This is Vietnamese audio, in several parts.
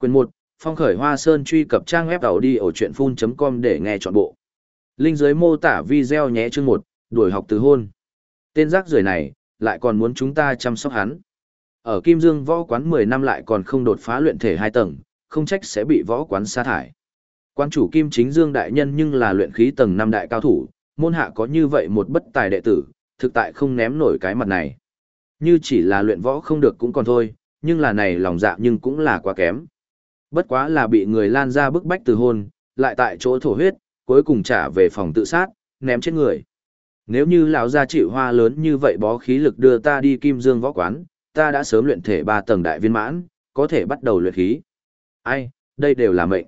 Quyền 1, Phong khởi Hoa Sơn truy cập trang web đầu đi ở chuyện full.com để nghe trọn bộ. Linh dưới mô tả video nhé chương 1, đuổi học từ hôn. Tên rác rưởi này, lại còn muốn chúng ta chăm sóc hắn. Ở Kim Dương võ quán 10 năm lại còn không đột phá luyện thể hai tầng, không trách sẽ bị võ quán sa thải. Quan chủ Kim Chính Dương đại nhân nhưng là luyện khí tầng 5 đại cao thủ, môn hạ có như vậy một bất tài đệ tử, thực tại không ném nổi cái mặt này. Như chỉ là luyện võ không được cũng còn thôi, nhưng là này lòng dạ nhưng cũng là quá kém. Bất quá là bị người lan ra bức bách từ hôn, lại tại chỗ thổ huyết, cuối cùng trả về phòng tự sát, ném chết người. Nếu như lão gia chịu hoa lớn như vậy bó khí lực đưa ta đi kim dương võ quán, ta đã sớm luyện thể ba tầng đại viên mãn, có thể bắt đầu luyện khí. Ai, đây đều là mệnh.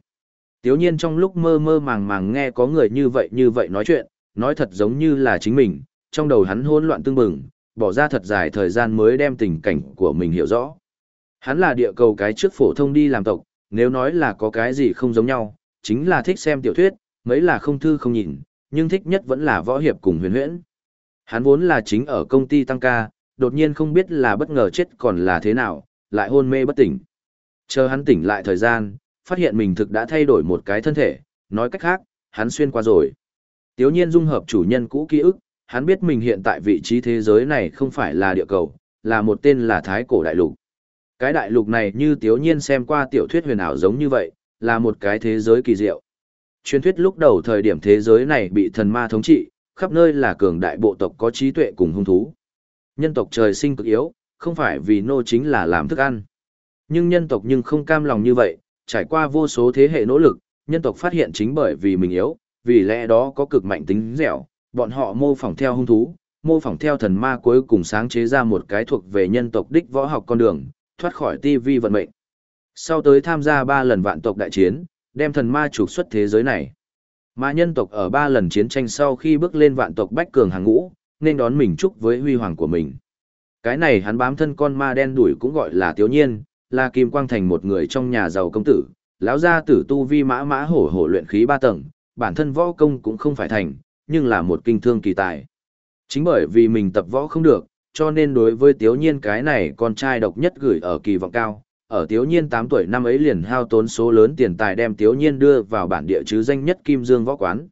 Tiếu nhiên trong lúc mơ mơ màng màng nghe có người như vậy như vậy nói chuyện, nói thật giống như là chính mình, trong đầu hắn hỗn loạn tương bừng, bỏ ra thật dài thời gian mới đem tình cảnh của mình hiểu rõ. Hắn là địa cầu cái trước phổ thông đi làm tộc, nếu nói là có cái gì không giống nhau, chính là thích xem tiểu thuyết, mấy là không thư không nhìn, nhưng thích nhất vẫn là võ hiệp cùng huyền huyễn. Hắn vốn là chính ở công ty tăng ca, đột nhiên không biết là bất ngờ chết còn là thế nào, lại hôn mê bất tỉnh. Chờ hắn tỉnh lại thời gian, phát hiện mình thực đã thay đổi một cái thân thể, nói cách khác, hắn xuyên qua rồi. Tiếu nhiên dung hợp chủ nhân cũ ký ức, hắn biết mình hiện tại vị trí thế giới này không phải là địa cầu, là một tên là Thái Cổ Đại Lục. Cái đại lục này như tiếu nhiên xem qua tiểu thuyết huyền ảo giống như vậy, là một cái thế giới kỳ diệu. Truyền thuyết lúc đầu thời điểm thế giới này bị thần ma thống trị, khắp nơi là cường đại bộ tộc có trí tuệ cùng hung thú. Nhân tộc trời sinh cực yếu, không phải vì nô chính là làm thức ăn. Nhưng nhân tộc nhưng không cam lòng như vậy, trải qua vô số thế hệ nỗ lực, nhân tộc phát hiện chính bởi vì mình yếu, vì lẽ đó có cực mạnh tính dẻo, bọn họ mô phỏng theo hung thú, mô phỏng theo thần ma cuối cùng sáng chế ra một cái thuộc về nhân tộc đích võ học con đường, thoát khỏi ti vi vận mệnh. Sau tới tham gia ba lần vạn tộc đại chiến, đem thần ma trục xuất thế giới này. Mà nhân tộc ở ba lần chiến tranh sau khi bước lên vạn tộc bách cường hàng ngũ, nên đón mình chúc với huy hoàng của mình. Cái này hắn bám thân con ma đen đuổi cũng gọi là tiếu nhiên, là Kim Quang Thành một người trong nhà giàu công tử, lão gia tử tu vi mã mã hổ hổ luyện khí ba tầng, bản thân võ công cũng không phải thành, nhưng là một kinh thương kỳ tài. Chính bởi vì mình tập võ không được, cho nên đối với Tiếu Nhiên cái này con trai độc nhất gửi ở kỳ vọng cao. Ở Tiếu Nhiên tám tuổi năm ấy liền hao tốn số lớn tiền tài đem Tiếu Nhiên đưa vào bản địa chứ danh nhất Kim Dương võ quán.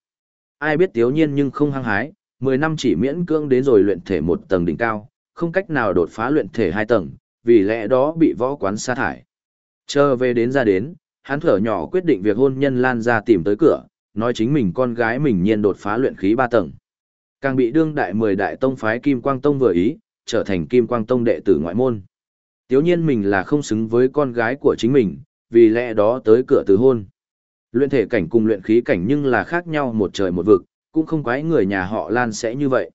Ai biết Tiếu Nhiên nhưng không hăng hái, 10 năm chỉ miễn cưỡng đến rồi luyện thể một tầng đỉnh cao, không cách nào đột phá luyện thể hai tầng, vì lẽ đó bị võ quán sa thải. Chờ về đến ra đến, hắn thở nhỏ quyết định việc hôn nhân lan ra tìm tới cửa, nói chính mình con gái mình nhiên đột phá luyện khí ba tầng. Càng bị đương đại mười đại tông phái Kim Quang Tông vừa ý, trở thành Kim Quang Tông đệ tử ngoại môn. Tiếu nhiên mình là không xứng với con gái của chính mình, vì lẽ đó tới cửa từ hôn. Luyện thể cảnh cùng luyện khí cảnh nhưng là khác nhau một trời một vực, cũng không quái người nhà họ Lan sẽ như vậy.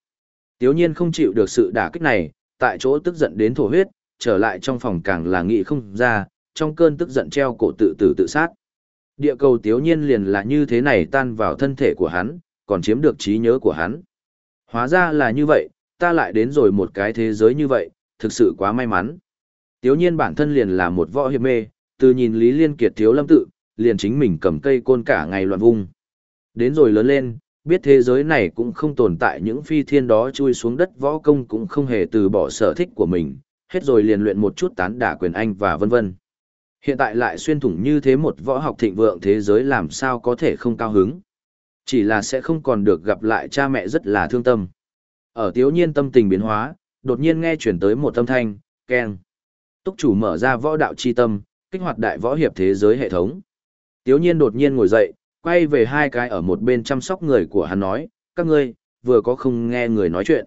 Tiếu nhiên không chịu được sự đả kích này, tại chỗ tức giận đến thổ huyết, trở lại trong phòng càng là nghị không ra, trong cơn tức giận treo cổ tự tử tự sát. Địa cầu tiếu nhiên liền là như thế này tan vào thân thể của hắn, còn chiếm được trí nhớ của hắn. Hóa ra là như vậy, ta lại đến rồi một cái thế giới như vậy, thực sự quá may mắn. Tiếu nhiên bản thân liền là một võ hiệp mê, từ nhìn Lý Liên Kiệt thiếu lâm tự, liền chính mình cầm cây côn cả ngày loạn vung. Đến rồi lớn lên, biết thế giới này cũng không tồn tại những phi thiên đó chui xuống đất võ công cũng không hề từ bỏ sở thích của mình, hết rồi liền luyện một chút tán đả quyền anh và vân vân. Hiện tại lại xuyên thủng như thế một võ học thịnh vượng thế giới làm sao có thể không cao hứng. Chỉ là sẽ không còn được gặp lại cha mẹ rất là thương tâm. Ở tiếu nhiên tâm tình biến hóa, đột nhiên nghe chuyển tới một âm thanh, keng. Túc chủ mở ra võ đạo chi tâm, kích hoạt đại võ hiệp thế giới hệ thống. Tiếu nhiên đột nhiên ngồi dậy, quay về hai cái ở một bên chăm sóc người của hắn nói, các ngươi, vừa có không nghe người nói chuyện.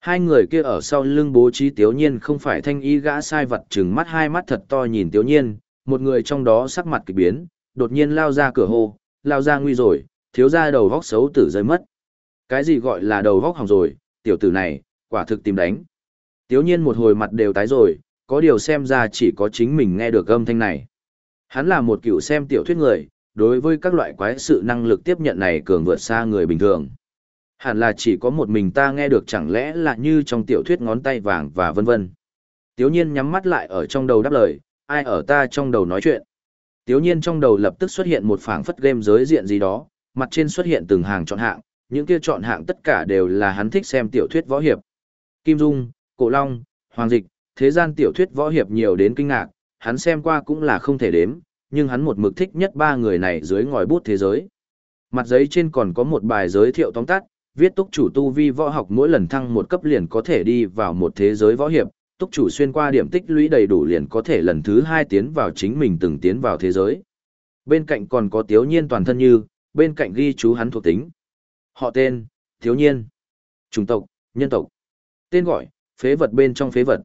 Hai người kia ở sau lưng bố trí tiếu nhiên không phải thanh y gã sai vật chừng mắt hai mắt thật to nhìn tiếu nhiên, một người trong đó sắc mặt kỳ biến, đột nhiên lao ra cửa hô, lao ra nguy rồi, thiếu ra đầu vóc xấu tử rơi mất. Cái gì gọi là đầu vóc hỏng rồi, tiểu tử này, quả thực tìm đánh. Tiếu nhiên một hồi mặt đều tái rồi, có điều xem ra chỉ có chính mình nghe được âm thanh này. Hắn là một cựu xem tiểu thuyết người, đối với các loại quái sự năng lực tiếp nhận này cường vượt xa người bình thường. Hẳn là chỉ có một mình ta nghe được chẳng lẽ là như trong tiểu thuyết ngón tay vàng và vân vân. Tiếu nhiên nhắm mắt lại ở trong đầu đáp lời, ai ở ta trong đầu nói chuyện. Tiếu nhiên trong đầu lập tức xuất hiện một phảng phất game giới diện gì đó, mặt trên xuất hiện từng hàng chọn hạng, những kia chọn hạng tất cả đều là hắn thích xem tiểu thuyết võ hiệp. Kim Dung, Cổ Long, Hoàng Dịch, thế gian tiểu thuyết võ hiệp nhiều đến kinh ngạc, hắn xem qua cũng là không thể đếm, nhưng hắn một mực thích nhất ba người này dưới ngòi bút thế giới. Mặt giấy trên còn có một bài giới thiệu tóm tắt, viết túc chủ tu vi võ học mỗi lần thăng một cấp liền có thể đi vào một thế giới võ hiệp, túc chủ xuyên qua điểm tích lũy đầy đủ liền có thể lần thứ hai tiến vào chính mình từng tiến vào thế giới. Bên cạnh còn có tiếu nhiên toàn thân như, bên cạnh ghi chú hắn thuộc tính. Họ tên, thiếu nhiên. Chủng tộc, nhân tộc. Tên gọi, phế vật bên trong phế vật.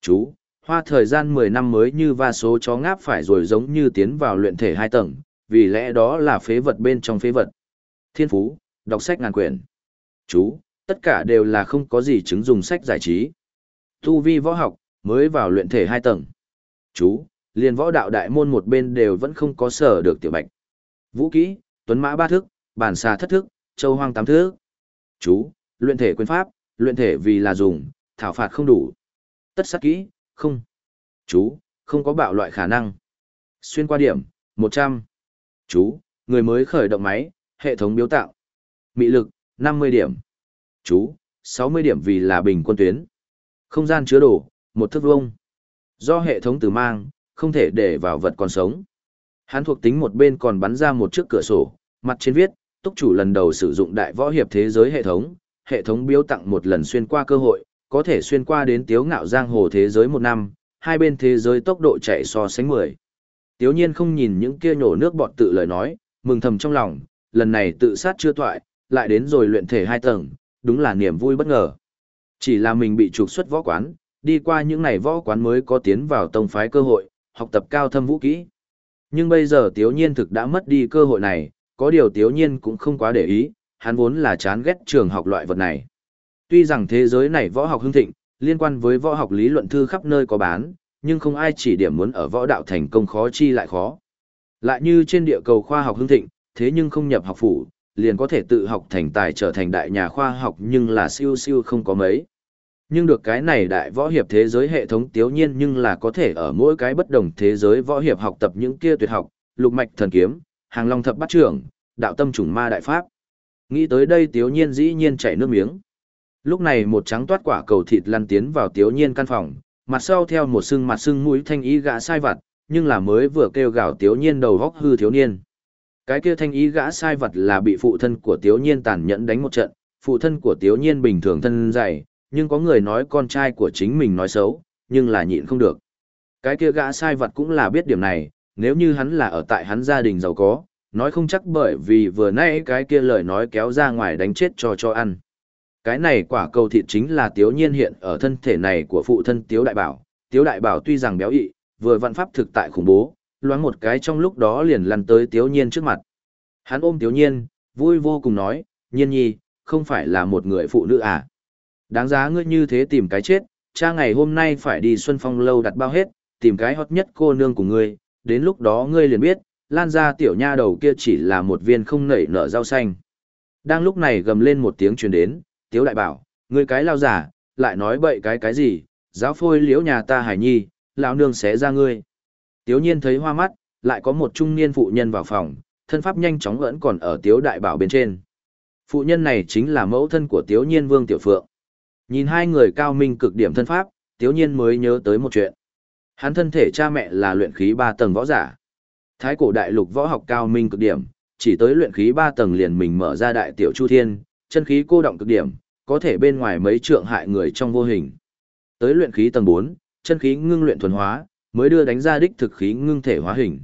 Chú, hoa thời gian 10 năm mới như va số chó ngáp phải rồi giống như tiến vào luyện thể hai tầng, vì lẽ đó là phế vật bên trong phế vật. Thiên phú, đọc sách ngàn quyển. Chú, tất cả đều là không có gì chứng dùng sách giải trí. Tu vi võ học, mới vào luyện thể hai tầng. Chú, liền võ đạo đại môn một bên đều vẫn không có sở được tiểu bạch. Vũ kỹ, tuấn mã ba thức, bản xà thất thức, châu hoang tám thứ Chú, luyện thể quyền pháp, luyện thể vì là dùng, thảo phạt không đủ. Tất sát kỹ, không. Chú, không có bạo loại khả năng. Xuyên qua điểm, 100. Chú, người mới khởi động máy, hệ thống biếu tạo. Mị lực, 50 điểm. Chú, 60 điểm vì là bình quân tuyến. Không gian chứa đồ, một thước vuông. Do hệ thống từ mang, không thể để vào vật còn sống. Hắn thuộc tính một bên còn bắn ra một chiếc cửa sổ, mặt trên viết, túc chủ lần đầu sử dụng đại võ hiệp thế giới hệ thống, hệ thống biếu tặng một lần xuyên qua cơ hội, có thể xuyên qua đến tiếu ngạo giang hồ thế giới một năm, hai bên thế giới tốc độ chạy so sánh 10. Tiếu nhiên không nhìn những kia nhổ nước bọt tự lời nói, mừng thầm trong lòng, lần này tự sát chưa toại, lại đến rồi luyện thể hai tầng, đúng là niềm vui bất ngờ. Chỉ là mình bị trục xuất võ quán, đi qua những ngày võ quán mới có tiến vào tông phái cơ hội, học tập cao thâm vũ kỹ. Nhưng bây giờ Tiếu Nhiên thực đã mất đi cơ hội này, có điều Tiếu Nhiên cũng không quá để ý, hắn vốn là chán ghét trường học loại vật này. Tuy rằng thế giới này võ học hưng thịnh, liên quan với võ học lý luận thư khắp nơi có bán, nhưng không ai chỉ điểm muốn ở võ đạo thành công khó chi lại khó. Lại như trên địa cầu khoa học hưng thịnh, thế nhưng không nhập học phủ, liền có thể tự học thành tài trở thành đại nhà khoa học nhưng là siêu siêu không có mấy. Nhưng được cái này đại võ hiệp thế giới hệ thống tiếu nhiên nhưng là có thể ở mỗi cái bất đồng thế giới võ hiệp học tập những kia tuyệt học, lục mạch thần kiếm, hàng long thập bát trưởng, đạo tâm trùng ma đại pháp. Nghĩ tới đây tiếu nhiên dĩ nhiên chảy nước miếng. Lúc này một trắng toát quả cầu thịt lăn tiến vào tiếu nhiên căn phòng, mặt sau theo một sưng mặt sưng mũi thanh ý gã sai vặt, nhưng là mới vừa kêu gào tiếu nhiên đầu góc hư thiếu niên. Cái kia thanh ý gã sai vật là bị phụ thân của tiếu nhiên tàn nhẫn đánh một trận, phụ thân của tiếu nhiên bình thường thân dày, nhưng có người nói con trai của chính mình nói xấu, nhưng là nhịn không được. Cái kia gã sai vật cũng là biết điểm này, nếu như hắn là ở tại hắn gia đình giàu có, nói không chắc bởi vì vừa nãy cái kia lời nói kéo ra ngoài đánh chết cho cho ăn. Cái này quả cầu thịt chính là tiếu nhiên hiện ở thân thể này của phụ thân tiếu đại bảo, tiếu đại bảo tuy rằng béo ị, vừa văn pháp thực tại khủng bố, loáng một cái trong lúc đó liền lăn tới tiếu nhiên trước mặt. Hắn ôm tiếu nhiên, vui vô cùng nói, nhiên nhi, không phải là một người phụ nữ à. Đáng giá ngươi như thế tìm cái chết, cha ngày hôm nay phải đi Xuân Phong lâu đặt bao hết, tìm cái hot nhất cô nương của ngươi, đến lúc đó ngươi liền biết, lan ra tiểu nha đầu kia chỉ là một viên không nảy nở rau xanh. Đang lúc này gầm lên một tiếng truyền đến, tiếu đại bảo, ngươi cái lao giả, lại nói bậy cái cái gì, giáo phôi liễu nhà ta hải nhi, lão nương xé ra ngươi. Tiếu nhiên thấy hoa mắt, lại có một trung niên phụ nhân vào phòng, thân pháp nhanh chóng vẫn còn ở tiếu đại bảo bên trên. Phụ nhân này chính là mẫu thân của tiếu nhiên vương tiểu phượng. Nhìn hai người cao minh cực điểm thân pháp, tiếu nhiên mới nhớ tới một chuyện. Hắn thân thể cha mẹ là luyện khí ba tầng võ giả. Thái cổ đại lục võ học cao minh cực điểm, chỉ tới luyện khí ba tầng liền mình mở ra đại tiểu chu thiên, chân khí cô động cực điểm, có thể bên ngoài mấy trượng hại người trong vô hình. Tới luyện khí tầng 4, chân khí ngưng luyện thuần hóa, mới đưa đánh ra đích thực khí ngưng thể hóa hình.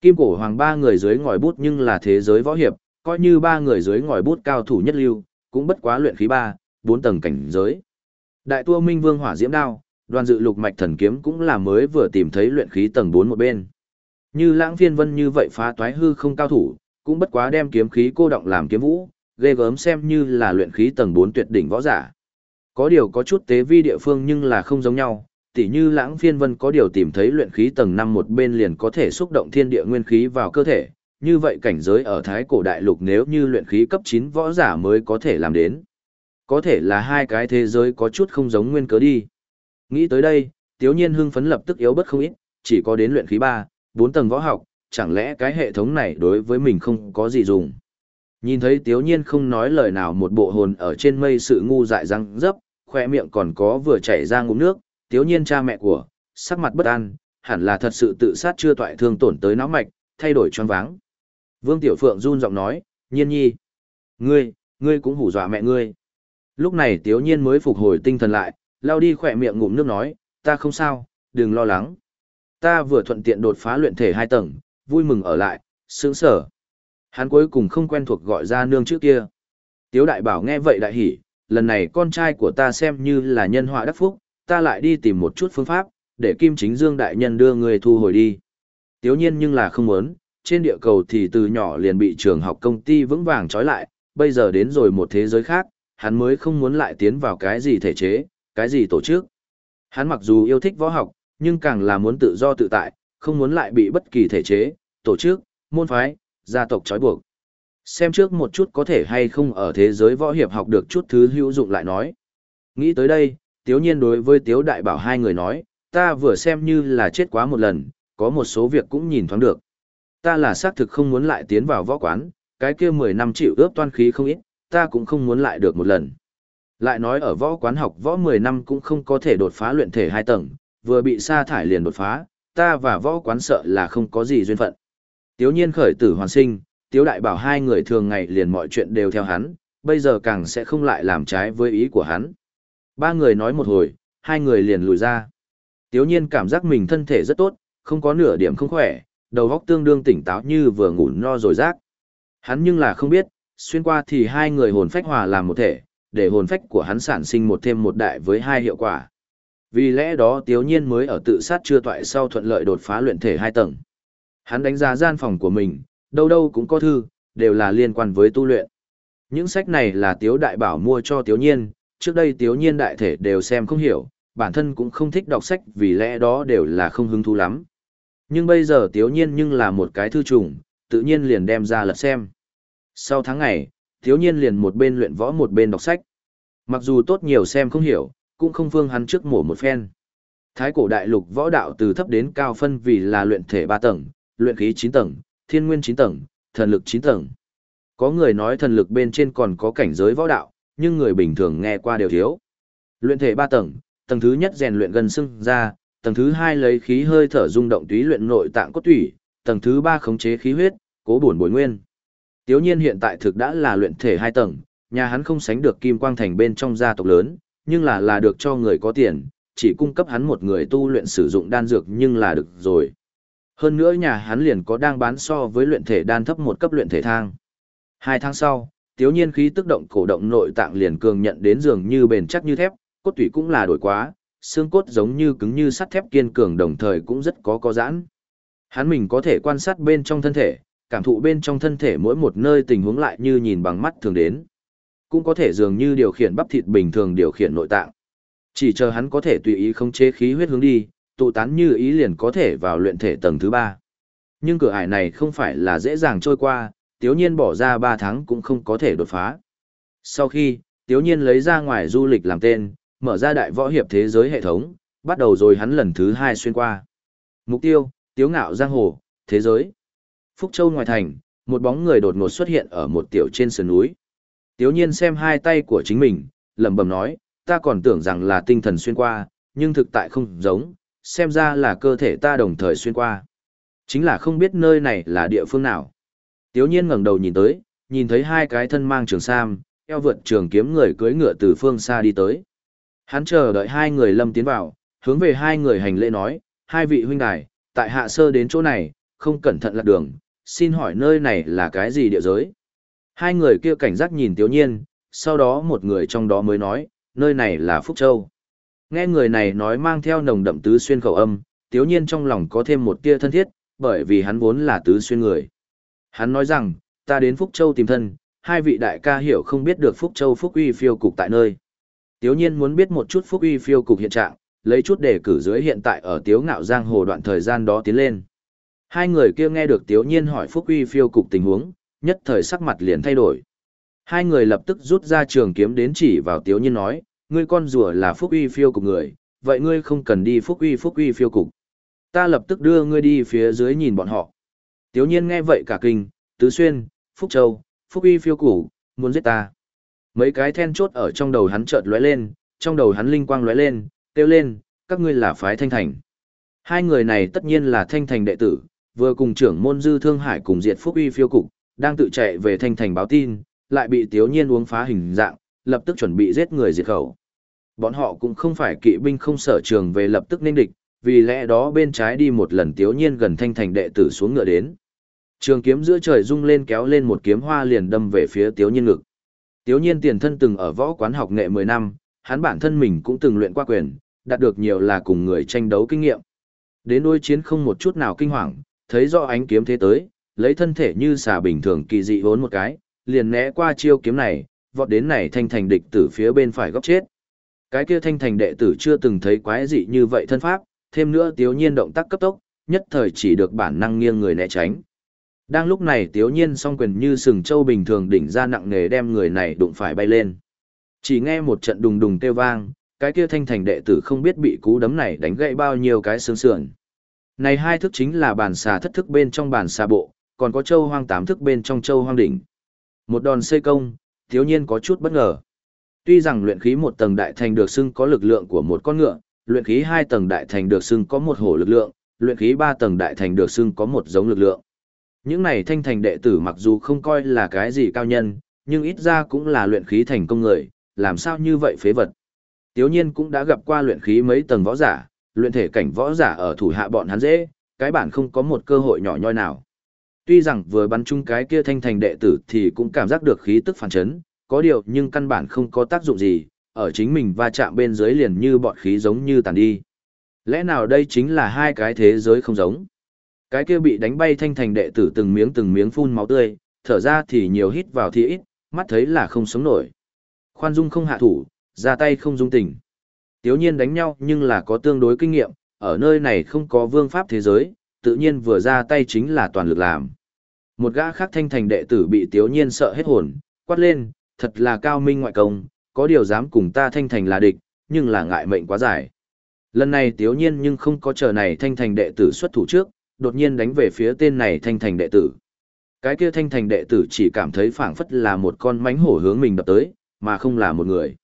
Kim cổ hoàng ba người dưới ngòi bút nhưng là thế giới võ hiệp, coi như ba người dưới ngòi bút cao thủ nhất lưu, cũng bất quá luyện khí 3, 4 tầng cảnh giới. Đại tua minh vương hỏa diễm đao, đoàn dự lục mạch thần kiếm cũng là mới vừa tìm thấy luyện khí tầng 4 một bên. Như lãng phiên vân như vậy phá toái hư không cao thủ, cũng bất quá đem kiếm khí cô động làm kiếm vũ, ghê gớm xem như là luyện khí tầng 4 tuyệt đỉnh võ giả. Có điều có chút tế vi địa phương nhưng là không giống nhau, tỉ như lãng phiên vân có điều tìm thấy luyện khí tầng 5 một bên liền có thể xúc động thiên địa nguyên khí vào cơ thể, như vậy cảnh giới ở thái cổ đại lục nếu như luyện khí cấp 9 võ giả mới có thể làm đến. Có thể là hai cái thế giới có chút không giống nguyên cớ đi. Nghĩ tới đây, tiếu nhiên hưng phấn lập tức yếu bất không ít, chỉ có đến luyện khí 3, 4 tầng võ học, chẳng lẽ cái hệ thống này đối với mình không có gì dùng. Nhìn thấy tiếu nhiên không nói lời nào một bộ hồn ở trên mây sự ngu dại răng dấp, khoe miệng còn có vừa chảy ra ngụm nước, tiếu nhiên cha mẹ của, sắc mặt bất an, hẳn là thật sự tự sát chưa toại thương tổn tới não mạch, thay đổi choáng váng. Vương Tiểu Phượng run giọng nói, nhiên nhi. Ngươi, ngươi cũng hủ dọa mẹ ngươi. Lúc này Tiếu Nhiên mới phục hồi tinh thần lại, lao đi khỏe miệng ngụm nước nói, ta không sao, đừng lo lắng. Ta vừa thuận tiện đột phá luyện thể hai tầng, vui mừng ở lại, sướng sở. Hắn cuối cùng không quen thuộc gọi ra nương trước kia. Tiếu đại bảo nghe vậy đại hỉ, lần này con trai của ta xem như là nhân họa đắc phúc, ta lại đi tìm một chút phương pháp, để Kim Chính Dương đại nhân đưa người thu hồi đi. Tiếu nhiên nhưng là không muốn, trên địa cầu thì từ nhỏ liền bị trường học công ty vững vàng trói lại, bây giờ đến rồi một thế giới khác, hắn mới không muốn lại tiến vào cái gì thể chế, cái gì tổ chức. Hắn mặc dù yêu thích võ học, nhưng càng là muốn tự do tự tại, không muốn lại bị bất kỳ thể chế, tổ chức, môn phái, gia tộc trói buộc. Xem trước một chút có thể hay không ở thế giới võ hiệp học được chút thứ hữu dụng lại nói. Nghĩ tới đây, Tiếu Nhiên đối với Tiếu Đại Bảo hai người nói, ta vừa xem như là chết quá một lần, có một số việc cũng nhìn thoáng được. Ta là xác thực không muốn lại tiến vào võ quán, cái kia 10 năm chịu ướp toan khí không ít, ta cũng không muốn lại được một lần. Lại nói ở võ quán học võ 10 năm cũng không có thể đột phá luyện thể hai tầng, vừa bị sa thải liền đột phá, ta và võ quán sợ là không có gì duyên phận. Tiếu nhiên khởi tử hoàn sinh, tiếu đại bảo hai người thường ngày liền mọi chuyện đều theo hắn, bây giờ càng sẽ không lại làm trái với ý của hắn. Ba người nói một hồi, hai người liền lùi ra. Tiếu nhiên cảm giác mình thân thể rất tốt, không có nửa điểm không khỏe, đầu óc tương đương tỉnh táo như vừa ngủ no rồi rác. Hắn nhưng là không biết, xuyên qua thì hai người hồn phách hòa làm một thể, để hồn phách của hắn sản sinh một thêm một đại với hai hiệu quả. Vì lẽ đó Tiếu Nhiên mới ở tự sát chưa toại sau thuận lợi đột phá luyện thể hai tầng. Hắn đánh giá gian phòng của mình, đâu đâu cũng có thư, đều là liên quan với tu luyện. Những sách này là Tiếu Đại Bảo mua cho Tiếu Nhiên, trước đây Tiếu Nhiên đại thể đều xem không hiểu, bản thân cũng không thích đọc sách vì lẽ đó đều là không hứng thú lắm. Nhưng bây giờ Tiếu Nhiên nhưng là một cái thư trùng, tự nhiên liền đem ra lật xem. Sau tháng ngày, Thiếu Nhiên liền một bên luyện võ một bên đọc sách. Mặc dù tốt nhiều xem không hiểu, cũng không phương hắn trước mổ một phen. Thái cổ đại lục võ đạo từ thấp đến cao phân vì là luyện thể 3 tầng, luyện khí 9 tầng, thiên nguyên 9 tầng, thần lực 9 tầng. Có người nói thần lực bên trên còn có cảnh giới võ đạo, nhưng người bình thường nghe qua đều thiếu. Luyện thể 3 tầng, tầng thứ nhất rèn luyện gần xương ra, tầng thứ hai lấy khí hơi thở rung động túy luyện nội tạng cốt tủy, tầng thứ ba khống chế khí huyết, cố bổn bồi nguyên. Tiếu nhiên hiện tại thực đã là luyện thể hai tầng, nhà hắn không sánh được kim quang thành bên trong gia tộc lớn, nhưng là là được cho người có tiền, chỉ cung cấp hắn một người tu luyện sử dụng đan dược nhưng là được rồi. Hơn nữa nhà hắn liền có đang bán so với luyện thể đan thấp một cấp luyện thể thang. Hai tháng sau, tiếu nhiên khí tức động cổ động nội tạng liền cường nhận đến dường như bền chắc như thép, cốt tủy cũng là đổi quá, xương cốt giống như cứng như sắt thép kiên cường đồng thời cũng rất có có giãn. Hắn mình có thể quan sát bên trong thân thể, cảm thụ bên trong thân thể mỗi một nơi tình huống lại như nhìn bằng mắt thường đến. Cũng có thể dường như điều khiển bắp thịt bình thường điều khiển nội tạng. Chỉ chờ hắn có thể tùy ý không chế khí huyết hướng đi, tụ tán như ý liền có thể vào luyện thể tầng thứ ba. Nhưng cửa ải này không phải là dễ dàng trôi qua, tiếu nhiên bỏ ra ba tháng cũng không có thể đột phá. Sau khi, tiếu nhiên lấy ra ngoài du lịch làm tên, mở ra đại võ hiệp thế giới hệ thống, bắt đầu rồi hắn lần thứ hai xuyên qua. Mục tiêu, tiếu ngạo giang hồ, thế giới. Phúc Châu ngoài thành, một bóng người đột ngột xuất hiện ở một tiểu trên sườn núi. Tiếu nhiên xem hai tay của chính mình, lẩm bẩm nói, ta còn tưởng rằng là tinh thần xuyên qua, nhưng thực tại không giống, xem ra là cơ thể ta đồng thời xuyên qua. Chính là không biết nơi này là địa phương nào. Tiếu nhiên ngẩng đầu nhìn tới, nhìn thấy hai cái thân mang trường sam, eo vượt trường kiếm người cưỡi ngựa từ phương xa đi tới. Hắn chờ đợi hai người lâm tiến vào, hướng về hai người hành lễ nói, hai vị huynh đài, tại hạ sơ đến chỗ này, không cẩn thận lạc đường, xin hỏi nơi này là cái gì địa giới? Hai người kia cảnh giác nhìn Tiếu Nhiên, sau đó một người trong đó mới nói, nơi này là Phúc Châu. Nghe người này nói mang theo nồng đậm tứ xuyên khẩu âm, Tiếu Nhiên trong lòng có thêm một tia thân thiết, bởi vì hắn vốn là tứ xuyên người. Hắn nói rằng, ta đến Phúc Châu tìm thân, hai vị đại ca hiểu không biết được Phúc Châu Phúc Uy phiêu cục tại nơi. Tiếu Nhiên muốn biết một chút Phúc Uy phiêu cục hiện trạng, lấy chút đề cử dưới hiện tại ở Tiếu Ngạo Giang Hồ đoạn thời gian đó tiến lên. Hai người kia nghe được Tiếu Nhiên hỏi Phúc Uy phiêu cục tình huống, nhất thời sắc mặt liền thay đổi. Hai người lập tức rút ra trường kiếm đến chỉ vào Tiếu Nhiên nói, ngươi con rùa là Phúc Uy phiêu cục người, vậy ngươi không cần đi Phúc Uy Phúc Uy phiêu cục. Ta lập tức đưa ngươi đi phía dưới nhìn bọn họ. Tiếu Nhiên nghe vậy cả kinh, Tứ Xuyên, Phúc Châu, Phúc Uy phiêu cục, muốn giết ta. Mấy cái then chốt ở trong đầu hắn chợt lóe lên, trong đầu hắn linh quang lóe lên, kêu lên, các ngươi là phái thanh thành. Hai người này tất nhiên là thanh thành đệ tử, vừa cùng trưởng môn dư thương hải cùng diệt phúc uy phiêu cục, đang tự chạy về thanh thành báo tin, lại bị tiếu nhiên uống phá hình dạng, lập tức chuẩn bị giết người diệt khẩu. Bọn họ cũng không phải kỵ binh không sở trường về lập tức nên địch, vì lẽ đó bên trái đi một lần tiếu nhiên gần thanh thành đệ tử xuống ngựa đến. Trường kiếm giữa trời rung lên kéo lên một kiếm hoa liền đâm về phía tiếu nhiên ngực. Tiếu nhiên tiền thân từng ở võ quán học nghệ 10 năm, hắn bản thân mình cũng từng luyện qua quyền, đạt được nhiều là cùng người tranh đấu kinh nghiệm. Đến đôi chiến không một chút nào kinh hoàng, thấy rõ ánh kiếm thế tới, lấy thân thể như xà bình thường kỳ dị vốn một cái, liền né qua chiêu kiếm này, vọt đến này thanh thành địch tử phía bên phải góc chết. Cái kia thanh thành đệ tử chưa từng thấy quái dị như vậy thân pháp, thêm nữa tiếu nhiên động tác cấp tốc, nhất thời chỉ được bản năng nghiêng người né tránh. Đang lúc này tiếu nhiên song quyền như sừng châu bình thường đỉnh ra nặng nề đem người này đụng phải bay lên. Chỉ nghe một trận đùng đùng kêu vang, cái kia thanh thành đệ tử không biết bị cú đấm này đánh gãy bao nhiêu cái xương sườn. Này hai thức chính là bản xà thất thức bên trong bản xà bộ, còn có châu hoang tám thức bên trong châu hoang đỉnh. Một đòn xây công, thiếu nhiên có chút bất ngờ. Tuy rằng luyện khí một tầng đại thành được xưng có lực lượng của một con ngựa, luyện khí hai tầng đại thành được xưng có một hổ lực lượng, luyện khí ba tầng đại thành được xưng có một giống lực lượng. Những này thanh thành đệ tử mặc dù không coi là cái gì cao nhân, nhưng ít ra cũng là luyện khí thành công người, làm sao như vậy phế vật. Tiếu nhiên cũng đã gặp qua luyện khí mấy tầng võ giả, luyện thể cảnh võ giả ở thủ hạ bọn hắn dễ, cái bản không có một cơ hội nhỏ nhoi nào. Tuy rằng vừa bắn chung cái kia thanh thành đệ tử thì cũng cảm giác được khí tức phản chấn, có điều nhưng căn bản không có tác dụng gì, ở chính mình va chạm bên dưới liền như bọt khí giống như tàn đi. Lẽ nào đây chính là hai cái thế giới không giống? Cái kia bị đánh bay thanh thành đệ tử từng miếng từng miếng phun máu tươi, thở ra thì nhiều hít vào thì ít, mắt thấy là không sống nổi. Khoan dung không hạ thủ, ra tay không dung tình. Tiếu nhiên đánh nhau nhưng là có tương đối kinh nghiệm, ở nơi này không có vương pháp thế giới, tự nhiên vừa ra tay chính là toàn lực làm. Một gã khác thanh thành đệ tử bị tiếu nhiên sợ hết hồn, quát lên, thật là cao minh ngoại công, có điều dám cùng ta thanh thành là địch, nhưng là ngại mệnh quá dài. Lần này tiếu nhiên nhưng không có chờ này thanh thành đệ tử xuất thủ trước, đột nhiên đánh về phía tên này thanh thành đệ tử. Cái kia thanh thành đệ tử chỉ cảm thấy phảng phất là một con mánh hổ hướng mình đập tới, mà không là một người.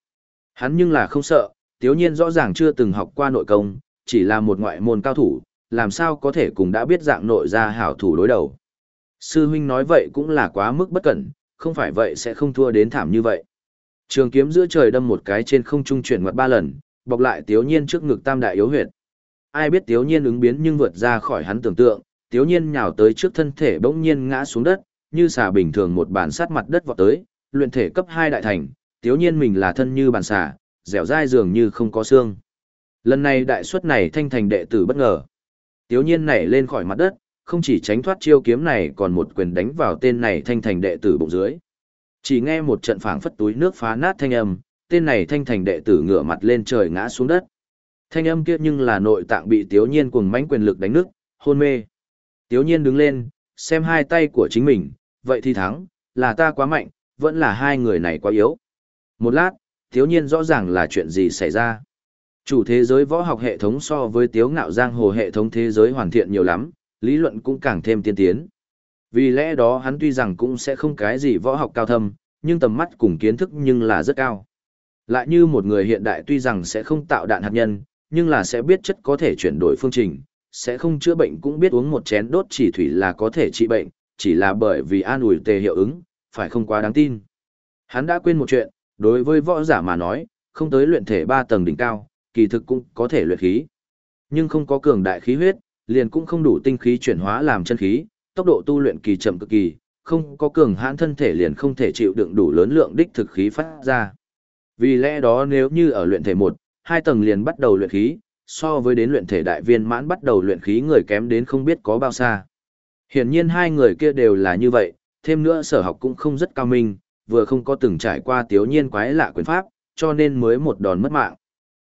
Hắn nhưng là không sợ, tiếu nhiên rõ ràng chưa từng học qua nội công, chỉ là một ngoại môn cao thủ, làm sao có thể cùng đã biết dạng nội ra hảo thủ đối đầu. Sư huynh nói vậy cũng là quá mức bất cẩn, không phải vậy sẽ không thua đến thảm như vậy. Trường kiếm giữa trời đâm một cái trên không trung chuyển ngoặt ba lần, bọc lại tiếu nhiên trước ngực tam đại yếu huyệt. Ai biết tiếu nhiên ứng biến nhưng vượt ra khỏi hắn tưởng tượng, tiếu nhiên nhào tới trước thân thể bỗng nhiên ngã xuống đất, như xà bình thường một bàn sát mặt đất vọt tới, luyện thể cấp 2 đại thành, tiếu nhiên mình là thân như bàn xà, dẻo dai dường như không có xương. Lần này đại suất này thanh thành đệ tử bất ngờ. Tiếu nhiên nảy lên khỏi mặt đất, không chỉ tránh thoát chiêu kiếm này còn một quyền đánh vào tên này thanh thành đệ tử bụng dưới. Chỉ nghe một trận phảng phất túi nước phá nát thanh âm, tên này thanh thành đệ tử ngửa mặt lên trời ngã xuống đất. Thanh âm kia nhưng là nội tạng bị Tiếu Nhiên cuồng mãnh quyền lực đánh nứt, hôn mê. Tiếu Nhiên đứng lên, xem hai tay của chính mình, vậy thì thắng, là ta quá mạnh, vẫn là hai người này quá yếu. Một lát, thiếu Nhiên rõ ràng là chuyện gì xảy ra. Chủ thế giới võ học hệ thống so với Tiếu Ngạo Giang Hồ hệ thống thế giới hoàn thiện nhiều lắm, lý luận cũng càng thêm tiên tiến. Vì lẽ đó hắn tuy rằng cũng sẽ không cái gì võ học cao thâm, nhưng tầm mắt cùng kiến thức nhưng là rất cao. Lại như một người hiện đại tuy rằng sẽ không tạo đạn hạt nhân, nhưng là sẽ biết chất có thể chuyển đổi phương trình, sẽ không chữa bệnh cũng biết uống một chén đốt chỉ thủy là có thể trị bệnh, chỉ là bởi vì an ủi tề hiệu ứng, phải không quá đáng tin. Hắn đã quên một chuyện, đối với võ giả mà nói, không tới luyện thể 3 tầng đỉnh cao, kỳ thực cũng có thể luyện khí. Nhưng không có cường đại khí huyết, liền cũng không đủ tinh khí chuyển hóa làm chân khí, tốc độ tu luyện kỳ chậm cực kỳ, không có cường hãn thân thể liền không thể chịu đựng đủ lớn lượng đích thực khí phát ra. Vì lẽ đó nếu như ở luyện thể 1, 2 tầng liền bắt đầu luyện khí, so với đến luyện thể đại viên mãn bắt đầu luyện khí người kém đến không biết có bao xa. Hiển nhiên hai người kia đều là như vậy, thêm nữa sở học cũng không rất cao minh, vừa không có từng trải qua tiếu nhiên quái lạ quyền pháp, cho nên mới một đòn mất mạng.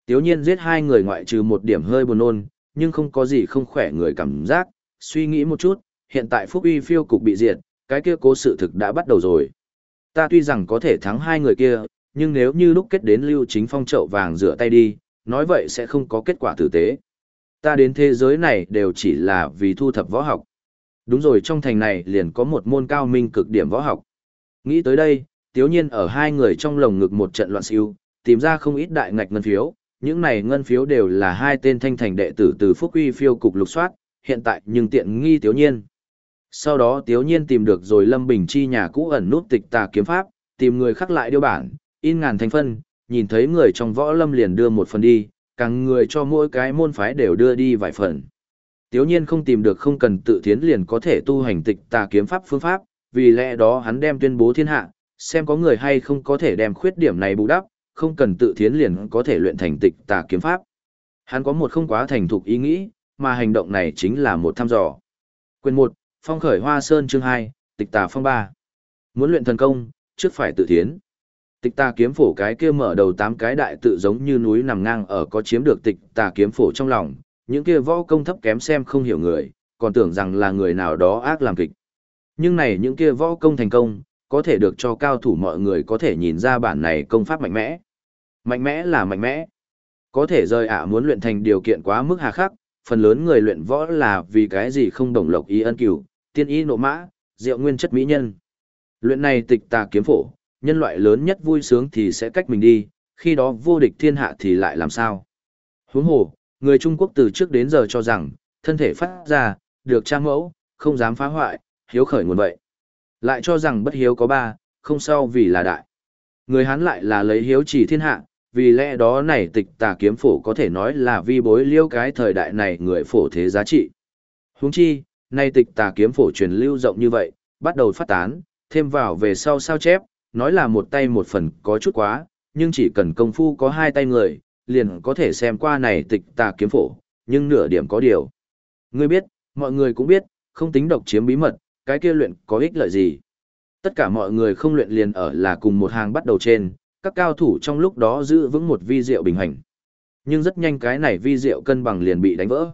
Tiếu nhiên giết hai người ngoại trừ một điểm hơi buồn nôn, nhưng không có gì không khỏe người cảm giác, suy nghĩ một chút, hiện tại Phúc Uy phiêu cục bị diệt, cái kia cố sự thực đã bắt đầu rồi. Ta tuy rằng có thể thắng hai người kia, nhưng nếu như lúc kết đến lưu chính phong trậu vàng rửa tay đi, nói vậy sẽ không có kết quả tử tế. Ta đến thế giới này đều chỉ là vì thu thập võ học. Đúng rồi trong thành này liền có một môn cao minh cực điểm võ học. Nghĩ tới đây, tiếu nhiên ở hai người trong lồng ngực một trận loạn siêu, tìm ra không ít đại ngạch ngân phiếu, Những này ngân phiếu đều là hai tên thanh thành đệ tử từ Phúc Uy phiêu cục lục soát, hiện tại nhưng tiện nghi Tiếu Nhiên. Sau đó Tiếu Nhiên tìm được rồi Lâm Bình Chi nhà cũ ẩn nút tịch tà kiếm pháp, tìm người khắc lại điêu bản, in ngàn thành phân, nhìn thấy người trong võ lâm liền đưa một phần đi, càng người cho mỗi cái môn phái đều đưa đi vài phần. Tiếu nhiên không tìm được không cần tự thiến liền có thể tu hành tịch tà kiếm pháp phương pháp, vì lẽ đó hắn đem tuyên bố thiên hạ, xem có người hay không có thể đem khuyết điểm này bù đắp, không cần tự thiến liền có thể luyện thành tịch tà kiếm pháp. Hắn có một không quá thành thục ý nghĩ, mà hành động này chính là một thăm dò. Quyền 1, Phong khởi Hoa Sơn chương 2, Tịch tà phong 3. Muốn luyện thần công, trước phải tự thiến. Tịch tà kiếm phổ cái kia mở đầu tám cái đại tự giống như núi nằm ngang ở có chiếm được tịch tà kiếm phổ trong lòng, những kia võ công thấp kém xem không hiểu người, còn tưởng rằng là người nào đó ác làm kịch. Nhưng này những kia võ công thành công, có thể được cho cao thủ mọi người có thể nhìn ra bản này công pháp mạnh mẽ. Mạnh mẽ là mạnh mẽ. Có thể rời ả muốn luyện thành điều kiện quá mức hà khắc, phần lớn người luyện võ là vì cái gì không đồng lộc ý ân cửu, tiên ý nộ mã, diệu nguyên chất mỹ nhân. Luyện này tịch tà kiếm phổ, nhân loại lớn nhất vui sướng thì sẽ cách mình đi, khi đó vô địch thiên hạ thì lại làm sao? Huống hồ, người Trung Quốc từ trước đến giờ cho rằng, thân thể phát ra, được trang mẫu, không dám phá hoại, hiếu khởi nguồn vậy. Lại cho rằng bất hiếu có ba, không sau vì là đại. Người Hán lại là lấy hiếu chỉ thiên hạ, vì lẽ đó này tịch tà kiếm phổ có thể nói là vi bối liêu cái thời đại này người phổ thế giá trị. Huống chi, nay tịch tà kiếm phổ truyền lưu rộng như vậy, bắt đầu phát tán, thêm vào về sau sao chép, nói là một tay một phần có chút quá, nhưng chỉ cần công phu có hai tay người, liền có thể xem qua này tịch tà kiếm phổ, nhưng nửa điểm có điều. Ngươi biết, mọi người cũng biết, không tính độc chiếm bí mật, cái kia luyện có ích lợi gì. Tất cả mọi người không luyện liền ở là cùng một hàng bắt đầu trên, các cao thủ trong lúc đó giữ vững một vi diệu bình hành. Nhưng rất nhanh cái này vi diệu cân bằng liền bị đánh vỡ.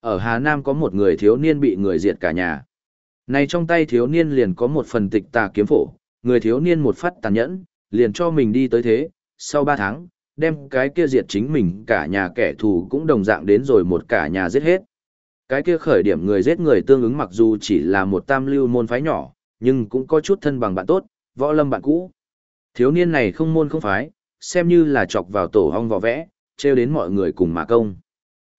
Ở Hà Nam có một người thiếu niên bị người diệt cả nhà. Này trong tay thiếu niên liền có một phần tịch tà kiếm phổ, người thiếu niên một phát tàn nhẫn, liền cho mình đi tới thế, sau 3 tháng, đem cái kia diệt chính mình cả nhà kẻ thù cũng đồng dạng đến rồi một cả nhà giết hết. Cái kia khởi điểm người giết người tương ứng mặc dù chỉ là một tam lưu môn phái nhỏ, nhưng cũng có chút thân bằng bạn tốt, võ lâm bạn cũ. Thiếu niên này không môn không phái, xem như là chọc vào tổ hong võ vẽ, treo đến mọi người cùng mà công.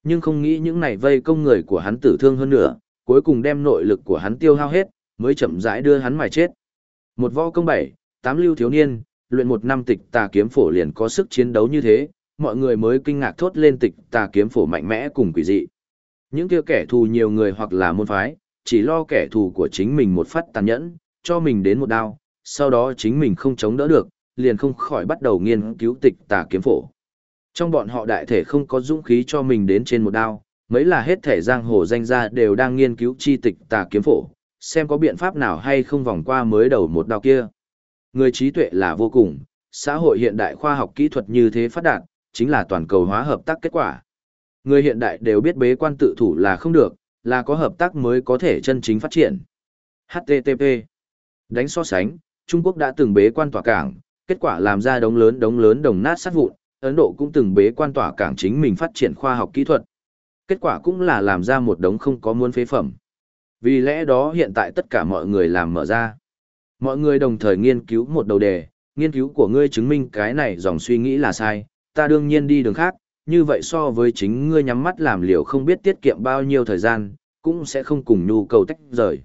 Nhưng không nghĩ những này vây công người của hắn tử thương hơn nữa, cuối cùng đem nội lực của hắn tiêu hao hết, mới chậm rãi đưa hắn mài chết. Một võ công bảy, tám lưu thiếu niên, luyện một năm tịch tà kiếm phổ liền có sức chiến đấu như thế, mọi người mới kinh ngạc thốt lên tịch tà kiếm phổ mạnh mẽ cùng quỷ dị. Những kia kẻ thù nhiều người hoặc là môn phái, chỉ lo kẻ thù của chính mình một phát tàn nhẫn, cho mình đến một đao, sau đó chính mình không chống đỡ được, liền không khỏi bắt đầu nghiên cứu tịch tà kiếm phổ. Trong bọn họ đại thể không có dũng khí cho mình đến trên một đao, mấy là hết thể giang hồ danh gia đều đang nghiên cứu chi tịch tà kiếm phổ, xem có biện pháp nào hay không vòng qua mới đầu một đao kia. Người trí tuệ là vô cùng, xã hội hiện đại khoa học kỹ thuật như thế phát đạt, chính là toàn cầu hóa hợp tác kết quả. Người hiện đại đều biết bế quan tự thủ là không được, là có hợp tác mới có thể chân chính phát triển. HTTP Đánh so sánh, Trung Quốc đã từng bế quan tỏa cảng, kết quả làm ra đống lớn đống lớn đồng nát sát vụn, Ấn Độ cũng từng bế quan tỏa cảng chính mình phát triển khoa học kỹ thuật. Kết quả cũng là làm ra một đống không có muốn phế phẩm. Vì lẽ đó hiện tại tất cả mọi người làm mở ra. Mọi người đồng thời nghiên cứu một đầu đề, nghiên cứu của ngươi chứng minh cái này dòng suy nghĩ là sai, ta đương nhiên đi đường khác, như vậy so với chính ngươi nhắm mắt làm liều không biết tiết kiệm bao nhiêu thời gian, cũng sẽ không cùng nhu cầu tách rời.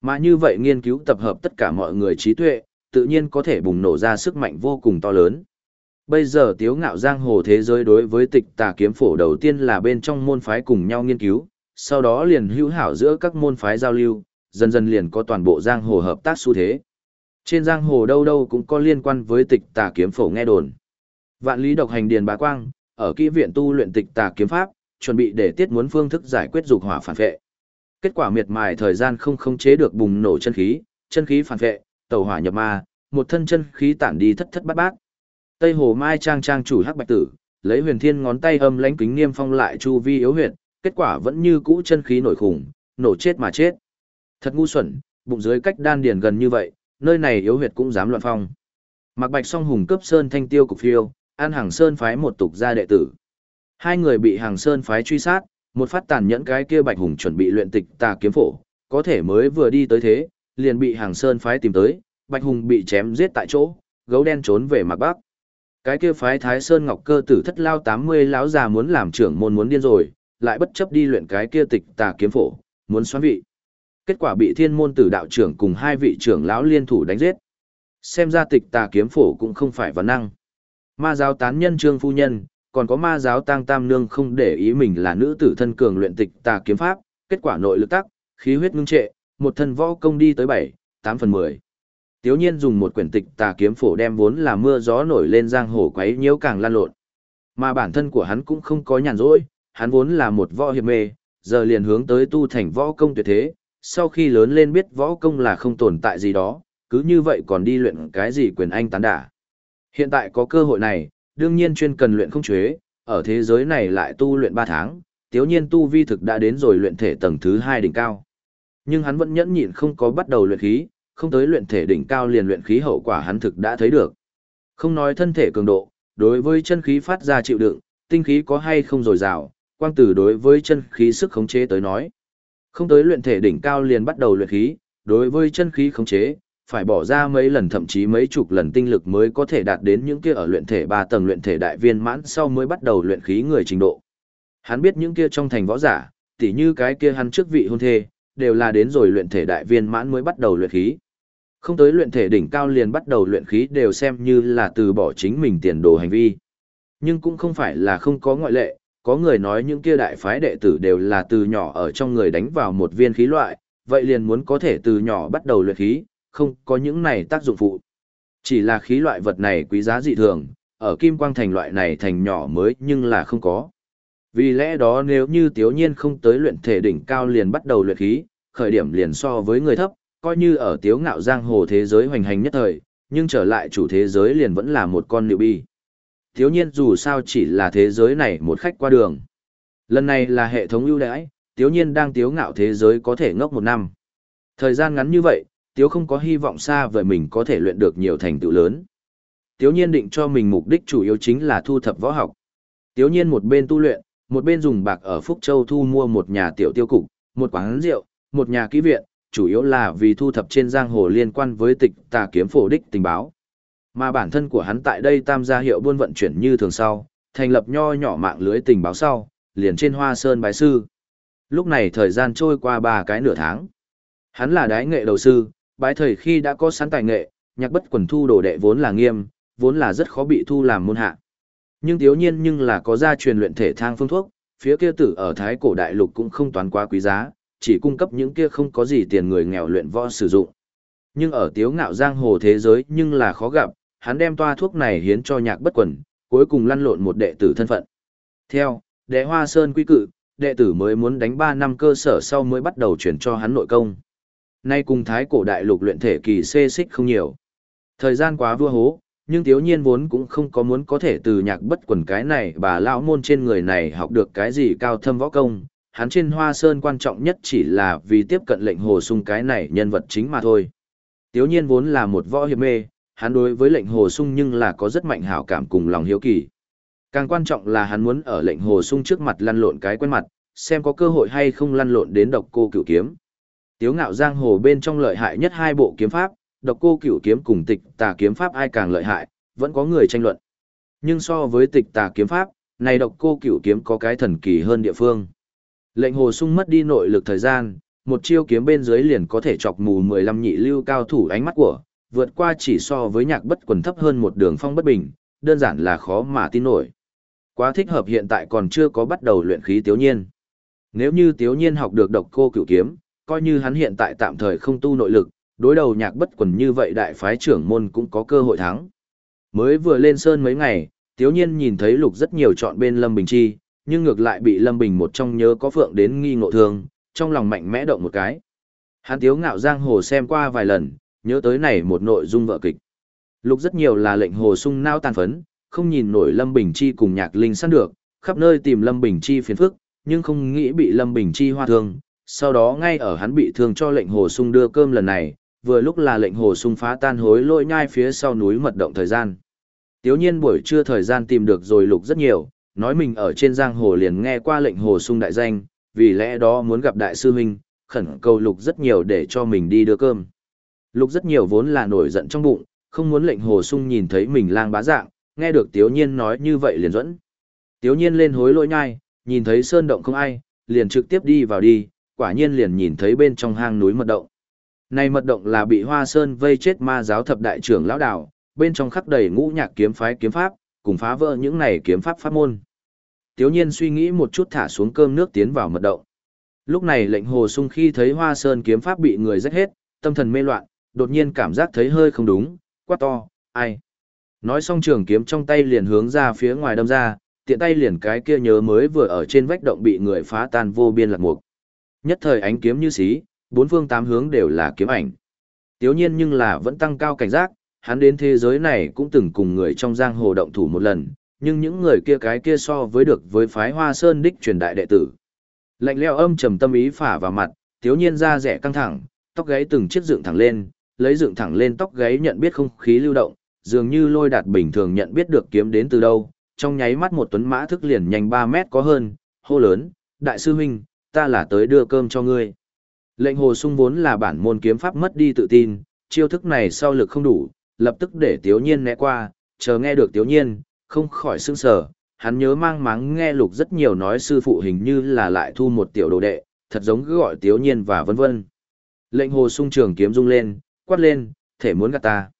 Mà như vậy nghiên cứu tập hợp tất cả mọi người trí tuệ, tự nhiên có thể bùng nổ ra sức mạnh vô cùng to lớn. Bây giờ tiếu ngạo giang hồ thế giới đối với tịch tà kiếm phổ đầu tiên là bên trong môn phái cùng nhau nghiên cứu, sau đó liền hữu hảo giữa các môn phái giao lưu, dần dần liền có toàn bộ giang hồ hợp tác xu thế. Trên giang hồ đâu đâu cũng có liên quan với tịch tà kiếm phổ nghe đồn. Vạn lý độc hành điền bá quang, ở kỹ viện tu luyện tịch tà kiếm pháp, chuẩn bị để tiết muốn phương thức giải quyết dục hỏa phản vệ. Kết quả miệt mài thời gian không khống chế được bùng nổ chân khí, chân khí phản vệ, tẩu hỏa nhập ma, một thân chân khí tản đi thất thất bát bát. Tây Hồ Mai trang trang chủ hắc bạch tử, lấy huyền thiên ngón tay âm lãnh kính niêm phong lại chu vi yếu huyệt, kết quả vẫn như cũ chân khí nổi khủng, nổ chết mà chết. Thật ngu xuẩn, bụng dưới cách đan điền gần như vậy, nơi này yếu huyệt cũng dám loạn phong. Mạc Bạch song hùng cướp sơn thanh tiêu cục phiêu, an hàng sơn phái một tục gia đệ tử. Hai người bị hàng sơn phái truy sát, một phát tàn nhẫn cái kia Bạch hùng chuẩn bị luyện tịch tà kiếm phổ, có thể mới vừa đi tới thế, liền bị hàng sơn phái tìm tới, Bạch hùng bị chém giết tại chỗ, gấu đen trốn về Mạc Bắc. Cái kia phái Thái Sơn Ngọc Cơ tử thất lao 80 lão già muốn làm trưởng môn muốn điên rồi, lại bất chấp đi luyện cái kia tịch tà kiếm phổ, muốn xoán vị. Kết quả bị thiên môn tử đạo trưởng cùng hai vị trưởng lão liên thủ đánh giết. Xem ra tịch tà kiếm phổ cũng không phải vấn năng. Ma giáo tán nhân trương phu nhân, còn có ma giáo tang tam nương không để ý mình là nữ tử thân cường luyện tịch tà kiếm pháp, kết quả nội lực tắc, khí huyết ngưng trệ, một thân võ công đi tới 7, 8 phần 10. Tiếu nhiên dùng một quyển tịch tà kiếm phổ đem vốn là mưa gió nổi lên giang hồ quấy nhiễu càng lan lộn. Mà bản thân của hắn cũng không có nhàn rỗi, hắn vốn là một võ hiệp mê, giờ liền hướng tới tu thành võ công tuyệt thế, sau khi lớn lên biết võ công là không tồn tại gì đó, cứ như vậy còn đi luyện cái gì quyền anh tán đả. Hiện tại có cơ hội này, đương nhiên chuyên cần luyện không chế, ở thế giới này lại tu luyện 3 tháng, tiếu nhiên tu vi thực đã đến rồi luyện thể tầng thứ 2 đỉnh cao. Nhưng hắn vẫn nhẫn nhịn không có bắt đầu luyện khí, không tới luyện thể đỉnh cao liền luyện khí hậu quả hắn thực đã thấy được. Không nói thân thể cường độ, đối với chân khí phát ra chịu đựng, tinh khí có hay không dồi dào, quang tử đối với chân khí sức khống chế tới nói. Không tới luyện thể đỉnh cao liền bắt đầu luyện khí, đối với chân khí khống chế, phải bỏ ra mấy lần thậm chí mấy chục lần tinh lực mới có thể đạt đến những kia ở luyện thể ba tầng luyện thể đại viên mãn sau mới bắt đầu luyện khí người trình độ. Hắn biết những kia trong thành võ giả, tỉ như cái kia hắn trước vị hôn thê, đều là đến rồi luyện thể đại viên mãn mới bắt đầu luyện khí. Không tới luyện thể đỉnh cao liền bắt đầu luyện khí đều xem như là từ bỏ chính mình tiền đồ hành vi. Nhưng cũng không phải là không có ngoại lệ, có người nói những kia đại phái đệ tử đều là từ nhỏ ở trong người đánh vào một viên khí loại, vậy liền muốn có thể từ nhỏ bắt đầu luyện khí, không có những này tác dụng phụ. Chỉ là khí loại vật này quý giá dị thường, ở kim quang thành loại này thành nhỏ mới nhưng là không có. Vì lẽ đó nếu như tiếu nhiên không tới luyện thể đỉnh cao liền bắt đầu luyện khí, khởi điểm liền so với người thấp, coi như ở tiếu ngạo giang hồ thế giới hoành hành nhất thời, nhưng trở lại chủ thế giới liền vẫn là một con nịu bi. Tiếu nhiên dù sao chỉ là thế giới này một khách qua đường. Lần này là hệ thống ưu đãi, tiếu nhiên đang tiếu ngạo thế giới có thể ngốc một năm. Thời gian ngắn như vậy, tiếu không có hy vọng xa vời mình có thể luyện được nhiều thành tựu lớn. Tiếu nhiên định cho mình mục đích chủ yếu chính là thu thập võ học. Tiếu nhiên một bên tu luyện, một bên dùng bạc ở Phúc Châu thu mua một nhà tiểu tiêu cục, một quán rượu, một nhà ký viện, chủ yếu là vì thu thập trên giang hồ liên quan với tịch tà kiếm phổ đích tình báo. Mà bản thân của hắn tại đây tam gia hiệu buôn vận chuyển như thường sau, thành lập nho nhỏ mạng lưới tình báo sau, liền trên hoa sơn bái sư. Lúc này thời gian trôi qua ba cái nửa tháng. Hắn là đái nghệ đầu sư, bái thời khi đã có sẵn tài nghệ, nhạc bất quần thu đồ đệ vốn là nghiêm, vốn là rất khó bị thu làm môn hạ. Nhưng thiếu nhiên nhưng là có gia truyền luyện thể thang phương thuốc, phía kia tử ở Thái cổ đại lục cũng không toán quá quý giá, chỉ cung cấp những kia không có gì tiền người nghèo luyện võ sử dụng. Nhưng ở tiếu ngạo giang hồ thế giới nhưng là khó gặp, hắn đem toa thuốc này hiến cho nhạc bất quần, cuối cùng lăn lộn một đệ tử thân phận. Theo, đệ hoa sơn quy cự, đệ tử mới muốn đánh 3 năm cơ sở sau mới bắt đầu chuyển cho hắn nội công. Nay cùng thái cổ đại lục luyện thể kỳ xê xích không nhiều. Thời gian quá vua hố, nhưng thiếu nhiên vốn cũng không có muốn có thể từ nhạc bất quần cái này bà lão môn trên người này học được cái gì cao thâm võ công. Hắn trên hoa sơn quan trọng nhất chỉ là vì tiếp cận lệnh hồ sung cái này nhân vật chính mà thôi. Tiếu nhiên vốn là một võ hiệp mê, hắn đối với lệnh hồ sung nhưng là có rất mạnh hảo cảm cùng lòng hiếu kỳ. Càng quan trọng là hắn muốn ở lệnh hồ sung trước mặt lăn lộn cái quen mặt, xem có cơ hội hay không lăn lộn đến độc cô cửu kiếm. Tiếu ngạo giang hồ bên trong lợi hại nhất hai bộ kiếm pháp, độc cô cửu kiếm cùng tịch tà kiếm pháp ai càng lợi hại, vẫn có người tranh luận. Nhưng so với tịch tà kiếm pháp, này độc cô cửu kiếm có cái thần kỳ hơn địa phương. Lệnh hồ sung mất đi nội lực thời gian, một chiêu kiếm bên dưới liền có thể chọc mù 15 nhị lưu cao thủ ánh mắt của, vượt qua chỉ so với nhạc bất quần thấp hơn một đường phong bất bình, đơn giản là khó mà tin nổi. Quá thích hợp hiện tại còn chưa có bắt đầu luyện khí tiếu nhiên. Nếu như tiếu nhiên học được độc cô cửu kiếm, coi như hắn hiện tại tạm thời không tu nội lực, đối đầu nhạc bất quần như vậy đại phái trưởng môn cũng có cơ hội thắng. Mới vừa lên sơn mấy ngày, tiếu nhiên nhìn thấy lục rất nhiều chọn bên Lâm Bình Chi, nhưng ngược lại bị Lâm Bình một trong nhớ có phượng đến nghi ngộ thương, trong lòng mạnh mẽ động một cái. Hắn tiếu ngạo giang hồ xem qua vài lần, nhớ tới này một nội dung vợ kịch. Lục rất nhiều là lệnh hồ sung nao tàn phấn, không nhìn nổi Lâm Bình Chi cùng nhạc linh săn được, khắp nơi tìm Lâm Bình Chi phiền phức, nhưng không nghĩ bị Lâm Bình Chi hoa thương. Sau đó ngay ở hắn bị thương cho lệnh hồ sung đưa cơm lần này, vừa lúc là lệnh hồ sung phá tan hối lôi nhai phía sau núi mật động thời gian. Tiếu nhiên buổi trưa thời gian tìm được rồi lục rất nhiều, nói mình ở trên giang hồ liền nghe qua lệnh hồ sung đại danh, vì lẽ đó muốn gặp đại sư huynh, khẩn cầu lục rất nhiều để cho mình đi đưa cơm. Lục rất nhiều vốn là nổi giận trong bụng, không muốn lệnh hồ sung nhìn thấy mình lang bá dạng, nghe được Tiếu Nhiên nói như vậy liền dẫn. Tiếu Nhiên lên hối lỗi nhai, nhìn thấy sơn động không ai, liền trực tiếp đi vào đi, quả nhiên liền nhìn thấy bên trong hang núi mật động. Này mật động là bị Hoa Sơn vây chết ma giáo thập đại trưởng lão đảo, bên trong khắc đầy ngũ nhạc kiếm phái kiếm pháp, cùng phá vỡ những này kiếm pháp pháp môn. Tiếu nhiên suy nghĩ một chút thả xuống cơm nước tiến vào mật động. Lúc này lệnh hồ sung khi thấy Hoa Sơn kiếm pháp bị người rách hết, tâm thần mê loạn, đột nhiên cảm giác thấy hơi không đúng, quát to, ai. Nói xong trường kiếm trong tay liền hướng ra phía ngoài đâm ra, tiện tay liền cái kia nhớ mới vừa ở trên vách động bị người phá tan vô biên lạc mục. Nhất thời ánh kiếm như xí, bốn phương tám hướng đều là kiếm ảnh. Tiếu nhiên nhưng là vẫn tăng cao cảnh giác, hắn đến thế giới này cũng từng cùng người trong giang hồ động thủ một lần, nhưng những người kia cái kia so với được với phái hoa sơn đích truyền đại đệ tử. Lạnh leo âm trầm tâm ý phả vào mặt, tiếu nhiên da rẻ căng thẳng, tóc gáy từng chiếc dựng thẳng lên, lấy dựng thẳng lên tóc gáy nhận biết không khí lưu động, dường như lôi đạt bình thường nhận biết được kiếm đến từ đâu, trong nháy mắt một tuấn mã thức liền nhanh 3 mét có hơn, hô lớn, đại sư huynh, ta là tới đưa cơm cho ngươi. Lệnh hồ sung vốn là bản môn kiếm pháp mất đi tự tin, chiêu thức này sau lực không đủ, lập tức để tiếu nhiên né qua, chờ nghe được tiếu nhiên, không khỏi sưng sờ, hắn nhớ mang máng nghe lục rất nhiều nói sư phụ hình như là lại thu một tiểu đồ đệ, thật giống cứ gọi tiếu nhiên và vân vân. Lệnh hồ sung trường kiếm rung lên, quát lên, thể muốn gạt ta.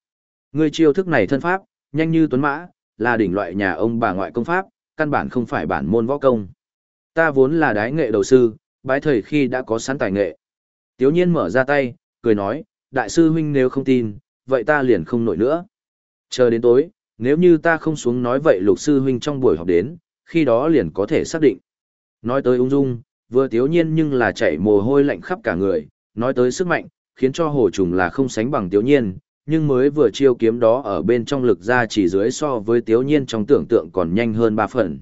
Ngươi chiêu thức này thân pháp, nhanh như tuấn mã, là đỉnh loại nhà ông bà ngoại công pháp, căn bản không phải bản môn võ công. Ta vốn là đái nghệ đầu sư, bái thời khi đã có sẵn tài nghệ. Tiếu nhiên mở ra tay, cười nói, đại sư huynh nếu không tin, vậy ta liền không nổi nữa. Chờ đến tối, nếu như ta không xuống nói vậy lục sư huynh trong buổi họp đến, khi đó liền có thể xác định. Nói tới ung dung, vừa tiếu nhiên nhưng là chảy mồ hôi lạnh khắp cả người, nói tới sức mạnh, khiến cho hồ trùng là không sánh bằng tiếu nhiên, nhưng mới vừa chiêu kiếm đó ở bên trong lực ra chỉ dưới so với tiếu nhiên trong tưởng tượng còn nhanh hơn ba phần.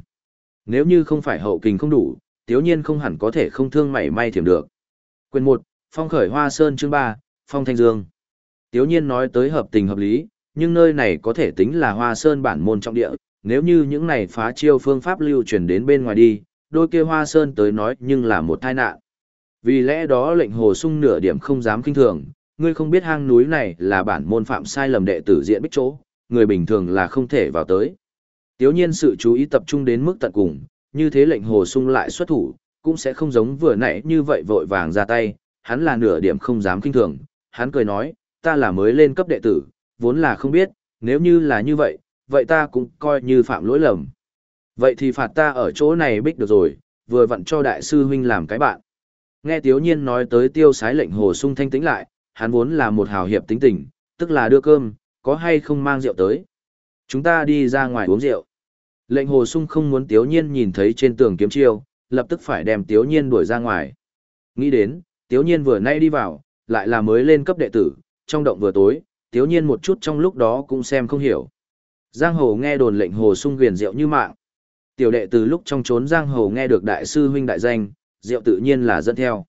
Nếu như không phải hậu kình không đủ, tiếu nhiên không hẳn có thể không thương mảy may thiểm được. Quyền 1, Phong khởi Hoa Sơn chương 3, Phong Thanh Dương. Tiếu nhiên nói tới hợp tình hợp lý, nhưng nơi này có thể tính là Hoa Sơn bản môn trọng địa, nếu như những này phá chiêu phương pháp lưu truyền đến bên ngoài đi, đôi kia Hoa Sơn tới nói nhưng là một tai nạn. Vì lẽ đó lệnh hồ sung nửa điểm không dám kinh thường, ngươi không biết hang núi này là bản môn phạm sai lầm đệ tử diện bích chỗ, người bình thường là không thể vào tới. Tiếu nhiên sự chú ý tập trung đến mức tận cùng, như thế lệnh hồ sung lại xuất thủ, cũng sẽ không giống vừa nãy như vậy vội vàng ra tay, hắn là nửa điểm không dám kinh thường, hắn cười nói, ta là mới lên cấp đệ tử, vốn là không biết, nếu như là như vậy, vậy ta cũng coi như phạm lỗi lầm. Vậy thì phạt ta ở chỗ này bích được rồi, vừa vặn cho đại sư huynh làm cái bạn. Nghe Tiếu Nhiên nói tới tiêu sái lệnh hồ sung thanh tĩnh lại, hắn vốn là một hào hiệp tính tình, tức là đưa cơm, có hay không mang rượu tới. Chúng ta đi ra ngoài uống rượu. Lệnh hồ sung không muốn Tiếu Nhiên nhìn thấy trên tường kiếm chiêu, lập tức phải đem Tiếu Nhiên đuổi ra ngoài. Nghĩ đến, Tiếu Nhiên vừa nay đi vào, lại là mới lên cấp đệ tử, trong động vừa tối, Tiếu Nhiên một chút trong lúc đó cũng xem không hiểu. Giang Hồ nghe đồn lệnh hồ sung huyền diệu như mạng. Tiểu đệ từ lúc trong trốn Giang Hồ nghe được đại sư huynh đại danh, diệu tự nhiên là dẫn theo.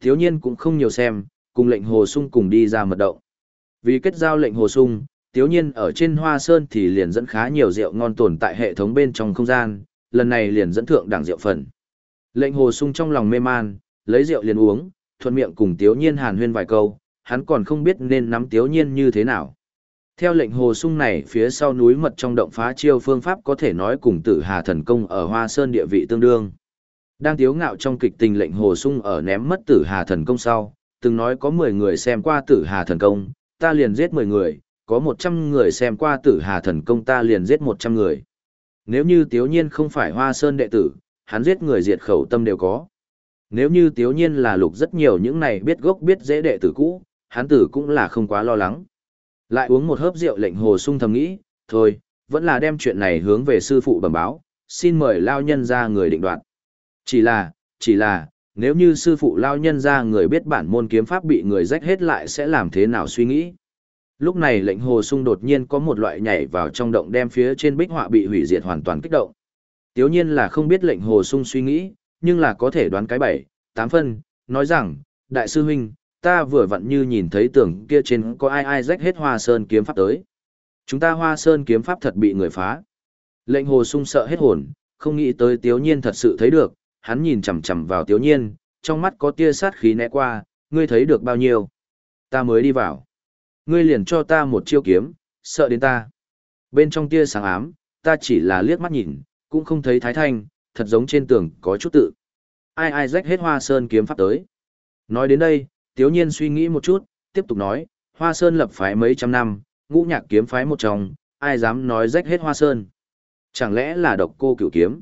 Tiếu Nhiên cũng không nhiều xem, cùng lệnh hồ sung cùng đi ra mật động. Vì kết giao lệnh hồ sung, Tiếu Nhiên ở trên Hoa Sơn thì liền dẫn khá nhiều rượu ngon tồn tại hệ thống bên trong không gian, lần này liền dẫn thượng đẳng rượu phần. Lệnh hồ sung trong lòng mê man, lấy rượu liền uống, thuận miệng cùng Tiếu Nhiên hàn huyên vài câu, hắn còn không biết nên nắm Tiếu Nhiên như thế nào. Theo lệnh hồ sung này phía sau núi mật trong động phá chiêu phương pháp có thể nói cùng tử hà thần công ở Hoa Sơn địa vị tương đương. Đang tiếu ngạo trong kịch tình lệnh hồ sung ở ném mất tử hà thần công sau, từng nói có 10 người xem qua tử hà thần công, ta liền giết 10 người, có 100 người xem qua tử hà thần công ta liền giết 100 người. Nếu như tiếu nhiên không phải hoa sơn đệ tử, hắn giết người diệt khẩu tâm đều có. Nếu như tiếu nhiên là lục rất nhiều những này biết gốc biết dễ đệ tử cũ, hắn tử cũng là không quá lo lắng. Lại uống một hớp rượu lệnh hồ sung thầm nghĩ, thôi, vẫn là đem chuyện này hướng về sư phụ bẩm báo, xin mời lao nhân ra người định đoạt. Chỉ là, chỉ là, nếu như sư phụ lao nhân ra người biết bản môn kiếm pháp bị người rách hết lại sẽ làm thế nào suy nghĩ. Lúc này lệnh hồ sung đột nhiên có một loại nhảy vào trong động đem phía trên bích họa bị hủy diệt hoàn toàn kích động. Tiếu nhiên là không biết lệnh hồ sung suy nghĩ, nhưng là có thể đoán cái bảy, tám phân, nói rằng, đại sư huynh, ta vừa vặn như nhìn thấy tưởng kia trên có ai ai rách hết hoa sơn kiếm pháp tới. Chúng ta hoa sơn kiếm pháp thật bị người phá. Lệnh hồ sung sợ hết hồn, không nghĩ tới tiếu nhiên thật sự thấy được, hắn nhìn chằm chằm vào Tiếu Nhiên, trong mắt có tia sát khí né qua, ngươi thấy được bao nhiêu? Ta mới đi vào. Ngươi liền cho ta một chiêu kiếm, sợ đến ta. Bên trong tia sáng ám, ta chỉ là liếc mắt nhìn, cũng không thấy thái thanh, thật giống trên tường có chút tự. Ai ai rách hết hoa sơn kiếm pháp tới. Nói đến đây, tiếu nhiên suy nghĩ một chút, tiếp tục nói, hoa sơn lập phái mấy trăm năm, ngũ nhạc kiếm phái một trong, ai dám nói rách hết hoa sơn. Chẳng lẽ là độc cô cửu kiếm?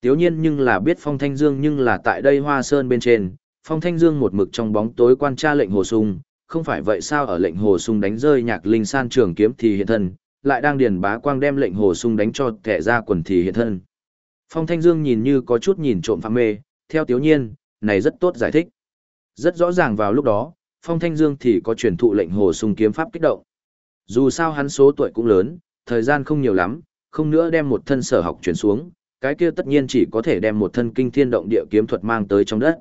Tiếu nhiên nhưng là biết Phong Thanh Dương nhưng là tại đây hoa sơn bên trên, Phong Thanh Dương một mực trong bóng tối quan tra lệnh hồ sung, không phải vậy sao ở lệnh hồ sung đánh rơi nhạc linh san trường kiếm thì hiện thân, lại đang điền bá quang đem lệnh hồ sung đánh cho kẻ ra quần thì hiện thân. Phong Thanh Dương nhìn như có chút nhìn trộm phạm mê, theo Tiếu Nhiên, này rất tốt giải thích. Rất rõ ràng vào lúc đó, Phong Thanh Dương thì có truyền thụ lệnh hồ sung kiếm pháp kích động. Dù sao hắn số tuổi cũng lớn, thời gian không nhiều lắm, không nữa đem một thân sở học truyền xuống, cái kia tất nhiên chỉ có thể đem một thân kinh thiên động địa kiếm thuật mang tới trong đất.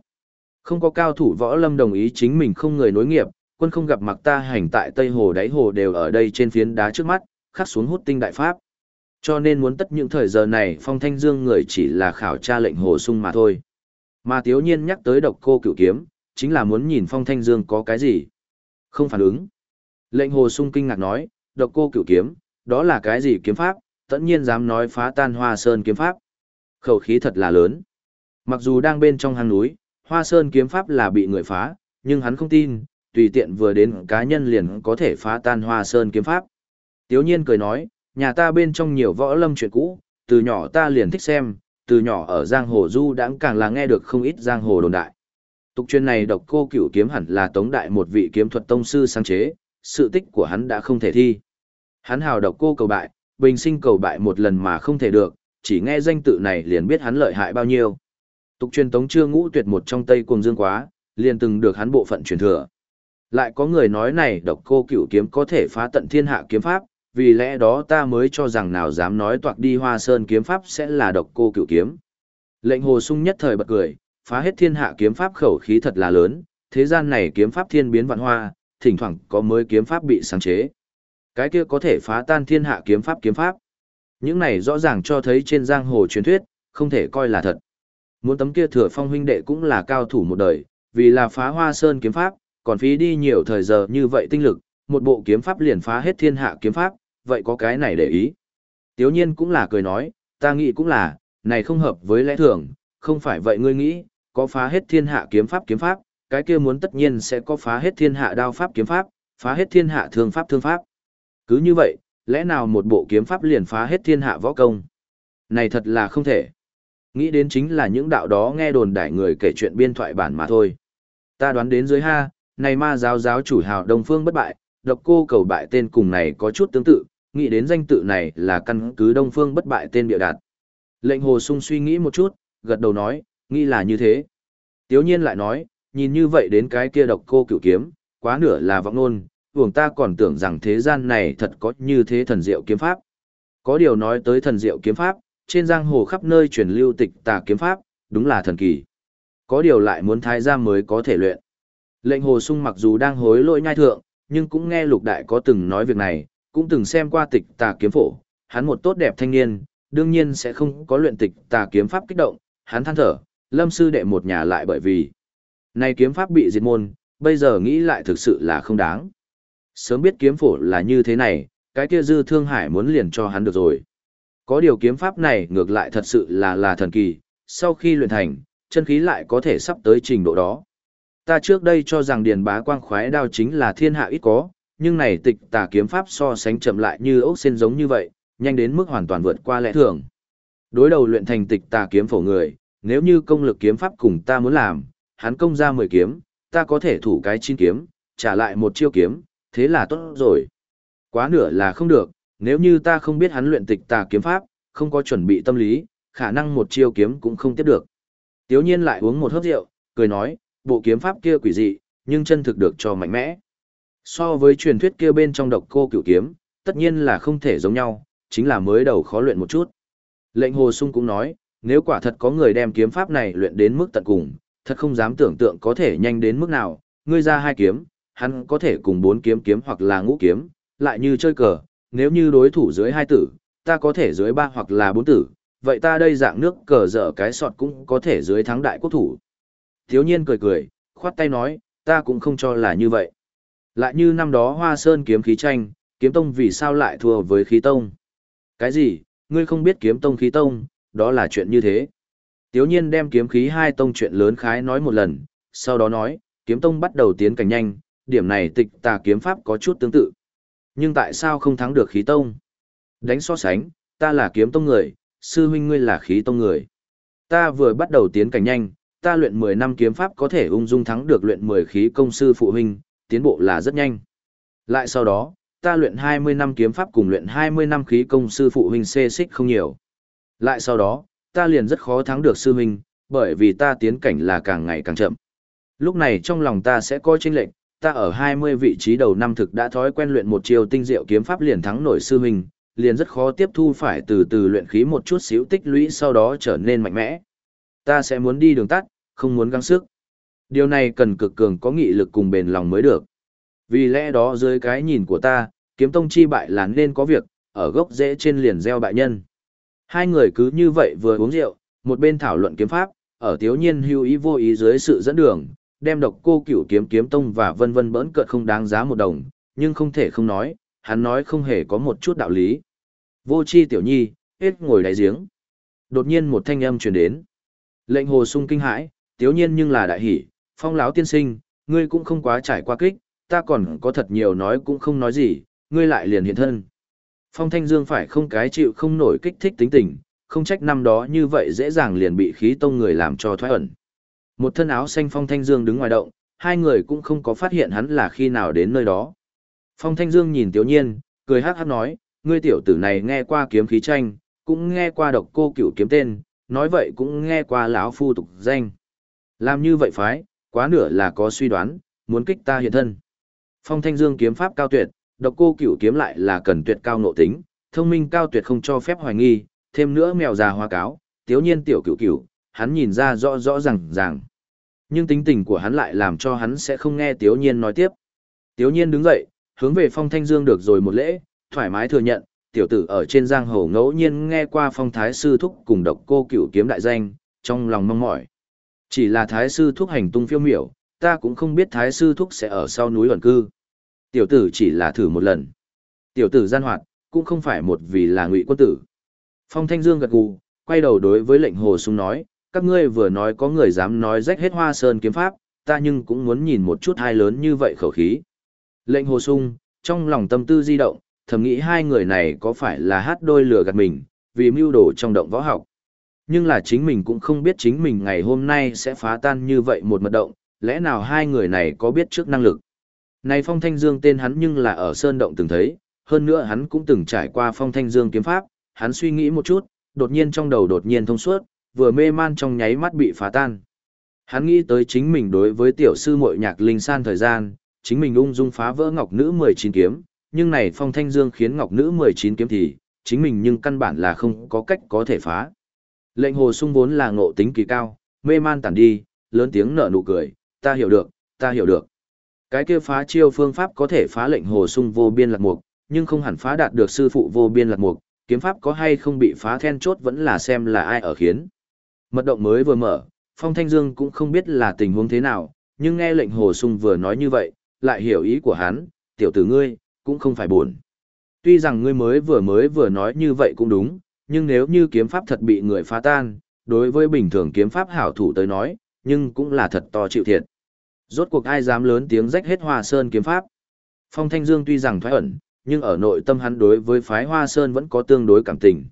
Không có cao thủ võ lâm đồng ý chính mình không người nối nghiệp, quân không gặp mặc ta hành tại Tây Hồ đáy hồ đều ở đây trên phiến đá trước mắt, khắc xuống hút tinh đại pháp. Cho nên muốn tất những thời giờ này Phong Thanh Dương người chỉ là khảo tra lệnh hồ sung mà thôi. Mà Tiếu Nhiên nhắc tới độc cô Cựu kiếm, chính là muốn nhìn Phong Thanh Dương có cái gì. Không phản ứng. Lệnh hồ sung kinh ngạc nói, độc cô Cựu kiếm, đó là cái gì kiếm pháp, tất nhiên dám nói phá tan hoa sơn kiếm pháp. Khẩu khí thật là lớn. Mặc dù đang bên trong hang núi, hoa sơn kiếm pháp là bị người phá, nhưng hắn không tin, tùy tiện vừa đến cá nhân liền có thể phá tan hoa sơn kiếm pháp. Tiếu nhiên cười nói, nhà ta bên trong nhiều võ lâm chuyện cũ, từ nhỏ ta liền thích xem, từ nhỏ ở giang hồ du đãng càng là nghe được không ít giang hồ đồn đại. Tục truyền này độc cô cửu kiếm hẳn là tống đại một vị kiếm thuật tông sư sáng chế, sự tích của hắn đã không thể thi. Hắn hào độc cô cầu bại, bình sinh cầu bại một lần mà không thể được, chỉ nghe danh tự này liền biết hắn lợi hại bao nhiêu. Tục truyền tống chưa ngũ tuyệt một trong Tây Cuồng Dương quá, liền từng được hắn bộ phận truyền thừa. Lại có người nói này độc cô cửu kiếm có thể phá tận thiên hạ kiếm pháp, vì lẽ đó ta mới cho rằng nào dám nói toạc đi hoa sơn kiếm pháp sẽ là độc cô cửu kiếm. Lệnh hồ sung nhất thời bật cười, phá hết thiên hạ kiếm pháp khẩu khí thật là lớn, thế gian này kiếm pháp thiên biến vạn hoa, thỉnh thoảng có mới kiếm pháp bị sáng chế. Cái kia có thể phá tan thiên hạ kiếm pháp kiếm pháp. Những này rõ ràng cho thấy trên giang hồ truyền thuyết, không thể coi là thật. Muốn tấm kia thừa phong huynh đệ cũng là cao thủ một đời, vì là phá hoa sơn kiếm pháp, còn phí đi nhiều thời giờ như vậy tinh lực, một bộ kiếm pháp liền phá hết thiên hạ kiếm pháp, vậy có cái này để ý. Tiếu nhiên cũng là cười nói, ta nghĩ cũng là, này không hợp với lẽ thường, không phải vậy ngươi nghĩ, có phá hết thiên hạ kiếm pháp kiếm pháp, cái kia muốn tất nhiên sẽ có phá hết thiên hạ đao pháp kiếm pháp, phá hết thiên hạ thương pháp thương pháp. Cứ như vậy, lẽ nào một bộ kiếm pháp liền phá hết thiên hạ võ công? Này thật là không thể. Nghĩ đến chính là những đạo đó nghe đồn đại người kể chuyện biên thoại bản mà thôi. Ta đoán đến dưới ha, này ma giáo giáo chủ hào Đông Phương bất bại, độc cô cầu bại tên cùng này có chút tương tự, nghĩ đến danh tự này là căn cứ Đông Phương bất bại tên bịa đặt. Lệnh Hồ Sung suy nghĩ một chút, gật đầu nói, nghĩ là như thế. Tiếu nhiên lại nói, nhìn như vậy đến cái kia độc cô cửu kiếm, quá nửa là vọng nôn, vùng ta còn tưởng rằng thế gian này thật có như thế thần diệu kiếm pháp. Có điều nói tới thần diệu kiếm pháp, trên giang hồ khắp nơi truyền lưu tịch tà kiếm pháp, đúng là thần kỳ. Có điều lại muốn thái giam mới có thể luyện. Lệnh hồ sung mặc dù đang hối lỗi nhai thượng, nhưng cũng nghe lục đại có từng nói việc này, cũng từng xem qua tịch tà kiếm phổ, hắn một tốt đẹp thanh niên, đương nhiên sẽ không có luyện tịch tà kiếm pháp kích động, hắn than thở, lâm sư đệ một nhà lại bởi vì này kiếm pháp bị diệt môn, bây giờ nghĩ lại thực sự là không đáng. Sớm biết kiếm phổ là như thế này, cái kia dư thương hải muốn liền cho hắn được rồi. Có điều kiếm pháp này ngược lại thật sự là là thần kỳ, sau khi luyện thành, chân khí lại có thể sắp tới trình độ đó. Ta trước đây cho rằng điền bá quang khoái đao chính là thiên hạ ít có, nhưng này tịch tà kiếm pháp so sánh chậm lại như ốc sen giống như vậy, nhanh đến mức hoàn toàn vượt qua lẽ thường. Đối đầu luyện thành tịch tà kiếm phổ người, nếu như công lực kiếm pháp cùng ta muốn làm, hắn công ra 10 kiếm, ta có thể thủ cái chín kiếm, trả lại một chiêu kiếm, thế là tốt rồi. Quá nửa là không được, nếu như ta không biết hắn luyện tịch tà kiếm pháp, không có chuẩn bị tâm lý, khả năng một chiêu kiếm cũng không tiếp được. Tiếu nhiên lại uống một hớp rượu, cười nói, bộ kiếm pháp kia quỷ dị, nhưng chân thực được cho mạnh mẽ. So với truyền thuyết kia bên trong độc cô cửu kiếm, tất nhiên là không thể giống nhau, chính là mới đầu khó luyện một chút. Lệnh Hồ Sung cũng nói, nếu quả thật có người đem kiếm pháp này luyện đến mức tận cùng, thật không dám tưởng tượng có thể nhanh đến mức nào, ngươi ra hai kiếm, hắn có thể cùng bốn kiếm kiếm hoặc là ngũ kiếm, lại như chơi cờ, nếu như đối thủ dưới hai tử, ta có thể dưới ba hoặc là bốn tử, vậy ta đây dạng nước cờ dở cái sọt cũng có thể dưới thắng đại quốc thủ. Thiếu nhiên cười cười, khoát tay nói, ta cũng không cho là như vậy. Lại như năm đó hoa sơn kiếm khí tranh, kiếm tông vì sao lại thua với khí tông. Cái gì, ngươi không biết kiếm tông khí tông, đó là chuyện như thế. Tiếu nhiên đem kiếm khí hai tông chuyện lớn khái nói một lần, sau đó nói, kiếm tông bắt đầu tiến cảnh nhanh, điểm này tịch tà kiếm pháp có chút tương tự. Nhưng tại sao không thắng được khí tông? Đánh so sánh, ta là kiếm tông người, sư huynh ngươi là khí tông người. Ta vừa bắt đầu tiến cảnh nhanh, ta luyện 10 năm kiếm pháp có thể ung dung thắng được luyện 10 khí công sư phụ huynh, tiến bộ là rất nhanh. Lại sau đó, ta luyện 20 năm kiếm pháp cùng luyện 20 năm khí công sư phụ huynh xê xích không nhiều. Lại sau đó, ta liền rất khó thắng được sư huynh, bởi vì ta tiến cảnh là càng ngày càng chậm. Lúc này trong lòng ta sẽ coi chênh lệnh, ta ở 20 vị trí đầu năm thực đã thói quen luyện một chiều tinh diệu kiếm pháp liền thắng nổi sư huynh, liền rất khó tiếp thu phải từ từ luyện khí một chút xíu tích lũy sau đó trở nên mạnh mẽ. Ta sẽ muốn đi đường tắt, không muốn gắng sức. Điều này cần cực cường có nghị lực cùng bền lòng mới được. Vì lẽ đó dưới cái nhìn của ta, kiếm tông chi bại là nên có việc, ở gốc rễ trên liền gieo bại nhân. Hai người cứ như vậy vừa uống rượu, một bên thảo luận kiếm pháp, ở thiếu nhiên hưu ý vô ý dưới sự dẫn đường, đem độc cô cửu kiếm kiếm tông và vân vân bỡn cợt không đáng giá một đồng, nhưng không thể không nói, hắn nói không hề có một chút đạo lý. Vô chi tiểu nhi, hết ngồi đáy giếng. Đột nhiên một thanh âm truyền đến. Lệnh hồ sung kinh hãi, tiếu nhiên nhưng là đại hỷ, phong láo tiên sinh, ngươi cũng không quá trải qua kích, ta còn có thật nhiều nói cũng không nói gì, ngươi lại liền hiện thân. Phong thanh dương phải không cái chịu không nổi kích thích tính tình, không trách năm đó như vậy dễ dàng liền bị khí tông người làm cho thoái ẩn. Một thân áo xanh Phong Thanh Dương đứng ngoài động, hai người cũng không có phát hiện hắn là khi nào đến nơi đó. Phong Thanh Dương nhìn Tiểu Nhiên, cười hắc hắc nói, ngươi tiểu tử này nghe qua kiếm khí tranh, cũng nghe qua độc cô cửu kiếm tên, nói vậy cũng nghe qua lão phu tục danh. Làm như vậy phái, quá nửa là có suy đoán, muốn kích ta hiện thân. Phong Thanh Dương kiếm pháp cao tuyệt, độc cô cửu kiếm lại là cần tuyệt cao nội tính, thông minh cao tuyệt không cho phép hoài nghi, thêm nữa mèo già hoa cáo, tiếu nhiên tiểu cửu cửu, hắn nhìn ra rõ rõ ràng ràng. Nhưng tính tình của hắn lại làm cho hắn sẽ không nghe tiếu nhiên nói tiếp. Tiếu nhiên đứng dậy, hướng về phong thanh dương được rồi một lễ, thoải mái thừa nhận, tiểu tử ở trên giang hồ ngẫu nhiên nghe qua phong thái sư thúc cùng độc cô cửu kiếm đại danh, trong lòng mong mỏi. Chỉ là thái sư thúc hành tung phiêu miểu, ta cũng không biết thái sư thúc sẽ ở sau núi ẩn cư. Tiểu tử chỉ là thử một lần. Tiểu tử gian hoạt, cũng không phải một vì là ngụy quân tử. Phong Thanh Dương gật gù, quay đầu đối với lệnh hồ sung nói, các ngươi vừa nói có người dám nói rách hết hoa sơn kiếm pháp, ta nhưng cũng muốn nhìn một chút hai lớn như vậy khẩu khí. Lệnh hồ sung, trong lòng tâm tư di động, thầm nghĩ hai người này có phải là hát đôi lừa gạt mình, vì mưu đồ trong động võ học. Nhưng là chính mình cũng không biết chính mình ngày hôm nay sẽ phá tan như vậy một mật động, lẽ nào hai người này có biết trước năng lực. Này Phong Thanh Dương tên hắn nhưng là ở Sơn Động từng thấy, hơn nữa hắn cũng từng trải qua Phong Thanh Dương kiếm pháp, hắn suy nghĩ một chút, đột nhiên trong đầu đột nhiên thông suốt, vừa mê man trong nháy mắt bị phá tan. Hắn nghĩ tới chính mình đối với tiểu sư muội nhạc linh san thời gian, chính mình ung dung phá vỡ ngọc nữ 19 kiếm, nhưng này phong thanh dương khiến ngọc nữ 19 kiếm thì, chính mình nhưng căn bản là không có cách có thể phá. Lệnh hồ sung vốn là ngộ tính kỳ cao, mê man tản đi, lớn tiếng nở nụ cười, ta hiểu được, ta hiểu được. Cái kia phá chiêu phương pháp có thể phá lệnh hồ sung vô biên lạc mục, nhưng không hẳn phá đạt được sư phụ vô biên lạc mục, kiếm pháp có hay không bị phá then chốt vẫn là xem là ai ở khiến. Mật động mới vừa mở, Phong Thanh Dương cũng không biết là tình huống thế nào, nhưng nghe lệnh Hồ Sung vừa nói như vậy, lại hiểu ý của hắn, tiểu tử ngươi, cũng không phải buồn. Tuy rằng ngươi mới vừa mới vừa nói như vậy cũng đúng, nhưng nếu như kiếm pháp thật bị người phá tan, đối với bình thường kiếm pháp hảo thủ tới nói, nhưng cũng là thật to chịu thiệt. Rốt cuộc ai dám lớn tiếng rách hết Hoa Sơn kiếm pháp. Phong Thanh Dương tuy rằng thoái ẩn, nhưng ở nội tâm hắn đối với phái Hoa Sơn vẫn có tương đối cảm tình.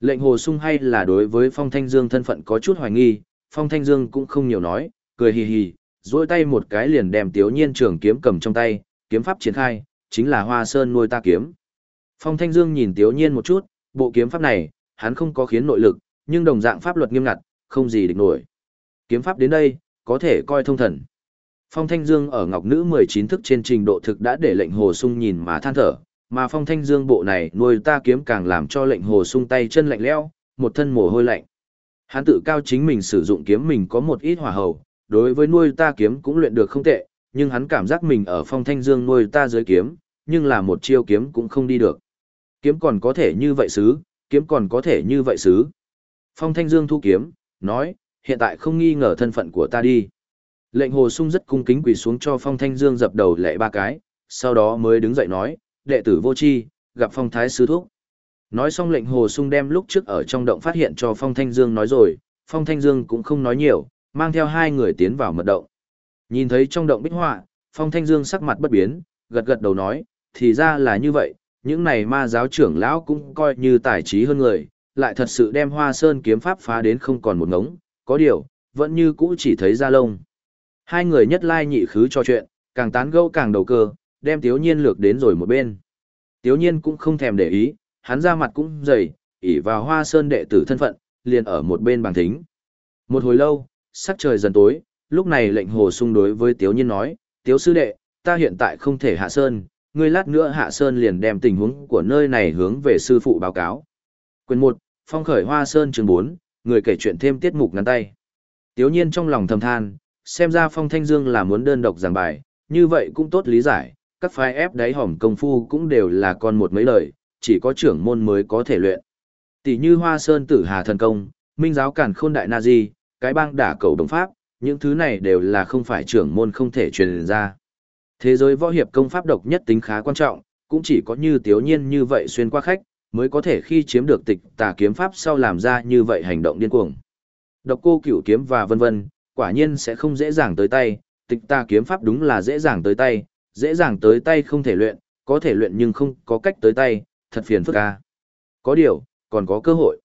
Lệnh hồ sung hay là đối với Phong Thanh Dương thân phận có chút hoài nghi, Phong Thanh Dương cũng không nhiều nói, cười hì hì, duỗi tay một cái liền đem Tiếu Nhiên trường kiếm cầm trong tay, kiếm pháp triển khai, chính là Hoa Sơn nuôi ta kiếm. Phong Thanh Dương nhìn Tiếu Nhiên một chút, bộ kiếm pháp này, hắn không có khiến nội lực, nhưng đồng dạng pháp luật nghiêm ngặt, không gì địch nổi. Kiếm pháp đến đây, có thể coi thông thần. Phong Thanh Dương ở Ngọc Nữ 19 thức trên trình độ thực đã để lệnh hồ sung nhìn mà than thở, mà phong thanh dương bộ này nuôi ta kiếm càng làm cho lệnh hồ sung tay chân lạnh lẽo, một thân mồ hôi lạnh. Hắn tự cao chính mình sử dụng kiếm mình có một ít hỏa hầu, đối với nuôi ta kiếm cũng luyện được không tệ, nhưng hắn cảm giác mình ở phong thanh dương nuôi ta dưới kiếm, nhưng là một chiêu kiếm cũng không đi được. Kiếm còn có thể như vậy xứ, kiếm còn có thể như vậy xứ. Phong thanh dương thu kiếm, nói, hiện tại không nghi ngờ thân phận của ta đi. Lệnh hồ sung rất cung kính quỳ xuống cho phong thanh dương dập đầu lệ ba cái, sau đó mới đứng dậy nói, đệ tử vô chi, gặp phong thái sư thúc. Nói xong lệnh hồ sung đem lúc trước ở trong động phát hiện cho Phong Thanh Dương nói rồi, Phong Thanh Dương cũng không nói nhiều, mang theo hai người tiến vào mật động. Nhìn thấy trong động bích họa, Phong Thanh Dương sắc mặt bất biến, gật gật đầu nói, thì ra là như vậy, những này ma giáo trưởng lão cũng coi như tài trí hơn người, lại thật sự đem hoa sơn kiếm pháp phá đến không còn một ngống, có điều, vẫn như cũ chỉ thấy da lông. Hai người nhất lai nhị khứ cho chuyện, càng tán gẫu càng đầu cơ, đem Tiếu Nhiên lược đến rồi một bên. Tiếu Nhiên cũng không thèm để ý, hắn ra mặt cũng dày, ỉ vào hoa sơn đệ tử thân phận, liền ở một bên bằng thính. Một hồi lâu, sắc trời dần tối, lúc này lệnh hồ sung đối với Tiếu Nhiên nói, Tiếu sư đệ, ta hiện tại không thể hạ sơn, ngươi lát nữa hạ sơn liền đem tình huống của nơi này hướng về sư phụ báo cáo. Quyền một Phong khởi Hoa Sơn chương bốn người kể chuyện thêm tiết mục ngắn tay. Tiếu nhiên trong lòng thầm than, xem ra Phong Thanh Dương là muốn đơn độc giảng bài, như vậy cũng tốt lý giải, các phái ép đáy hỏm công phu cũng đều là con một mấy lời, chỉ có trưởng môn mới có thể luyện. Tỷ như Hoa Sơn Tử Hà thần công, Minh giáo Càn Khôn đại na di, cái bang đả cầu đồng pháp, những thứ này đều là không phải trưởng môn không thể truyền ra. Thế giới võ hiệp công pháp độc nhất tính khá quan trọng, cũng chỉ có như Tiếu Nhiên như vậy xuyên qua khách, mới có thể khi chiếm được tịch tà kiếm pháp sau làm ra như vậy hành động điên cuồng. Độc cô cửu kiếm và vân vân, quả nhiên sẽ không dễ dàng tới tay, tịch tà kiếm pháp đúng là dễ dàng tới tay, dễ dàng tới tay không thể luyện, có thể luyện nhưng không có cách tới tay, thật phiền phức ca. Có điều, còn có cơ hội.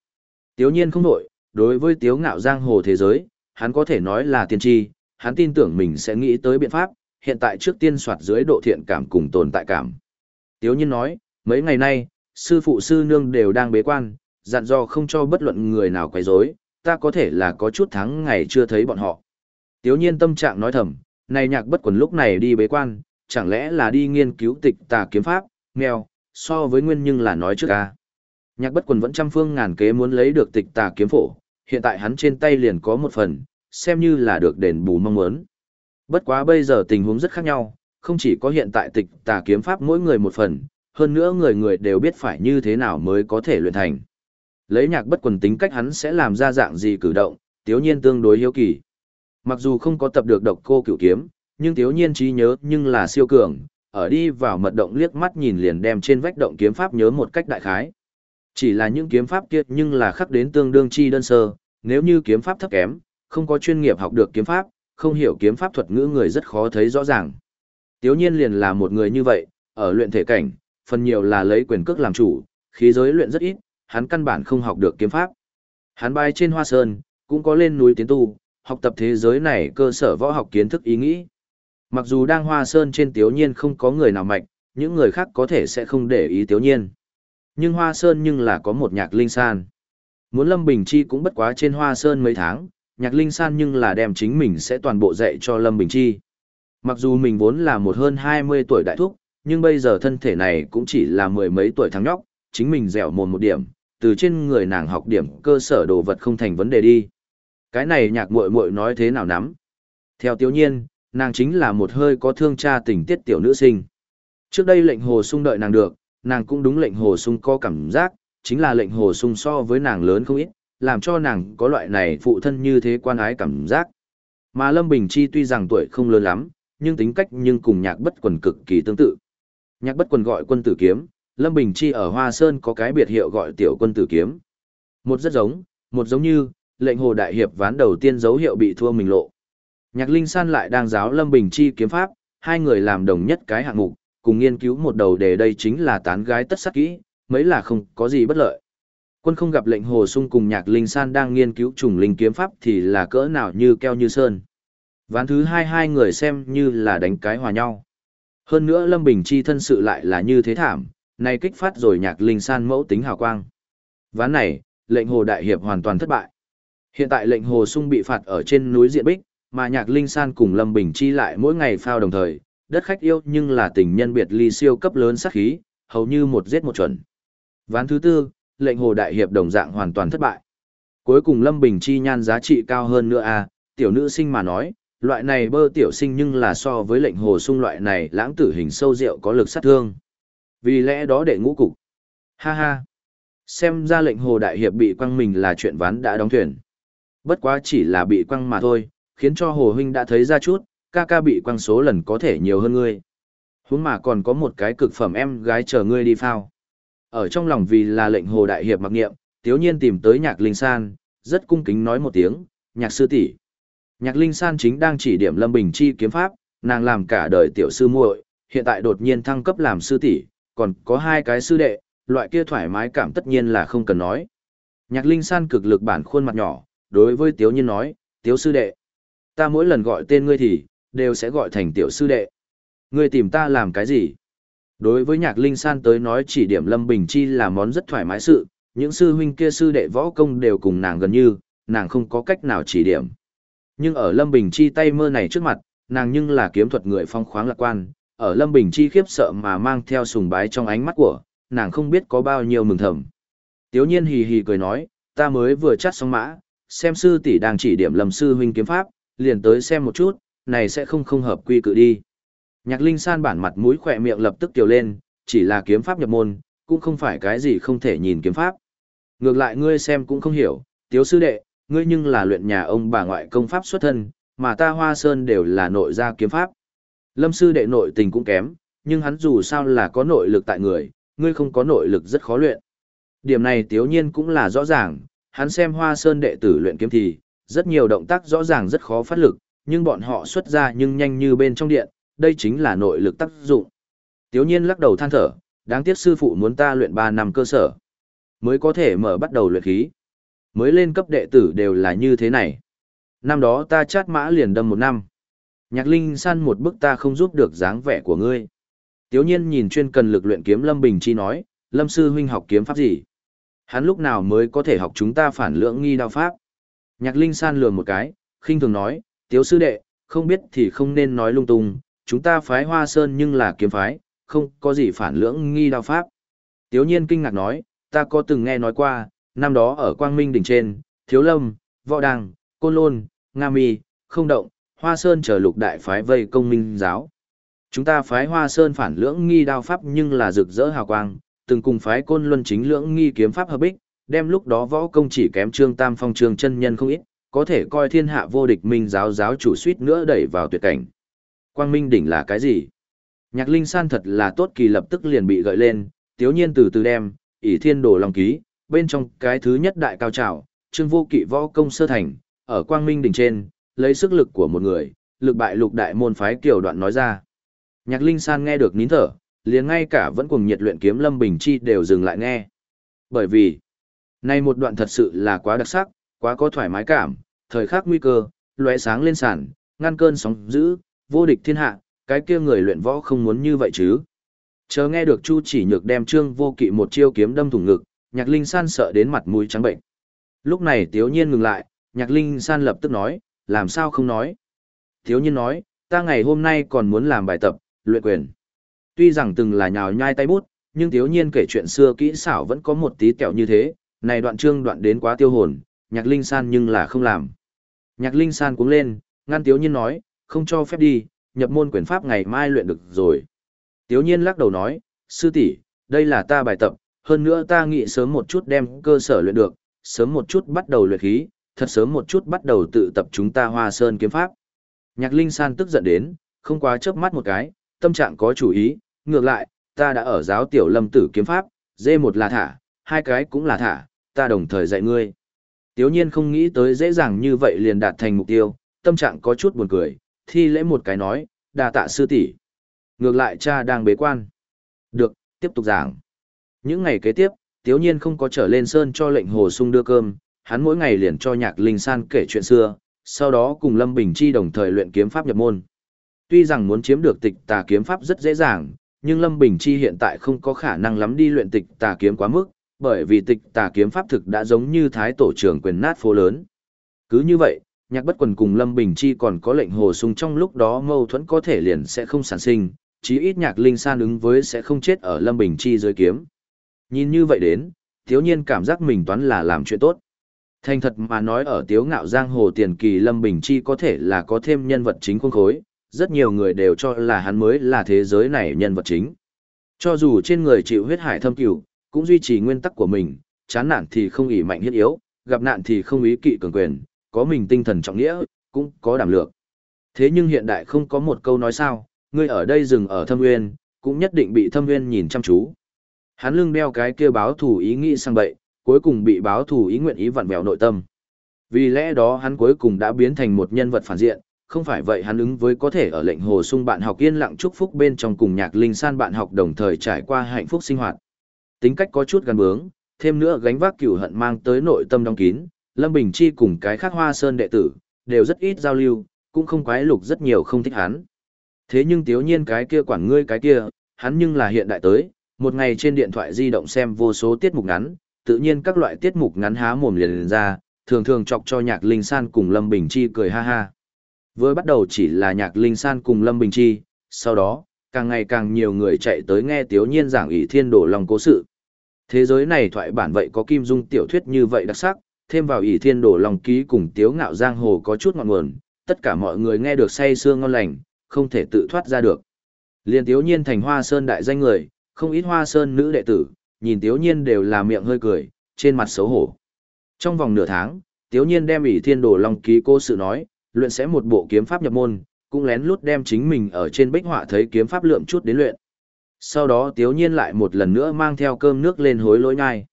Tiếu nhiên không nổi, đối với tiếu ngạo giang hồ thế giới, hắn có thể nói là tiên tri, hắn tin tưởng mình sẽ nghĩ tới biện pháp, hiện tại trước tiên soạt dưới độ thiện cảm cùng tồn tại cảm. Tiếu nhiên nói, mấy ngày nay, sư phụ sư nương đều đang bế quan, dặn dò không cho bất luận người nào quấy rối, ta có thể là có chút tháng ngày chưa thấy bọn họ. Tiếu nhiên tâm trạng nói thầm, này nhạc bất quần lúc này đi bế quan, chẳng lẽ là đi nghiên cứu tịch tà kiếm pháp, nghèo, so với nguyên nhưng là nói trước ca. Nhạc bất quần vẫn trăm phương ngàn kế muốn lấy được tịch tà kiếm phổ, hiện tại hắn trên tay liền có một phần, xem như là được đền bù mong muốn. Bất quá bây giờ tình huống rất khác nhau, không chỉ có hiện tại tịch tà kiếm pháp mỗi người một phần, hơn nữa người người đều biết phải như thế nào mới có thể luyện thành. Lấy nhạc bất quần tính cách hắn sẽ làm ra dạng gì cử động, tiếu nhiên tương đối hiếu kỳ. Mặc dù không có tập được độc cô cửu kiếm, nhưng tiếu nhiên trí nhớ nhưng là siêu cường, ở đi vào mật động liếc mắt nhìn liền đem trên vách động kiếm pháp nhớ một cách đại khái. Chỉ là những kiếm pháp kia nhưng là khắc đến tương đương chi đơn sơ, nếu như kiếm pháp thấp kém, không có chuyên nghiệp học được kiếm pháp, không hiểu kiếm pháp thuật ngữ người rất khó thấy rõ ràng. Tiếu nhiên liền là một người như vậy, ở luyện thể cảnh, phần nhiều là lấy quyền cước làm chủ, khí giới luyện rất ít, hắn căn bản không học được kiếm pháp. Hắn bay trên hoa sơn, cũng có lên núi tiến tu, học tập thế giới này cơ sở võ học kiến thức ý nghĩ. Mặc dù đang hoa sơn trên tiếu nhiên không có người nào mạnh, những người khác có thể sẽ không để ý tiếu nhiên. Nhưng hoa sơn nhưng là có một nhạc linh san. Muốn Lâm Bình Chi cũng bất quá trên hoa sơn mấy tháng, nhạc linh san nhưng là đem chính mình sẽ toàn bộ dạy cho Lâm Bình Chi. Mặc dù mình vốn là một hơn 20 tuổi đại thúc, nhưng bây giờ thân thể này cũng chỉ là mười mấy tuổi thằng nhóc, chính mình dẻo mồm một điểm, từ trên người nàng học điểm cơ sở đồ vật không thành vấn đề đi. Cái này nhạc muội muội nói thế nào nắm. Theo tiểu nhiên, nàng chính là một hơi có thương cha tình tiết tiểu nữ sinh. Trước đây lệnh hồ sung đợi nàng được, nàng cũng đúng lệnh hồ sung có cảm giác, chính là lệnh hồ sung so với nàng lớn không ít, làm cho nàng có loại này phụ thân như thế quan ái cảm giác. Mà Lâm Bình Chi tuy rằng tuổi không lớn lắm, nhưng tính cách nhưng cùng nhạc bất quần cực kỳ tương tự. Nhạc bất quần gọi quân tử kiếm, Lâm Bình Chi ở Hoa Sơn có cái biệt hiệu gọi tiểu quân tử kiếm. Một rất giống, một giống như, lệnh hồ đại hiệp ván đầu tiên dấu hiệu bị thua mình lộ. Nhạc Linh San lại đang giáo Lâm Bình Chi kiếm pháp, hai người làm đồng nhất cái hạng mục, cùng nghiên cứu một đầu đề đây chính là tán gái tất sắc kỹ, mấy là không có gì bất lợi. Quân không gặp lệnh hồ sung cùng nhạc linh san đang nghiên cứu trùng linh kiếm pháp thì là cỡ nào như keo như sơn. Ván thứ hai hai người xem như là đánh cái hòa nhau. Hơn nữa Lâm Bình Chi thân sự lại là như thế thảm, nay kích phát rồi nhạc linh san mẫu tính hào quang. Ván này, lệnh hồ đại hiệp hoàn toàn thất bại. Hiện tại lệnh hồ sung bị phạt ở trên núi Diện Bích, mà nhạc linh san cùng Lâm Bình Chi lại mỗi ngày phao đồng thời, đất khách yêu nhưng là tình nhân biệt ly siêu cấp lớn sát khí, hầu như một giết một chuẩn. Ván thứ tư, lệnh hồ đại hiệp đồng dạng hoàn toàn thất bại. Cuối cùng Lâm Bình Chi nhan giá trị cao hơn nữa à, tiểu nữ sinh mà nói, loại này bơ tiểu sinh nhưng là so với lệnh hồ sung loại này lãng tử hình sâu rượu có lực sát thương. Vì lẽ đó để ngũ cục. Ha ha. Xem ra lệnh hồ đại hiệp bị quăng mình là chuyện ván đã đóng thuyền. Bất quá chỉ là bị quăng mà thôi, khiến cho hồ huynh đã thấy ra chút, ca ca bị quăng số lần có thể nhiều hơn ngươi. Huống mà còn có một cái cực phẩm em gái chờ ngươi đi phao. Ở trong lòng vì là lệnh hồ đại hiệp mặc nghiệm, tiếu nhiên tìm tới nhạc linh san, rất cung kính nói một tiếng, nhạc sư tỷ. Nhạc linh san chính đang chỉ điểm Lâm Bình Chi kiếm pháp, nàng làm cả đời tiểu sư muội, hiện tại đột nhiên thăng cấp làm sư tỷ, còn có hai cái sư đệ, loại kia thoải mái cảm tất nhiên là không cần nói. Nhạc linh san cực lực bản khuôn mặt nhỏ, đối với tiếu nhiên nói, tiếu sư đệ. Ta mỗi lần gọi tên ngươi thì, đều sẽ gọi thành tiểu sư đệ. Ngươi tìm ta làm cái gì? Đối với nhạc linh san tới nói chỉ điểm Lâm Bình Chi là món rất thoải mái sự, những sư huynh kia sư đệ võ công đều cùng nàng gần như, nàng không có cách nào chỉ điểm. Nhưng ở Lâm Bình Chi tay mơ này trước mặt, nàng nhưng là kiếm thuật người phong khoáng lạc quan, ở Lâm Bình Chi khiếp sợ mà mang theo sùng bái trong ánh mắt của, nàng không biết có bao nhiêu mừng thầm. Tiếu nhiên hì hì cười nói, ta mới vừa chắt xong mã, xem sư tỷ đang chỉ điểm Lâm sư huynh kiếm pháp, liền tới xem một chút, này sẽ không không hợp quy cự đi. Nhạc Linh San bản mặt mũi khỏe miệng lập tức tiểu lên, chỉ là kiếm pháp nhập môn, cũng không phải cái gì không thể nhìn kiếm pháp. Ngược lại ngươi xem cũng không hiểu, tiếu sư đệ, ngươi nhưng là luyện nhà ông bà ngoại công pháp xuất thân, mà ta hoa sơn đều là nội gia kiếm pháp. Lâm sư đệ nội tình cũng kém, nhưng hắn dù sao là có nội lực tại người, ngươi không có nội lực rất khó luyện. Điểm này tiếu nhiên cũng là rõ ràng, hắn xem hoa sơn đệ tử luyện kiếm thì, rất nhiều động tác rõ ràng rất khó phát lực, nhưng bọn họ xuất ra nhưng nhanh như bên trong điện, đây chính là nội lực tác dụng. Tiếu nhiên lắc đầu than thở, đáng tiếc sư phụ muốn ta luyện 3 năm cơ sở, mới có thể mở bắt đầu luyện khí. Mới lên cấp đệ tử đều là như thế này. Năm đó ta chát mã liền đâm một năm. Nhạc Linh săn một bức ta không giúp được dáng vẻ của ngươi. Tiếu nhiên nhìn chuyên cần lực luyện kiếm Lâm Bình Chi nói, Lâm sư huynh học kiếm pháp gì? Hắn lúc nào mới có thể học chúng ta phản lưỡng nghi đao pháp? Nhạc Linh san lừa một cái, khinh thường nói, Tiếu sư đệ, không biết thì không nên nói lung tung, chúng ta phái hoa sơn nhưng là kiếm phái, không có gì phản lưỡng nghi đao pháp. Tiếu nhiên kinh ngạc nói, ta có từng nghe nói qua, năm đó ở Quang Minh đỉnh trên, Thiếu Lâm, Võ Đăng, Côn Lôn, Nga Mi, Không Động, Hoa Sơn chờ lục đại phái vây công minh giáo. Chúng ta phái Hoa Sơn phản lưỡng nghi đao pháp nhưng là rực rỡ hào quang, từng cùng phái Côn Luân chính lưỡng nghi kiếm pháp hợp bích, đem lúc đó võ công chỉ kém Trương Tam Phong Trương chân nhân không ít, có thể coi thiên hạ vô địch minh giáo giáo chủ suýt nữa đẩy vào tuyệt cảnh. Quang Minh đỉnh là cái gì? Nhạc Linh San thật là tốt kỳ lập tức liền bị gợi lên, tiếu nhiên từ từ đem, ỷ thiên đồ lòng ký, bên trong cái thứ nhất đại cao trào, trương vô kỵ võ công sơ thành, ở Quang Minh đỉnh trên, lấy sức lực của một người, lực bại lục đại môn phái kiểu đoạn nói ra. Nhạc Linh San nghe được nín thở, liền ngay cả vẫn cùng nhiệt luyện kiếm Lâm Bình Chi đều dừng lại nghe. Bởi vì, nay một đoạn thật sự là quá đặc sắc, quá có thoải mái cảm, thời khắc nguy cơ, lóe sáng lên sàn, ngăn cơn sóng dữ, vô địch thiên hạ, cái kia người luyện võ không muốn như vậy chứ. Chờ nghe được Chu chỉ nhược đem trương vô kỵ một chiêu kiếm đâm thủng ngực, nhạc linh san sợ đến mặt mũi trắng bệnh. Lúc này tiếu nhiên ngừng lại, nhạc linh san lập tức nói, làm sao không nói. Tiếu nhiên nói, ta ngày hôm nay còn muốn làm bài tập, luyện quyền. Tuy rằng từng là nhào nhai tay bút, nhưng tiếu nhiên kể chuyện xưa kỹ xảo vẫn có một tí kẹo như thế, này đoạn trương đoạn đến quá tiêu hồn, nhạc linh san nhưng là không làm. Nhạc linh san cũng lên, ngăn tiếu nhiên nói, không cho phép đi, nhập môn quyền pháp ngày mai luyện được rồi. Tiếu nhiên lắc đầu nói, sư tỷ, đây là ta bài tập, hơn nữa ta nghĩ sớm một chút đem cơ sở luyện được, sớm một chút bắt đầu luyện khí, thật sớm một chút bắt đầu tự tập chúng ta hoa sơn kiếm pháp. Nhạc Linh San tức giận đến, không quá chớp mắt một cái, tâm trạng có chủ ý, ngược lại, ta đã ở giáo tiểu lâm tử kiếm pháp, dê một là thả, hai cái cũng là thả, ta đồng thời dạy ngươi. Tiếu nhiên không nghĩ tới dễ dàng như vậy liền đạt thành mục tiêu, tâm trạng có chút buồn cười, thi lễ một cái nói, đa tạ sư tỷ. Ngược lại cha đang bế quan. Được, tiếp tục giảng. Những ngày kế tiếp, Tiếu Nhiên không có trở lên sơn cho lệnh Hồ Sung đưa cơm, hắn mỗi ngày liền cho Nhạc Linh San kể chuyện xưa, sau đó cùng Lâm Bình Chi đồng thời luyện kiếm pháp nhập môn. Tuy rằng muốn chiếm được tịch tà kiếm pháp rất dễ dàng, nhưng Lâm Bình Chi hiện tại không có khả năng lắm đi luyện tịch tà kiếm quá mức, bởi vì tịch tà kiếm pháp thực đã giống như thái tổ trưởng quyền nát phố lớn. Cứ như vậy, nhạc bất quần cùng Lâm Bình Chi còn có lệnh hồ sung trong lúc đó mâu thuẫn có thể liền sẽ không sản sinh, chí ít nhạc linh san ứng với sẽ không chết ở Lâm Bình Chi dưới kiếm. Nhìn như vậy đến, thiếu nhiên cảm giác mình toán là làm chuyện tốt. Thành thật mà nói ở tiếu ngạo giang hồ tiền kỳ Lâm Bình Chi có thể là có thêm nhân vật chính khuôn khối, rất nhiều người đều cho là hắn mới là thế giới này nhân vật chính. Cho dù trên người chịu huyết hải thâm cửu, cũng duy trì nguyên tắc của mình, chán nản thì không ỷ mạnh hiết yếu, gặp nạn thì không ý kỵ cường quyền, có mình tinh thần trọng nghĩa, cũng có đảm lược. Thế nhưng hiện đại không có một câu nói sao, ngươi ở đây dừng ở thâm nguyên, cũng nhất định bị thâm nguyên nhìn chăm chú. Hắn lưng đeo cái kia báo thủ ý nghĩ sang bậy, cuối cùng bị báo thủ ý nguyện ý vặn vẹo nội tâm. Vì lẽ đó hắn cuối cùng đã biến thành một nhân vật phản diện, không phải vậy hắn ứng với có thể ở lệnh hồ sung bạn học yên lặng chúc phúc bên trong cùng nhạc linh san bạn học đồng thời trải qua hạnh phúc sinh hoạt. Tính cách có chút gắn bướng, thêm nữa gánh vác cửu hận mang tới nội tâm đóng kín, Lâm Bình Chi cùng cái khác hoa sơn đệ tử, đều rất ít giao lưu, cũng không quái lục rất nhiều không thích hắn. Thế nhưng tiếu nhiên cái kia quản ngươi cái kia, hắn nhưng là hiện đại tới, một ngày trên điện thoại di động xem vô số tiết mục ngắn, tự nhiên các loại tiết mục ngắn há mồm liền, liền ra, thường thường chọc cho nhạc linh san cùng Lâm Bình Chi cười ha ha. với bắt đầu chỉ là nhạc linh san cùng Lâm Bình Chi, sau đó, càng ngày càng nhiều người chạy tới nghe tiếu nhiên giảng ỷ thiên đổ lòng cố sự. Thế giới này thoại bản vậy có kim dung tiểu thuyết như vậy đặc sắc, thêm vào ỷ thiên đổ lòng ký cùng tiếu ngạo giang hồ có chút ngọn nguồn, tất cả mọi người nghe được say sương ngon lành, không thể tự thoát ra được. Liên tiếu nhiên thành hoa sơn đại danh người, không ít hoa sơn nữ đệ tử, nhìn tiếu nhiên đều là miệng hơi cười, trên mặt xấu hổ. Trong vòng nửa tháng, tiếu nhiên đem ỷ thiên đổ lòng ký cô sự nói, luyện sẽ một bộ kiếm pháp nhập môn, cũng lén lút đem chính mình ở trên bích họa thấy kiếm pháp lượm chút đến luyện. Sau đó tiếu nhiên lại một lần nữa mang theo cơm nước lên hối lỗi nhai.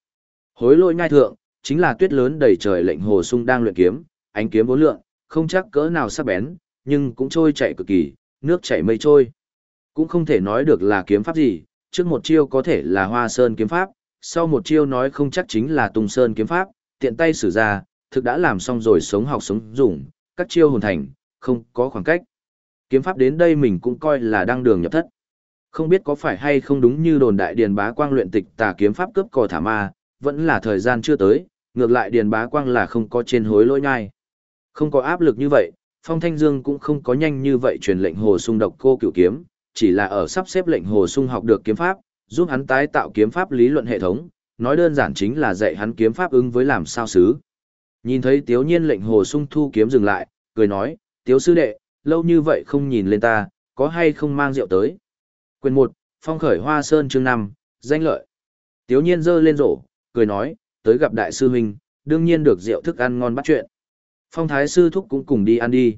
Hối lỗi nhai thượng, chính là tuyết lớn đầy trời lệnh hồ sung đang luyện kiếm, ánh kiếm bốn lượng, không chắc cỡ nào sắc bén, nhưng cũng trôi chạy cực kỳ, nước chảy mây trôi. Cũng không thể nói được là kiếm pháp gì, trước một chiêu có thể là hoa sơn kiếm pháp, sau một chiêu nói không chắc chính là tung sơn kiếm pháp, tiện tay sử ra, thực đã làm xong rồi sống học sống dùng, các chiêu hồn thành, không có khoảng cách. Kiếm pháp đến đây mình cũng coi là đang đường nhập thất. Không biết có phải hay không đúng như đồn đại điền bá quang luyện tịch tà kiếm pháp cướp cò thả ma, vẫn là thời gian chưa tới, ngược lại điền bá quang là không có trên hối lỗi nhai. Không có áp lực như vậy, Phong Thanh Dương cũng không có nhanh như vậy truyền lệnh hồ sung độc cô cửu kiếm, chỉ là ở sắp xếp lệnh hồ sung học được kiếm pháp, giúp hắn tái tạo kiếm pháp lý luận hệ thống, nói đơn giản chính là dạy hắn kiếm pháp ứng với làm sao xứ. Nhìn thấy Tiếu Nhiên lệnh hồ sung thu kiếm dừng lại, cười nói, Tiếu sư đệ, lâu như vậy không nhìn lên ta, có hay không mang rượu tới. Quyền 1, Phong khởi Hoa Sơn chương 5, danh lợi. Tiếu Nhiên giơ lên rổ, cười nói, tới gặp đại sư huynh, đương nhiên được rượu thức ăn ngon bắt chuyện. Phong Thái sư thúc cũng cùng đi ăn đi.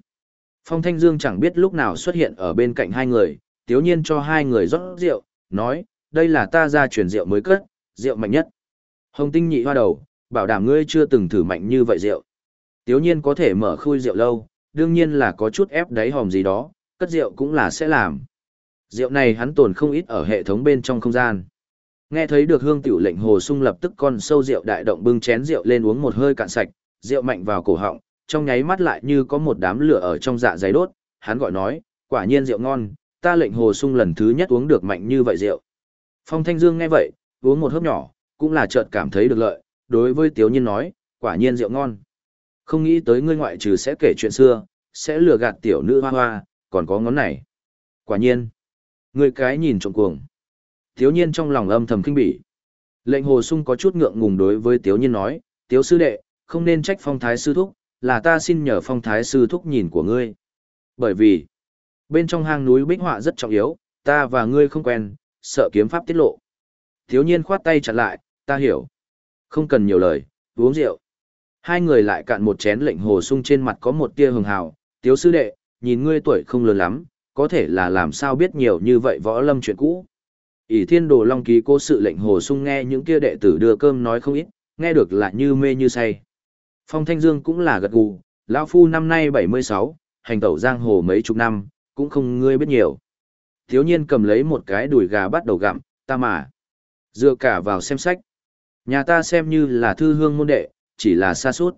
Phong Thanh Dương chẳng biết lúc nào xuất hiện ở bên cạnh hai người, Tiếu Nhiên cho hai người rót rượu, nói, đây là ta ra truyền rượu mới cất, rượu mạnh nhất. Hồng Tinh nhị hoa đầu, bảo đảm ngươi chưa từng thử mạnh như vậy rượu. Tiếu nhiên có thể mở khui rượu lâu, đương nhiên là có chút ép đáy hòm gì đó, cất rượu cũng là sẽ làm. Rượu này hắn tồn không ít ở hệ thống bên trong không gian. Nghe thấy được hương tiểu lệnh hồ sung lập tức con sâu rượu đại động bưng chén rượu lên uống một hơi cạn sạch, rượu mạnh vào cổ họng, trong nháy mắt lại như có một đám lửa ở trong dạ dày đốt, hắn gọi nói, quả nhiên rượu ngon, ta lệnh hồ sung lần thứ nhất uống được mạnh như vậy rượu. Phong Thanh Dương nghe vậy, uống một hớp nhỏ, cũng là chợt cảm thấy được lợi, đối với Tiếu Nhiên nói, quả nhiên rượu ngon. Không nghĩ tới ngươi ngoại trừ sẽ kể chuyện xưa, sẽ lừa gạt tiểu nữ hoa hoa, còn có ngón này. Quả nhiên, Người cái nhìn trộm cuồng. Tiếu Nhiên trong lòng âm thầm kinh bỉ. Lệnh Hồ Sung có chút ngượng ngùng đối với Tiếu Nhiên nói, Tiếu sư đệ, không nên trách phong thái sư thúc, là ta xin nhờ phong thái sư thúc nhìn của ngươi. Bởi vì, bên trong hang núi bích họa rất trọng yếu, ta và ngươi không quen, sợ kiếm pháp tiết lộ. Tiếu Nhiên khoát tay chặn lại, ta hiểu. Không cần nhiều lời, uống rượu. Hai người lại cạn một chén lệnh hồ sung trên mặt có một tia hường hào, tiếu sư đệ, nhìn ngươi tuổi không lớn lắm, có thể là làm sao biết nhiều như vậy võ lâm chuyện cũ. ỷ thiên đồ long ký cố sự lệnh hồ sung nghe những kia đệ tử đưa cơm nói không ít, nghe được là như mê như say. Phong Thanh Dương cũng là gật gù, lão phu năm nay 76, hành tẩu giang hồ mấy chục năm, cũng không ngươi biết nhiều. Thiếu nhiên cầm lấy một cái đùi gà bắt đầu gặm, ta mà. Dựa cả vào xem sách. Nhà ta xem như là thư hương môn đệ, chỉ là xa suốt.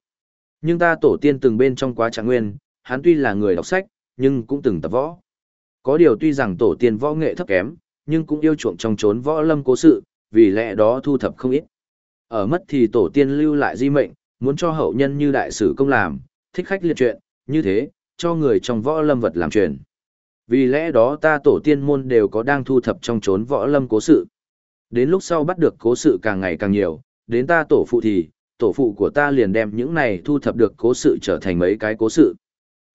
Nhưng ta tổ tiên từng bên trong quá trạng nguyên, hắn tuy là người đọc sách, nhưng cũng từng tập võ. Có điều tuy rằng tổ tiên võ nghệ thấp kém, nhưng cũng yêu chuộng trong trốn võ lâm cố sự, vì lẽ đó thu thập không ít. Ở mất thì tổ tiên lưu lại di mệnh, muốn cho hậu nhân như đại sử công làm, thích khách liệt chuyện, như thế, cho người trong võ lâm vật làm truyền. Vì lẽ đó ta tổ tiên môn đều có đang thu thập trong trốn võ lâm cố sự. Đến lúc sau bắt được cố sự càng ngày càng nhiều, đến ta tổ phụ thì, tổ phụ của ta liền đem những này thu thập được cố sự trở thành mấy cái cố sự.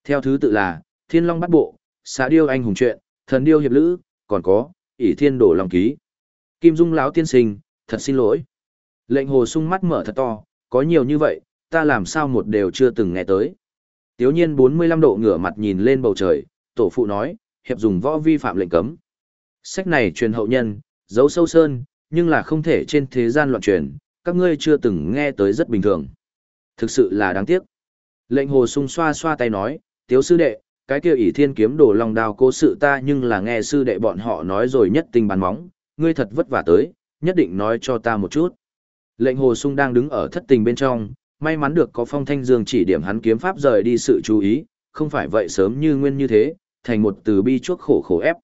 Theo thứ tự là, Thiên Long bắt bộ, Xã Điêu Anh Hùng Truyện, Thần Điêu Hiệp Lữ, còn có, ỷ Thiên Đổ lòng Ký. Kim Dung lão tiên sinh, thật xin lỗi. Lệnh hồ sung mắt mở thật to, có nhiều như vậy, ta làm sao một đều chưa từng nghe tới. Tiếu nhiên 45 độ ngửa mặt nhìn lên bầu trời, tổ phụ nói, hiệp dùng võ vi phạm lệnh cấm. Sách này truyền hậu nhân, giấu sâu sơn, nhưng là không thể trên thế gian loạn truyền, các ngươi chưa từng nghe tới rất bình thường. Thực sự là đáng tiếc. Lệnh hồ sung xoa xoa tay nói, tiếu sư đệ, cái kia ỷ thiên kiếm đồ long đao cố sự ta nhưng là nghe sư đệ bọn họ nói rồi nhất tình bàn móng, ngươi thật vất vả tới, nhất định nói cho ta một chút. Lệnh hồ sung đang đứng ở thất tình bên trong, may mắn được có phong thanh dương chỉ điểm hắn kiếm pháp rời đi sự chú ý, không phải vậy sớm như nguyên như thế, thành một từ bi chuốc khổ khổ ép.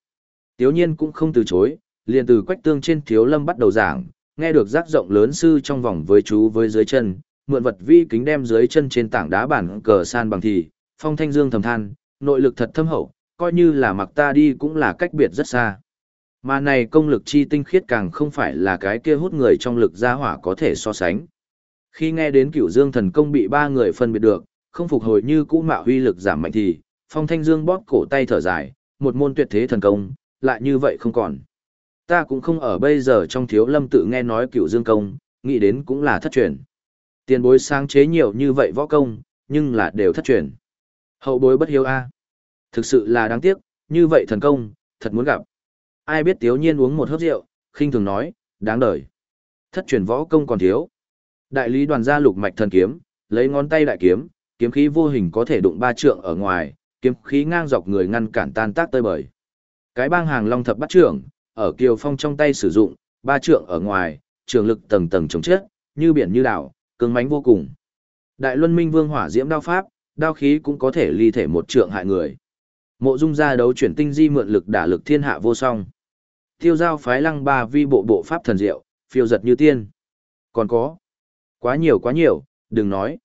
Tiếu nhiên cũng không từ chối, liền từ quách tương trên thiếu lâm bắt đầu giảng, nghe được giác rộng lớn sư trong vòng với chú với dưới chân, mượn vật vi kính đem dưới chân trên tảng đá bản cờ san bằng thì, phong thanh dương thầm than, nội lực thật thâm hậu, coi như là mặc ta đi cũng là cách biệt rất xa. Mà này công lực chi tinh khiết càng không phải là cái kia hút người trong lực gia hỏa có thể so sánh. Khi nghe đến cửu dương thần công bị ba người phân biệt được, không phục hồi như cũ mạo huy lực giảm mạnh thì, phong thanh dương bóp cổ tay thở dài, một môn tuyệt thế thần công, lại như vậy không còn. Ta cũng không ở bây giờ trong thiếu lâm tự nghe nói cửu dương công, nghĩ đến cũng là thất truyền. Tiền bối sáng chế nhiều như vậy võ công, nhưng là đều thất truyền. Hậu bối bất hiếu a. Thực sự là đáng tiếc, như vậy thần công, thật muốn gặp. Ai biết tiếu nhiên uống một hớp rượu, khinh thường nói, đáng đời. Thất truyền võ công còn thiếu. Đại lý đoàn gia lục mạch thần kiếm, lấy ngón tay đại kiếm, kiếm khí vô hình có thể đụng ba trượng ở ngoài, kiếm khí ngang dọc người ngăn cản tan tác tơi bời. Cái bang hàng long thập bắt trưởng, ở kiều phong trong tay sử dụng, ba trượng ở ngoài, trường lực tầng tầng chống chết, như biển như đảo, cứng mãnh vô cùng. Đại Luân Minh Vương hỏa diễm đao pháp, đao khí cũng có thể ly thể một trượng hại người. Mộ Dung gia đấu chuyển tinh di mượn lực đả lực thiên hạ vô song. Tiêu giao phái lăng ba vi bộ bộ pháp thần diệu, phiêu giật như tiên. Còn có, quá nhiều quá nhiều, đừng nói.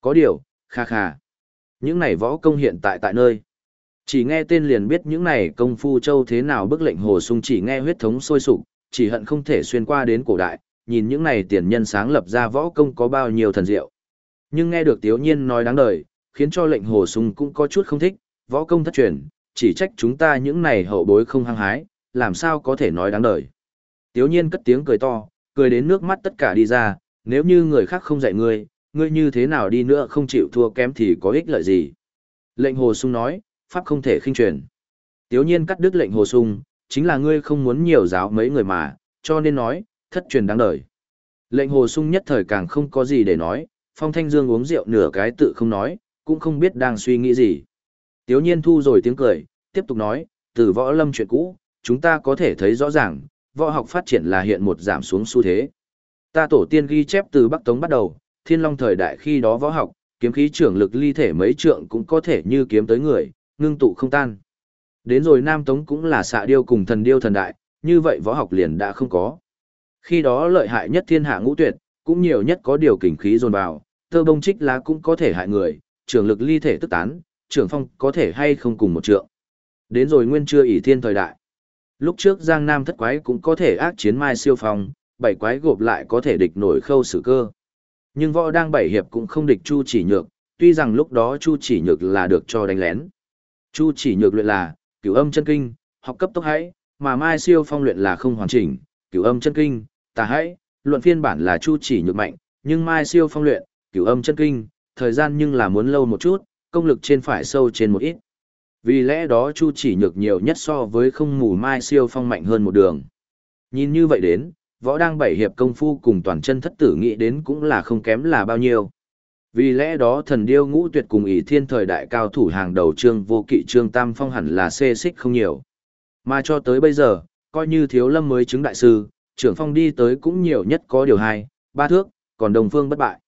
Có điều, kha kha. Những này võ công hiện tại tại nơi. Chỉ nghe tên liền biết những này công phu châu thế nào bức lệnh hồ sung chỉ nghe huyết thống sôi sục, chỉ hận không thể xuyên qua đến cổ đại, nhìn những này tiền nhân sáng lập ra võ công có bao nhiêu thần diệu. Nhưng nghe được Tiếu Nhiên nói đáng đời, khiến cho lệnh hồ sung cũng có chút không thích, võ công thất truyền, chỉ trách chúng ta những này hậu bối không hăng hái, làm sao có thể nói đáng đời. Tiếu Nhiên cất tiếng cười to, cười đến nước mắt tất cả đi ra, nếu như người khác không dạy ngươi, ngươi như thế nào đi nữa không chịu thua kém thì có ích lợi gì. Lệnh hồ sung nói, pháp không thể khinh truyền. Tiếu nhiên cắt đứt lệnh hồ sung, chính là ngươi không muốn nhiều giáo mấy người mà, cho nên nói, thất truyền đáng đời. Lệnh hồ sung nhất thời càng không có gì để nói, phong thanh dương uống rượu nửa cái tự không nói, cũng không biết đang suy nghĩ gì. Tiếu nhiên thu rồi tiếng cười, tiếp tục nói, từ võ lâm chuyện cũ, chúng ta có thể thấy rõ ràng, võ học phát triển là hiện một giảm xuống xu thế. Ta tổ tiên ghi chép từ Bắc Tống bắt đầu, thiên long thời đại khi đó võ học, kiếm khí trưởng lực ly thể mấy trượng cũng có thể như kiếm tới người, ngưng tụ không tan. Đến rồi Nam Tống cũng là xạ điêu cùng thần điêu thần đại, như vậy võ học liền đã không có. Khi đó lợi hại nhất thiên hạ ngũ tuyệt, cũng nhiều nhất có điều kình khí dồn vào, tơ bông trích lá cũng có thể hại người, trường lực ly thể tức tán, Trưởng phong có thể hay không cùng một trượng. Đến rồi nguyên chưa ỷ thiên thời đại. Lúc trước Giang Nam thất quái cũng có thể ác chiến mai siêu phong, bảy quái gộp lại có thể địch nổi khâu sử cơ. Nhưng võ đang bảy hiệp cũng không địch Chu chỉ nhược, tuy rằng lúc đó Chu chỉ nhược là được cho đánh lén. Chu chỉ nhược luyện là cửu âm chân kinh, học cấp tốc hãy, mà Mai Siêu Phong luyện là không hoàn chỉnh, cửu âm chân kinh, tà hãy, luận phiên bản là Chu chỉ nhược mạnh, nhưng Mai Siêu Phong luyện, cửu âm chân kinh, thời gian nhưng là muốn lâu một chút, công lực trên phải sâu trên một ít. Vì lẽ đó Chu chỉ nhược nhiều nhất so với không mù Mai Siêu Phong mạnh hơn một đường. Nhìn như vậy đến, võ đang bảy hiệp công phu cùng toàn chân thất tử nghĩ đến cũng là không kém là bao nhiêu. Vì lẽ đó thần điêu ngũ tuyệt cùng ý thiên thời đại cao thủ hàng đầu trương vô kỵ trương tam phong hẳn là xê xích không nhiều. Mà cho tới bây giờ, coi như thiếu lâm mới chứng đại sư, trưởng phong đi tới cũng nhiều nhất có điều hai, ba thước, còn đồng phương bất bại.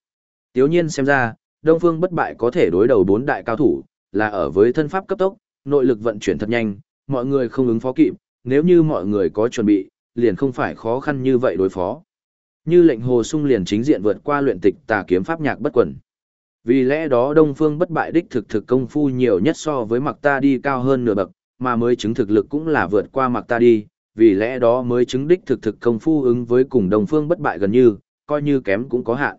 Tiếu nhiên xem ra, đông phương bất bại có thể đối đầu bốn đại cao thủ, là ở với thân pháp cấp tốc, nội lực vận chuyển thật nhanh, mọi người không ứng phó kịp, nếu như mọi người có chuẩn bị, liền không phải khó khăn như vậy đối phó. Như lệnh hồ sung liền chính diện vượt qua luyện tịch tà kiếm pháp nhạc bất quẩn. Vì lẽ đó Đông Phương bất bại đích thực thực công phu nhiều nhất so với mặc ta đi cao hơn nửa bậc, mà mới chứng thực lực cũng là vượt qua mặc ta đi, vì lẽ đó mới chứng đích thực thực công phu ứng với cùng Đông Phương bất bại gần như, coi như kém cũng có hạn.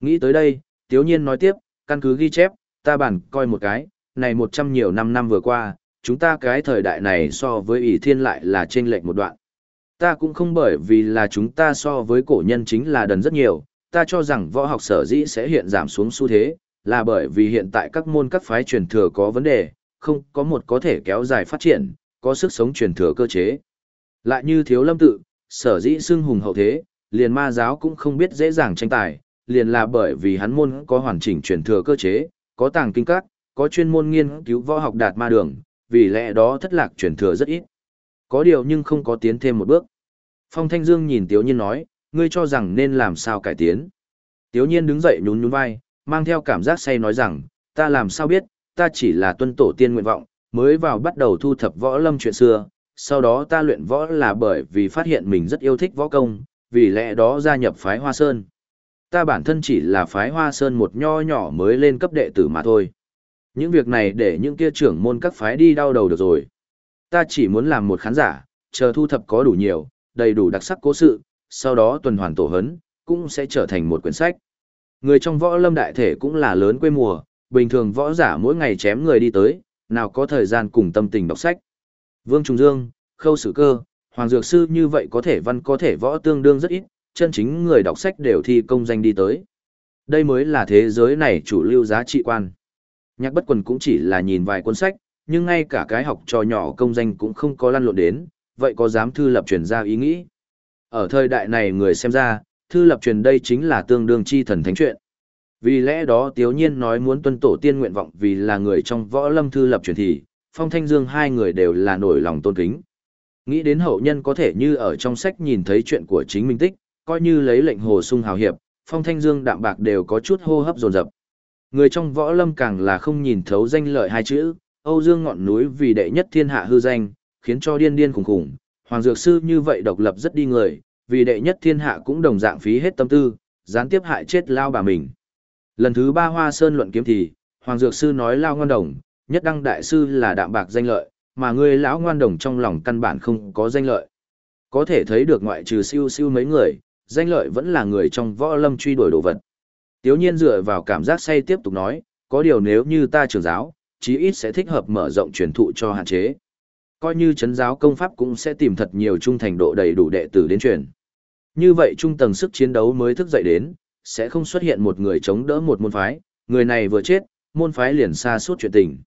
Nghĩ tới đây, Tiếu Nhiên nói tiếp, căn cứ ghi chép, ta bản coi một cái, này một trăm nhiều năm năm vừa qua, chúng ta cái thời đại này so với ỷ thiên lại là trên lệch một đoạn. Ta cũng không bởi vì là chúng ta so với cổ nhân chính là đần rất nhiều, ta cho rằng võ học sở dĩ sẽ hiện giảm xuống xu thế, là bởi vì hiện tại các môn các phái truyền thừa có vấn đề, không có một có thể kéo dài phát triển, có sức sống truyền thừa cơ chế. Lại như thiếu lâm tự, sở dĩ xưng hùng hậu thế, liền ma giáo cũng không biết dễ dàng tranh tài, liền là bởi vì hắn môn có hoàn chỉnh truyền thừa cơ chế, có tàng kinh các, có chuyên môn nghiên cứu võ học đạt ma đường, vì lẽ đó thất lạc truyền thừa rất ít. Có điều nhưng không có tiến thêm một bước. Phong Thanh Dương nhìn Tiếu Nhiên nói, ngươi cho rằng nên làm sao cải tiến. Tiếu Nhiên đứng dậy nhún nhún vai, mang theo cảm giác say nói rằng, ta làm sao biết, ta chỉ là tuân tổ tiên nguyện vọng, mới vào bắt đầu thu thập võ lâm chuyện xưa, sau đó ta luyện võ là bởi vì phát hiện mình rất yêu thích võ công, vì lẽ đó gia nhập phái Hoa Sơn. Ta bản thân chỉ là phái Hoa Sơn một nho nhỏ mới lên cấp đệ tử mà thôi. Những việc này để những kia trưởng môn các phái đi đau đầu được rồi. Ta chỉ muốn làm một khán giả, chờ thu thập có đủ nhiều, đầy đủ đặc sắc cố sự, sau đó tuần hoàn tổ hấn, cũng sẽ trở thành một quyển sách. Người trong võ lâm đại thể cũng là lớn quê mùa, bình thường võ giả mỗi ngày chém người đi tới, nào có thời gian cùng tâm tình đọc sách. Vương Trung Dương, Khâu Sử Cơ, Hoàng Dược Sư như vậy có thể văn có thể võ tương đương rất ít, chân chính người đọc sách đều thi công danh đi tới. Đây mới là thế giới này chủ lưu giá trị quan. Nhạc bất quần cũng chỉ là nhìn vài cuốn sách, nhưng ngay cả cái học trò nhỏ công danh cũng không có lăn lộn đến, vậy có dám thư lập truyền ra ý nghĩ. Ở thời đại này người xem ra, thư lập truyền đây chính là tương đương chi thần thánh chuyện. Vì lẽ đó Tiếu Nhiên nói muốn tuân tổ tiên nguyện vọng vì là người trong võ lâm thư lập truyền thì, Phong Thanh Dương hai người đều là nổi lòng tôn kính. Nghĩ đến hậu nhân có thể như ở trong sách nhìn thấy chuyện của chính minh tích, coi như lấy lệnh hồ sung hào hiệp, Phong Thanh Dương đạm bạc đều có chút hô hấp dồn dập. Người trong võ lâm càng là không nhìn thấu danh lợi hai chữ, Âu Dương ngọn núi vì đệ nhất thiên hạ hư danh, khiến cho điên điên khủng khủng, Hoàng Dược Sư như vậy độc lập rất đi người, vì đệ nhất thiên hạ cũng đồng dạng phí hết tâm tư, gián tiếp hại chết lao bà mình. Lần thứ ba Hoa Sơn luận kiếm thì, Hoàng Dược Sư nói lao ngoan đồng, nhất đăng đại sư là đạm bạc danh lợi, mà ngươi lão ngoan đồng trong lòng căn bản không có danh lợi. Có thể thấy được ngoại trừ siêu siêu mấy người, danh lợi vẫn là người trong võ lâm truy đuổi đồ vật. Tiếu nhiên dựa vào cảm giác say tiếp tục nói, có điều nếu như ta trưởng giáo, chí ít sẽ thích hợp mở rộng truyền thụ cho hạn chế. Coi như chấn giáo công pháp cũng sẽ tìm thật nhiều trung thành độ đầy đủ đệ tử đến truyền. Như vậy trung tầng sức chiến đấu mới thức dậy đến, sẽ không xuất hiện một người chống đỡ một môn phái, người này vừa chết, môn phái liền xa suốt chuyện tình.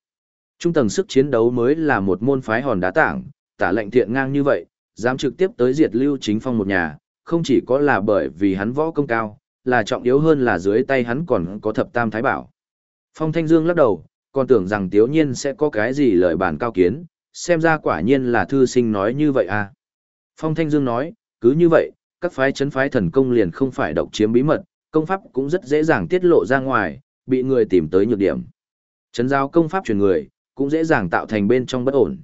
Trung tầng sức chiến đấu mới là một môn phái hòn đá tảng, tả lệnh thiện ngang như vậy, dám trực tiếp tới diệt lưu chính phong một nhà, không chỉ có là bởi vì hắn võ công cao, là trọng yếu hơn là dưới tay hắn còn có thập tam thái bảo. Phong Thanh Dương lắc đầu, còn tưởng rằng Tiếu Nhiên sẽ có cái gì lời bàn cao kiến, xem ra quả nhiên là thư sinh nói như vậy à. Phong Thanh Dương nói, cứ như vậy, các phái chấn phái thần công liền không phải độc chiếm bí mật, công pháp cũng rất dễ dàng tiết lộ ra ngoài, bị người tìm tới nhược điểm. Chấn giao công pháp truyền người, cũng dễ dàng tạo thành bên trong bất ổn.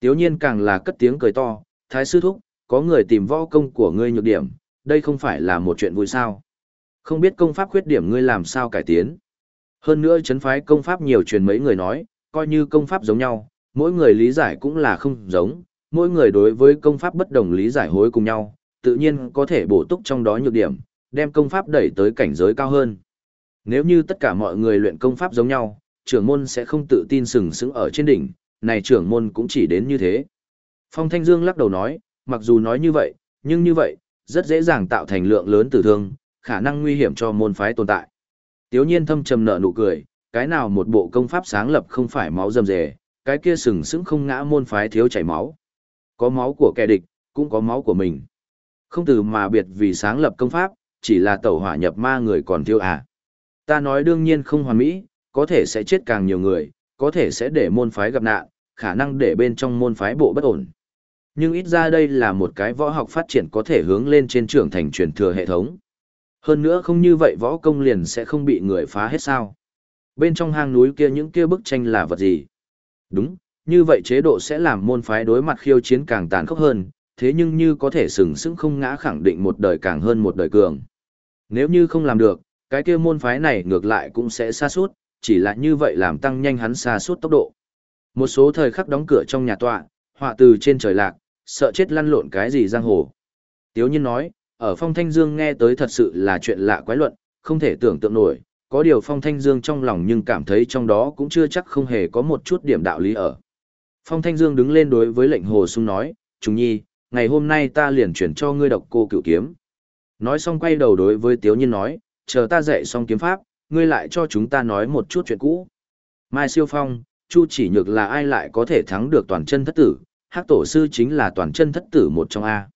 Tiếu nhiên càng là cất tiếng cười to, thái sư thúc, có người tìm võ công của ngươi nhược điểm, đây không phải là một chuyện vui sao. Không biết công pháp khuyết điểm ngươi làm sao cải tiến. Hơn nữa chấn phái công pháp nhiều truyền mấy người nói, coi như công pháp giống nhau, mỗi người lý giải cũng là không giống, mỗi người đối với công pháp bất đồng lý giải hối cùng nhau, tự nhiên có thể bổ túc trong đó nhược điểm, đem công pháp đẩy tới cảnh giới cao hơn. Nếu như tất cả mọi người luyện công pháp giống nhau, trưởng môn sẽ không tự tin sừng sững ở trên đỉnh, này trưởng môn cũng chỉ đến như thế. Phong Thanh Dương lắc đầu nói, mặc dù nói như vậy, nhưng như vậy, rất dễ dàng tạo thành lượng lớn tử thương, khả năng nguy hiểm cho môn phái tồn tại. Tiếu nhiên thâm trầm nở nụ cười, cái nào một bộ công pháp sáng lập không phải máu dầm dề, cái kia sừng sững không ngã môn phái thiếu chảy máu. Có máu của kẻ địch, cũng có máu của mình. Không từ mà biệt vì sáng lập công pháp, chỉ là tẩu hỏa nhập ma người còn thiếu à. Ta nói đương nhiên không hoàn mỹ, có thể sẽ chết càng nhiều người, có thể sẽ để môn phái gặp nạn, khả năng để bên trong môn phái bộ bất ổn. Nhưng ít ra đây là một cái võ học phát triển có thể hướng lên trên trưởng thành truyền thừa hệ thống. Hơn nữa không như vậy võ công liền sẽ không bị người phá hết sao. Bên trong hang núi kia những kia bức tranh là vật gì? Đúng, như vậy chế độ sẽ làm môn phái đối mặt khiêu chiến càng tàn khốc hơn, thế nhưng như có thể sừng sững không ngã khẳng định một đời càng hơn một đời cường. Nếu như không làm được, cái kia môn phái này ngược lại cũng sẽ xa suốt, chỉ là như vậy làm tăng nhanh hắn xa suốt tốc độ. Một số thời khắc đóng cửa trong nhà tọa, họa từ trên trời lạc, sợ chết lăn lộn cái gì giang hồ. Tiếu nhiên nói, ở phong thanh dương nghe tới thật sự là chuyện lạ quái luận, không thể tưởng tượng nổi, có điều phong thanh dương trong lòng nhưng cảm thấy trong đó cũng chưa chắc không hề có một chút điểm đạo lý ở. Phong thanh dương đứng lên đối với lệnh hồ sung nói, Trùng nhi, ngày hôm nay ta liền chuyển cho ngươi độc cô cựu kiếm. Nói xong quay đầu đối với tiếu nhiên nói, chờ ta dạy xong kiếm pháp, ngươi lại cho chúng ta nói một chút chuyện cũ. Mai siêu phong, Chu chỉ nhược là ai lại có thể thắng được toàn chân thất tử, hắc tổ sư chính là toàn chân thất tử một trong A.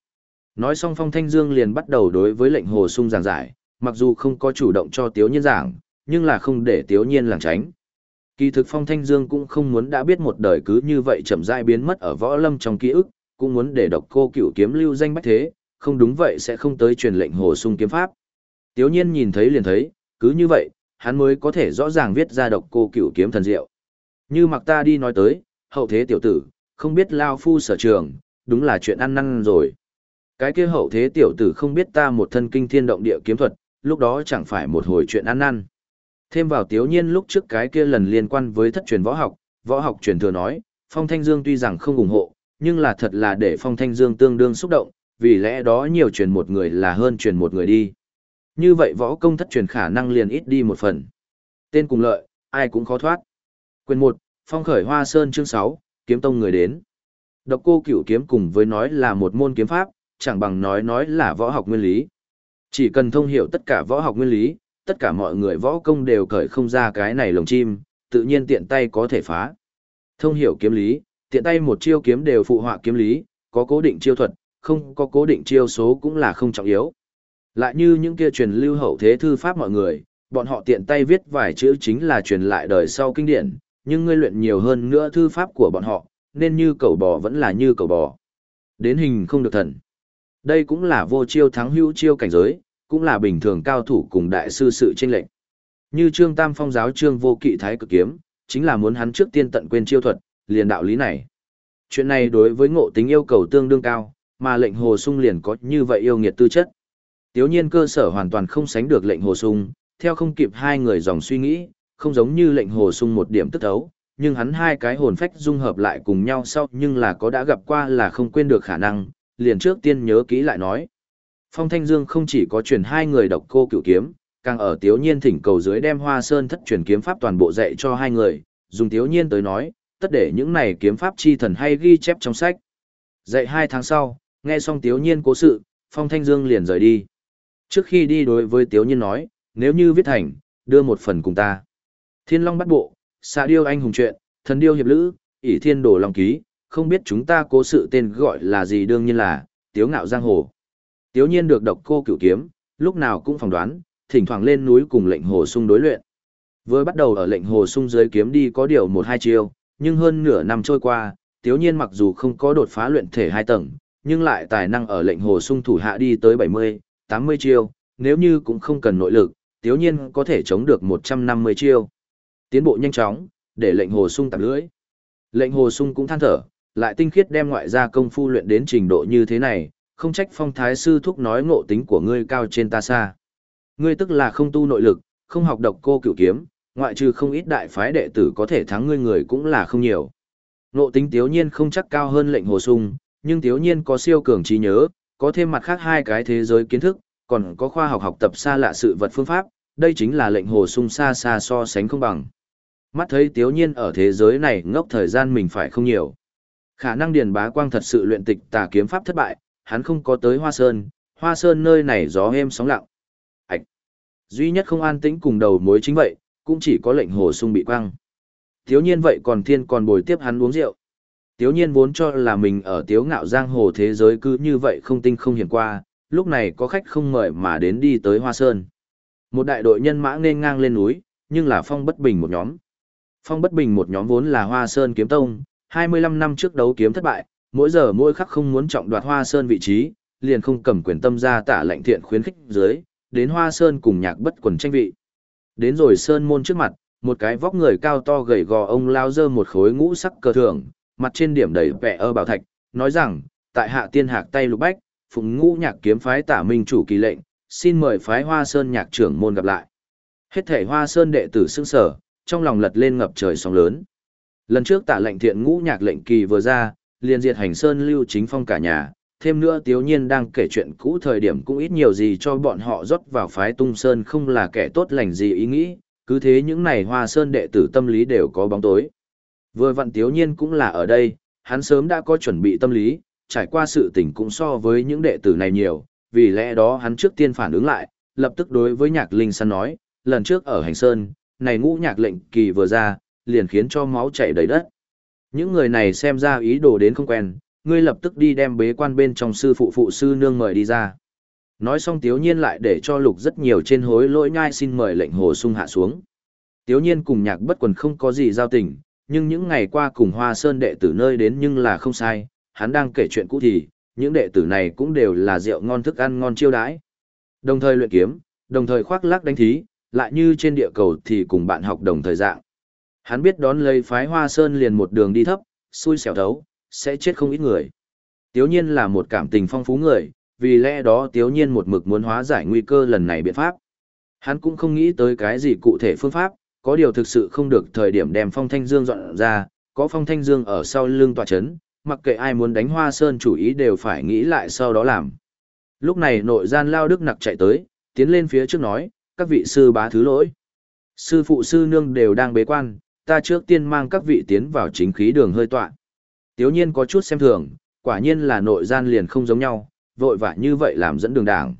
Nói xong Phong Thanh Dương liền bắt đầu đối với lệnh hồ sung giảng giải, mặc dù không có chủ động cho Tiếu Nhiên giảng, nhưng là không để Tiếu Nhiên lảng tránh. Kỳ thực Phong Thanh Dương cũng không muốn đã biết một đời cứ như vậy chậm rãi biến mất ở võ lâm trong ký ức, cũng muốn để độc cô cửu kiếm lưu danh bách thế, không đúng vậy sẽ không tới truyền lệnh hồ sung kiếm pháp. Tiếu Nhiên nhìn thấy liền thấy, cứ như vậy, hắn mới có thể rõ ràng viết ra độc cô cửu kiếm thần diệu. Như mặc ta đi nói tới, hậu thế tiểu tử, không biết lao phu sở trường, đúng là chuyện ăn năn rồi. Cái kia hậu thế tiểu tử không biết ta một thân kinh thiên động địa kiếm thuật, lúc đó chẳng phải một hồi chuyện ăn năn. Thêm vào tiếu nhiên lúc trước cái kia lần liên quan với thất truyền võ học, võ học truyền thừa nói, Phong Thanh Dương tuy rằng không ủng hộ, nhưng là thật là để Phong Thanh Dương tương đương xúc động, vì lẽ đó nhiều truyền một người là hơn truyền một người đi. Như vậy võ công thất truyền khả năng liền ít đi một phần. Tên cùng lợi, ai cũng khó thoát. Quyền 1, Phong khởi Hoa Sơn chương 6, kiếm tông người đến. Độc cô cửu kiếm cùng với nói là một môn kiếm pháp, chẳng bằng nói nói là võ học nguyên lý. Chỉ cần thông hiểu tất cả võ học nguyên lý, tất cả mọi người võ công đều cởi không ra cái này lồng chim, tự nhiên tiện tay có thể phá. Thông hiểu kiếm lý, tiện tay một chiêu kiếm đều phụ họa kiếm lý, có cố định chiêu thuật, không có cố định chiêu số cũng là không trọng yếu. Lại như những kia truyền lưu hậu thế thư pháp mọi người, bọn họ tiện tay viết vài chữ chính là truyền lại đời sau kinh điển, nhưng ngươi luyện nhiều hơn nữa thư pháp của bọn họ, nên như cầu bò vẫn là như cầu bò. Đến hình không được thần. Đây cũng là vô chiêu thắng hữu chiêu cảnh giới, cũng là bình thường cao thủ cùng đại sư sự tranh lệnh. Như Trương Tam Phong giáo Trương Vô Kỵ Thái cực kiếm, chính là muốn hắn trước tiên tận quên chiêu thuật, liền đạo lý này. Chuyện này đối với ngộ tính yêu cầu tương đương cao, mà lệnh hồ sung liền có như vậy yêu nghiệt tư chất. Tiếu nhiên cơ sở hoàn toàn không sánh được lệnh hồ sung, theo không kịp hai người dòng suy nghĩ, không giống như lệnh hồ sung một điểm tức thấu, nhưng hắn hai cái hồn phách dung hợp lại cùng nhau sau nhưng là có đã gặp qua là không quên được khả năng, liền trước tiên nhớ kỹ lại nói. Phong Thanh Dương không chỉ có truyền hai người độc cô cửu kiếm, càng ở Tiếu Nhiên thỉnh cầu dưới đem Hoa Sơn thất truyền kiếm pháp toàn bộ dạy cho hai người, dùng Tiếu Nhiên tới nói, tất để những này kiếm pháp chi thần hay ghi chép trong sách. Dạy hai tháng sau, nghe xong Tiếu Nhiên cố sự, Phong Thanh Dương liền rời đi. Trước khi đi đối với Tiếu Nhiên nói, nếu như viết thành, đưa một phần cùng ta. Thiên Long bắt bộ, xạ điêu anh hùng truyện, thần điêu hiệp lữ, ỷ thiên đồ lòng ký, không biết chúng ta cố sự tên gọi là gì đương nhiên là, Tiếu Ngạo Giang Hồ. Tiếu nhiên được độc cô cửu kiếm, lúc nào cũng phỏng đoán, thỉnh thoảng lên núi cùng lệnh hồ sung đối luyện. Vừa bắt đầu ở lệnh hồ sung dưới kiếm đi có điều một hai chiêu, nhưng hơn nửa năm trôi qua, tiếu nhiên mặc dù không có đột phá luyện thể hai tầng, nhưng lại tài năng ở lệnh hồ sung thủ hạ đi tới 70, 80 chiêu, nếu như cũng không cần nội lực, tiếu nhiên có thể chống được 150 chiêu. Tiến bộ nhanh chóng, để lệnh hồ sung tạp lưỡi. Lệnh hồ sung cũng than thở, lại tinh khiết đem ngoại gia công phu luyện đến trình độ như thế này, không trách phong thái sư thúc nói ngộ tính của ngươi cao trên ta xa. Ngươi tức là không tu nội lực, không học độc cô cửu kiếm, ngoại trừ không ít đại phái đệ tử có thể thắng ngươi người cũng là không nhiều. Ngộ tính tiếu nhiên không chắc cao hơn lệnh hồ sung, nhưng tiếu nhiên có siêu cường trí nhớ, có thêm mặt khác hai cái thế giới kiến thức, còn có khoa học học tập xa lạ sự vật phương pháp, đây chính là lệnh hồ sung xa xa so sánh không bằng. Mắt thấy tiếu nhiên ở thế giới này ngốc thời gian mình phải không nhiều. Khả năng điền bá quang thật sự luyện tịch tà kiếm pháp thất bại, hắn không có tới Hoa Sơn, Hoa Sơn nơi này gió êm sóng lặng. Ảch! Duy nhất không an tĩnh cùng đầu mối chính vậy, cũng chỉ có lệnh hồ sung bị quăng. Tiếu nhiên vậy còn thiên còn bồi tiếp hắn uống rượu. Tiếu nhiên vốn cho là mình ở tiếu ngạo giang hồ thế giới cứ như vậy không tinh không hiển qua, lúc này có khách không mời mà đến đi tới Hoa Sơn. Một đại đội nhân mã nên ngang lên núi, nhưng là phong bất bình một nhóm. Phong bất bình một nhóm vốn là Hoa Sơn kiếm tông, 25 năm trước đấu kiếm thất bại, mỗi giờ mỗi khắc không muốn trọng đoạt Hoa Sơn vị trí, liền không cầm quyền tâm ra tả lệnh thiện khuyến khích dưới, đến Hoa Sơn cùng nhạc bất quần tranh vị. Đến rồi Sơn môn trước mặt, một cái vóc người cao to gầy gò ông lao dơ một khối ngũ sắc cờ thường mặt trên điểm đầy vẻ ơ bảo thạch, nói rằng, tại hạ tiên hạc tay lục bách, phụng ngũ nhạc kiếm phái tả minh chủ kỳ lệnh, xin mời phái Hoa Sơn nhạc trưởng môn gặp lại. Hết thể Hoa Sơn đệ tử sững sở, trong lòng lật lên ngập trời sóng lớn. Lần trước tạ lệnh thiện ngũ nhạc lệnh kỳ vừa ra, liền diệt hành sơn lưu chính phong cả nhà, thêm nữa tiếu nhiên đang kể chuyện cũ thời điểm cũng ít nhiều gì cho bọn họ rót vào phái tung sơn không là kẻ tốt lành gì ý nghĩ, cứ thế những này hoa sơn đệ tử tâm lý đều có bóng tối. Vừa vặn tiếu nhiên cũng là ở đây, hắn sớm đã có chuẩn bị tâm lý, trải qua sự tình cũng so với những đệ tử này nhiều, vì lẽ đó hắn trước tiên phản ứng lại, lập tức đối với nhạc linh săn nói, lần trước ở hành sơn, này ngũ nhạc lệnh kỳ vừa ra, liền khiến cho máu chảy đầy đất. Những người này xem ra ý đồ đến không quen, ngươi lập tức đi đem bế quan bên trong sư phụ phụ sư nương mời đi ra. Nói xong Tiếu Nhiên lại để cho lục rất nhiều trên hối lỗi nhai xin mời lệnh hồ sung hạ xuống. Tiếu Nhiên cùng nhạc bất quần không có gì giao tình, nhưng những ngày qua cùng Hoa Sơn đệ tử nơi đến nhưng là không sai, hắn đang kể chuyện cũ thì, những đệ tử này cũng đều là rượu ngon thức ăn ngon chiêu đãi. Đồng thời luyện kiếm, đồng thời khoác lác đánh thí, lại như trên địa cầu thì cùng bạn học đồng thời dạng. Hắn biết đón lấy phái Hoa Sơn liền một đường đi thấp, xui xẻo thấu, sẽ chết không ít người. Tiếu nhiên là một cảm tình phong phú người, vì lẽ đó tiếu nhiên một mực muốn hóa giải nguy cơ lần này biện pháp. Hắn cũng không nghĩ tới cái gì cụ thể phương pháp, có điều thực sự không được thời điểm đem phong thanh dương dọn ra, có phong thanh dương ở sau lưng tòa chấn, mặc kệ ai muốn đánh hoa sơn chủ ý đều phải nghĩ lại sau đó làm. Lúc này nội gian lao đức nặc chạy tới, tiến lên phía trước nói, các vị sư bá thứ lỗi. Sư phụ sư nương đều đang bế quan, ta trước tiên mang các vị tiến vào chính khí đường hơi tọa. Tiếu nhiên có chút xem thường, quả nhiên là nội gian liền không giống nhau, vội vã như vậy làm dẫn đường đảng.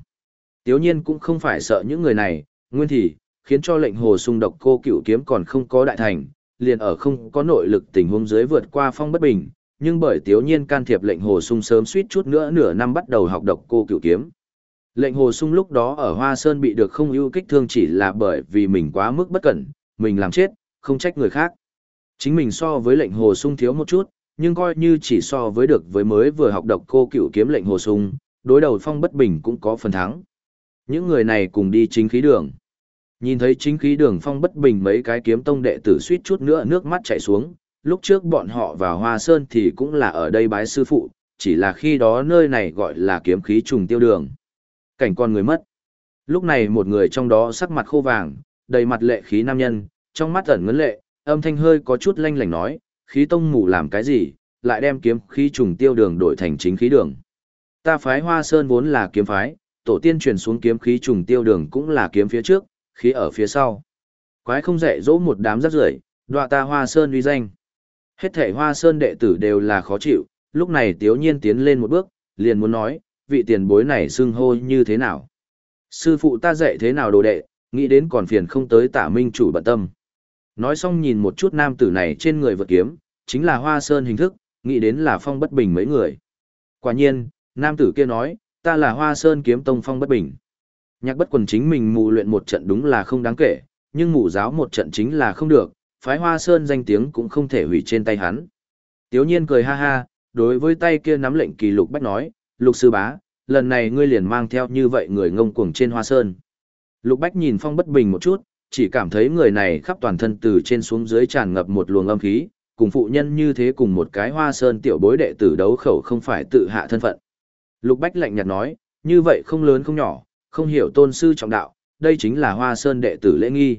Tiếu nhiên cũng không phải sợ những người này, nguyên thì, khiến cho lệnh hồ sung độc cô cựu kiếm còn không có đại thành, liền ở không có nội lực tình huống dưới vượt qua phong bất bình, nhưng bởi tiếu nhiên can thiệp lệnh hồ sung sớm suýt chút nữa nửa năm bắt đầu học độc cô cựu kiếm. Lệnh hồ sung lúc đó ở Hoa Sơn bị được không ưu kích thương chỉ là bởi vì mình quá mức bất cẩn, mình làm chết, không trách người khác. Chính mình so với lệnh hồ sung thiếu một chút, nhưng coi như chỉ so với được với mới vừa học độc cô cựu kiếm lệnh hồ sung, đối đầu phong bất bình cũng có phần thắng. Những người này cùng đi chính khí đường. Nhìn thấy chính khí đường phong bất bình mấy cái kiếm tông đệ tử suýt chút nữa nước mắt chảy xuống, lúc trước bọn họ vào Hoa Sơn thì cũng là ở đây bái sư phụ, chỉ là khi đó nơi này gọi là kiếm khí trùng tiêu đường. Cảnh con người mất. Lúc này một người trong đó sắc mặt khô vàng, đầy mặt lệ khí nam nhân, trong mắt ẩn ngấn lệ, âm thanh hơi có chút lanh lảnh nói, khí tông mù làm cái gì, lại đem kiếm khí trùng tiêu đường đổi thành chính khí đường. Ta phái Hoa Sơn vốn là kiếm phái, tổ tiên truyền xuống kiếm khí trùng tiêu đường cũng là kiếm phía trước, khí ở phía sau. Quái không dạy dỗ một đám rắc rưởi, đọa ta Hoa Sơn uy danh. Hết thể Hoa Sơn đệ tử đều là khó chịu, lúc này Tiếu Nhiên tiến lên một bước, liền muốn nói, vị tiền bối này xưng hô như thế nào. Sư phụ ta dạy thế nào đồ đệ, nghĩ đến còn phiền không tới tả minh chủ bận tâm. Nói xong nhìn một chút nam tử này trên người vật kiếm, chính là Hoa Sơn hình thức, nghĩ đến là phong bất bình mấy người. Quả nhiên, nam tử kia nói, ta là Hoa Sơn kiếm tông phong bất bình. Nhạc bất quần chính mình mù luyện một trận đúng là không đáng kể, nhưng mù giáo một trận chính là không được, phái Hoa Sơn danh tiếng cũng không thể hủy trên tay hắn. Tiếu nhiên cười ha ha, đối với tay kia nắm lệnh kỳ lục bách nói, lục sư bá, lần này ngươi liền mang theo như vậy người ngông cuồng trên Hoa Sơn. Lục bách nhìn phong bất bình một chút, chỉ cảm thấy người này khắp toàn thân từ trên xuống dưới tràn ngập một luồng âm khí, cùng phụ nhân như thế cùng một cái Hoa Sơn tiểu bối đệ tử đấu khẩu không phải tự hạ thân phận. Lục bách lạnh nhạt nói, như vậy không lớn không nhỏ, không hiểu tôn sư trọng đạo, đây chính là hoa sơn đệ tử lễ nghi.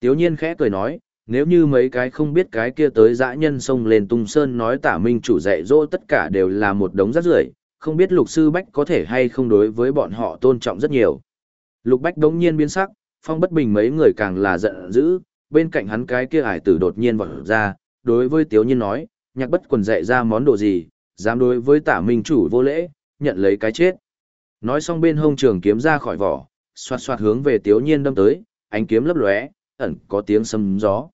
Tiếu nhiên khẽ cười nói, nếu như mấy cái không biết cái kia tới dã nhân xông lên tung sơn nói tả minh chủ dạy dỗ tất cả đều là một đống rác rưởi không biết lục sư bách có thể hay không đối với bọn họ tôn trọng rất nhiều. Lục bách đống nhiên biến sắc, phong bất bình mấy người càng là giận dữ, bên cạnh hắn cái kia ải tử đột nhiên vọt ra, đối với tiếu nhiên nói, nhạc bất quần dạy ra món đồ gì, dám đối với tả minh chủ vô lễ, nhận lấy cái chết. Nói xong bên hông trường kiếm ra khỏi vỏ, xoạt xoạt hướng về Tiếu Nhiên đâm tới, ánh kiếm lấp lóe, ẩn có tiếng sấm gió.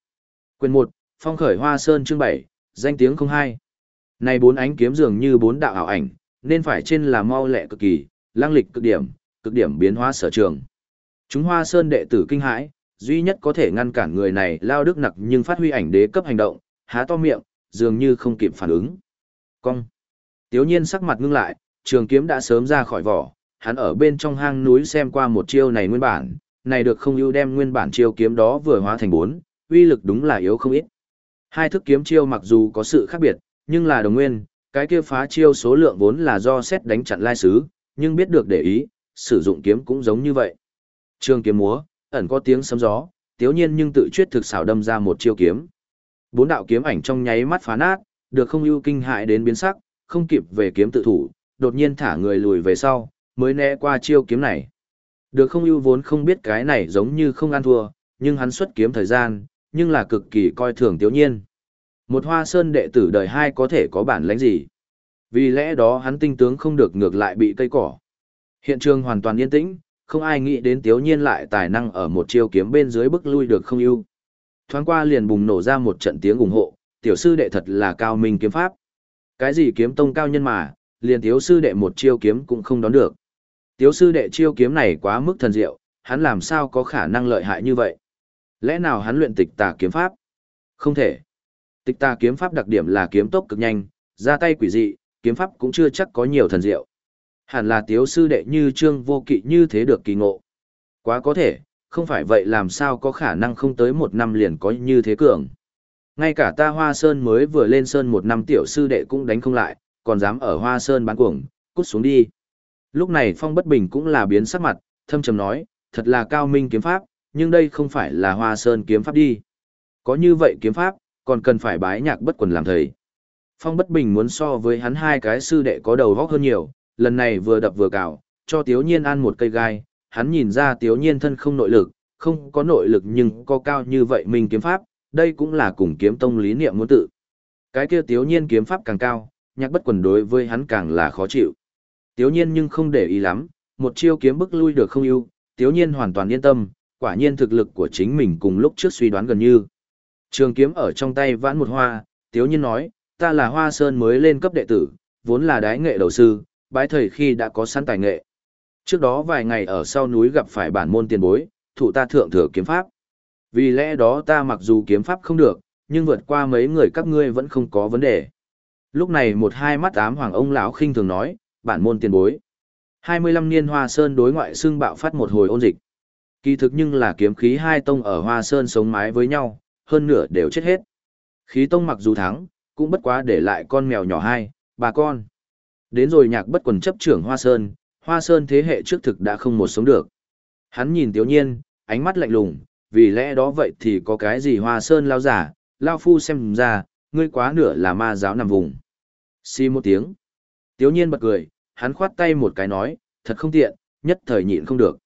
Quyền một, Phong khởi Hoa Sơn chương bảy, danh tiếng không hai. Nay bốn ánh kiếm dường như bốn đạo ảo ảnh, nên phải trên là mau lẹ cực kỳ, lang lịch cực điểm, cực điểm biến hóa sở trường. Chúng Hoa Sơn đệ tử kinh hãi, duy nhất có thể ngăn cản người này lao đức nặc nhưng phát huy ảnh đế cấp hành động, há to miệng, dường như không kịp phản ứng. Cong. Tiếu nhiên sắc mặt ngưng lại, trường kiếm đã sớm ra khỏi vỏ, hắn ở bên trong hang núi xem qua một chiêu này nguyên bản, này được không ưu đem nguyên bản chiêu kiếm đó vừa hóa thành bốn, uy lực đúng là yếu không ít. Hai thức kiếm chiêu mặc dù có sự khác biệt, nhưng là đồng nguyên, cái kia phá chiêu số lượng vốn là do xét đánh chặn lai sứ, nhưng biết được để ý, sử dụng kiếm cũng giống như vậy. Trường kiếm múa, ẩn có tiếng sấm gió, tiếu nhiên nhưng tự chuyết thực xảo đâm ra một chiêu kiếm. Bốn đạo kiếm ảnh trong nháy mắt phá nát, được không ưu kinh hại đến biến sắc, không kịp về kiếm tự thủ, đột nhiên thả người lùi về sau, mới né qua chiêu kiếm này. Được không ưu vốn không biết cái này giống như không ăn thua, nhưng hắn xuất kiếm thời gian, nhưng là cực kỳ coi thường tiếu nhiên. Một hoa sơn đệ tử đời hai có thể có bản lãnh gì. Vì lẽ đó hắn tinh tướng không được ngược lại bị cây cỏ. Hiện trường hoàn toàn yên tĩnh, không ai nghĩ đến tiếu nhiên lại tài năng ở một chiêu kiếm bên dưới bức lui được không ưu. Thoáng qua liền bùng nổ ra một trận tiếng ủng hộ, tiểu sư đệ thật là cao minh kiếm pháp. Cái gì kiếm tông cao nhân mà, liền tiếu sư đệ một chiêu kiếm cũng không đón được. Tiếu sư đệ chiêu kiếm này quá mức thần diệu, hắn làm sao có khả năng lợi hại như vậy? Lẽ nào hắn luyện tịch tà kiếm pháp? Không thể. Tịch tà kiếm pháp đặc điểm là kiếm tốc cực nhanh, ra tay quỷ dị, kiếm pháp cũng chưa chắc có nhiều thần diệu. Hẳn là tiếu sư đệ như trương vô kỵ như thế được kỳ ngộ. Quá có thể, không phải vậy làm sao có khả năng không tới một năm liền có như thế cường. Ngay cả ta Hoa Sơn mới vừa lên Sơn một năm tiểu sư đệ cũng đánh không lại, còn dám ở Hoa Sơn bán cuồng, cút xuống đi. Lúc này Phong Bất Bình cũng là biến sắc mặt, thâm trầm nói, thật là cao minh kiếm pháp, nhưng đây không phải là Hoa Sơn kiếm pháp đi. Có như vậy kiếm pháp, còn cần phải bái nhạc bất quần làm thầy. Phong Bất Bình muốn so với hắn hai cái sư đệ có đầu vóc hơn nhiều, lần này vừa đập vừa cào, cho Tiếu Nhiên ăn một cây gai, hắn nhìn ra Tiếu Nhiên thân không nội lực, không có nội lực nhưng có cao như vậy mình kiếm pháp, đây cũng là cùng kiếm tông lý niệm muốn tự. Cái kia Tiếu Nhiên kiếm pháp càng cao, nhạc bất quần đối với hắn càng là khó chịu. Tiếu Nhiên nhưng không để ý lắm, một chiêu kiếm bức lui được không ưu, Tiếu Nhiên hoàn toàn yên tâm, quả nhiên thực lực của chính mình cùng lúc trước suy đoán gần như. Trường kiếm ở trong tay vãn một hoa, Tiếu Nhiên nói, ta là Hoa Sơn mới lên cấp đệ tử, vốn là đái nghệ đầu sư, bái thầy khi đã có sẵn tài nghệ. Trước đó vài ngày ở sau núi gặp phải bản môn tiền bối, thủ ta thượng thừa kiếm pháp. Vì lẽ đó ta mặc dù kiếm pháp không được, nhưng vượt qua mấy người các ngươi vẫn không có vấn đề. Lúc này một hai mắt ám hoàng ông lão khinh thường nói, bản môn tiền bối. 25 niên Hoa Sơn đối ngoại xương bạo phát một hồi ôn dịch. Kỳ thực nhưng là kiếm khí hai tông ở Hoa Sơn sống mái với nhau, hơn nửa đều chết hết. Khí tông mặc dù thắng, cũng bất quá để lại con mèo nhỏ hai, bà con. Đến rồi nhạc bất quần chấp trưởng Hoa Sơn, Hoa Sơn thế hệ trước thực đã không một sống được. Hắn nhìn tiểu Nhiên, ánh mắt lạnh lùng, vì lẽ đó vậy thì có cái gì Hoa Sơn lao giả, lao phu xem ra, ngươi quá nửa là ma giáo nằm vùng. Xi một tiếng. Tiểu Nhiên bật cười, hắn khoát tay một cái nói, thật không tiện, nhất thời nhịn không được.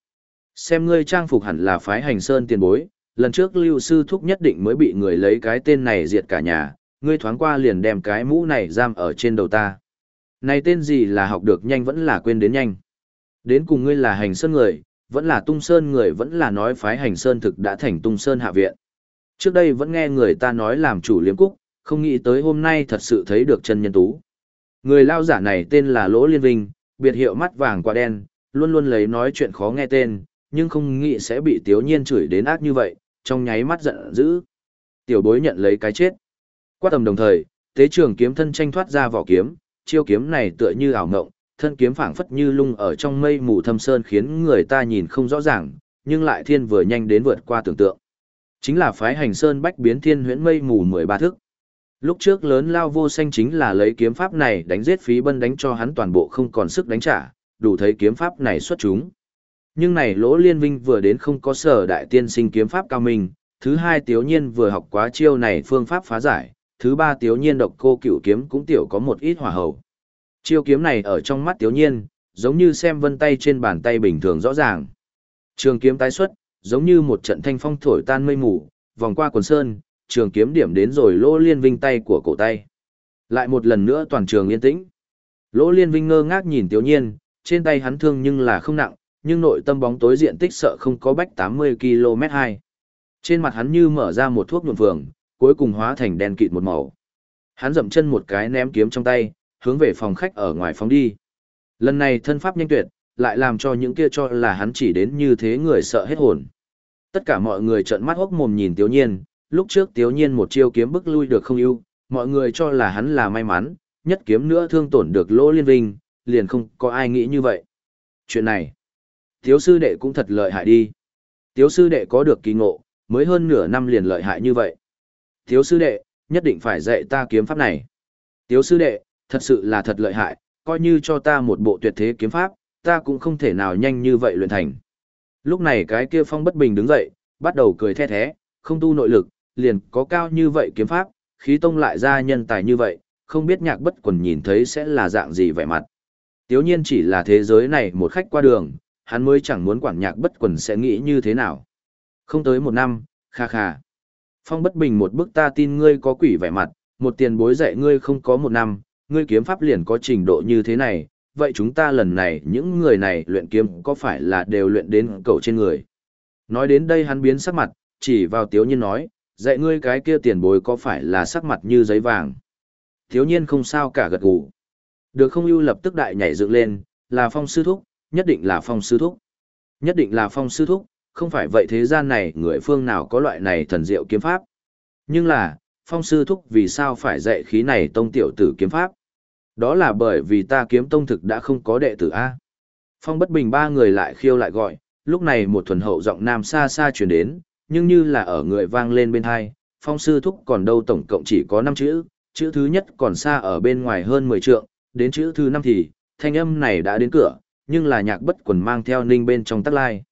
Xem ngươi trang phục hẳn là phái hành sơn tiền bối, lần trước lưu sư thúc nhất định mới bị người lấy cái tên này diệt cả nhà, ngươi thoáng qua liền đem cái mũ này giam ở trên đầu ta. Này tên gì là học được nhanh vẫn là quên đến nhanh. Đến cùng ngươi là hành sơn người, vẫn là tung sơn người vẫn là nói phái hành sơn thực đã thành tung sơn hạ viện. Trước đây vẫn nghe người ta nói làm chủ liếm cúc, không nghĩ tới hôm nay thật sự thấy được chân nhân tú. Người lao giả này tên là Lỗ Liên Vinh, biệt hiệu mắt vàng qua đen, luôn luôn lấy nói chuyện khó nghe tên, nhưng không nghĩ sẽ bị Tiếu Nhiên chửi đến ác như vậy, trong nháy mắt giận dữ. Tiểu bối nhận lấy cái chết. Qua tầm đồng thời, tế trường kiếm thân tranh thoát ra vỏ kiếm, chiêu kiếm này tựa như ảo ngộng, thân kiếm phảng phất như lung ở trong mây mù thâm sơn khiến người ta nhìn không rõ ràng, nhưng lại thiên vừa nhanh đến vượt qua tưởng tượng. Chính là phái hành sơn bách biến thiên huyễn mây mù 13 thức. Lúc trước lớn lao vô xanh chính là lấy kiếm pháp này đánh giết phí bân đánh cho hắn toàn bộ không còn sức đánh trả, đủ thấy kiếm pháp này xuất chúng. Nhưng này lỗ liên vinh vừa đến không có sở đại tiên sinh kiếm pháp cao minh, thứ hai tiếu nhiên vừa học quá chiêu này phương pháp phá giải, thứ ba tiếu nhiên độc cô cửu kiếm cũng tiểu có một ít hỏa hầu. Chiêu kiếm này ở trong mắt tiếu nhiên, giống như xem vân tay trên bàn tay bình thường rõ ràng. Trường kiếm tái xuất, giống như một trận thanh phong thổi tan mây mù, vòng qua quần sơn, trường kiếm điểm đến rồi lỗ liên vinh tay của cổ tay. Lại một lần nữa toàn trường yên tĩnh. Lỗ liên vinh ngơ ngác nhìn tiểu nhiên, trên tay hắn thương nhưng là không nặng, nhưng nội tâm bóng tối diện tích sợ không có bách 80 km 2. Trên mặt hắn như mở ra một thuốc nhuộm vườn, cuối cùng hóa thành đen kịt một màu. Hắn dậm chân một cái ném kiếm trong tay, hướng về phòng khách ở ngoài phóng đi. Lần này thân pháp nhanh tuyệt, lại làm cho những kia cho là hắn chỉ đến như thế người sợ hết hồn. Tất cả mọi người trợn mắt hốc mồm nhìn Tiếu Nhiên, lúc trước Tiếu Nhiên một chiêu kiếm bức lui được không ưu, mọi người cho là hắn là may mắn, nhất kiếm nữa thương tổn được Lỗ Liên Vinh, liền không có ai nghĩ như vậy. Chuyện này, Tiếu sư đệ cũng thật lợi hại đi. Tiếu sư đệ có được kỳ ngộ, mới hơn nửa năm liền lợi hại như vậy. Tiếu sư đệ, nhất định phải dạy ta kiếm pháp này. Tiếu sư đệ, thật sự là thật lợi hại, coi như cho ta một bộ tuyệt thế kiếm pháp, ta cũng không thể nào nhanh như vậy luyện thành. Lúc này cái kia phong bất bình đứng dậy, bắt đầu cười the thế, không tu nội lực, liền có cao như vậy kiếm pháp, khí tông lại ra nhân tài như vậy, không biết nhạc bất quần nhìn thấy sẽ là dạng gì vẻ mặt. Tiếu nhiên chỉ là thế giới này một khách qua đường, hắn mới chẳng muốn quản nhạc bất quần sẽ nghĩ như thế nào. Không tới một năm, kha kha. Phong bất bình một bức ta tin ngươi có quỷ vẻ mặt, một tiền bối dạy ngươi không có một năm, ngươi kiếm pháp liền có trình độ như thế này, vậy chúng ta lần này những người này luyện kiếm có phải là đều luyện đến cầu trên người. Nói đến đây hắn biến sắc mặt, chỉ vào tiếu nhiên nói, dạy ngươi cái kia tiền bối có phải là sắc mặt như giấy vàng. Thiếu nhiên không sao cả gật gù. Được không ưu lập tức đại nhảy dựng lên, là phong sư thúc, nhất định là phong sư thúc. Nhất định là phong sư thúc, không phải vậy thế gian này người phương nào có loại này thần diệu kiếm pháp. Nhưng là, phong sư thúc vì sao phải dạy khí này tông tiểu tử kiếm pháp? Đó là bởi vì ta kiếm tông thực đã không có đệ tử A. Phong bất bình ba người lại khiêu lại gọi, lúc này một thuần hậu giọng nam xa xa truyền đến, nhưng như là ở người vang lên bên hai, phong sư thúc còn đâu tổng cộng chỉ có 5 chữ, chữ thứ nhất còn xa ở bên ngoài hơn 10 trượng, đến chữ thứ năm thì, thanh âm này đã đến cửa, nhưng là nhạc bất quần mang theo ninh bên trong tắc lai.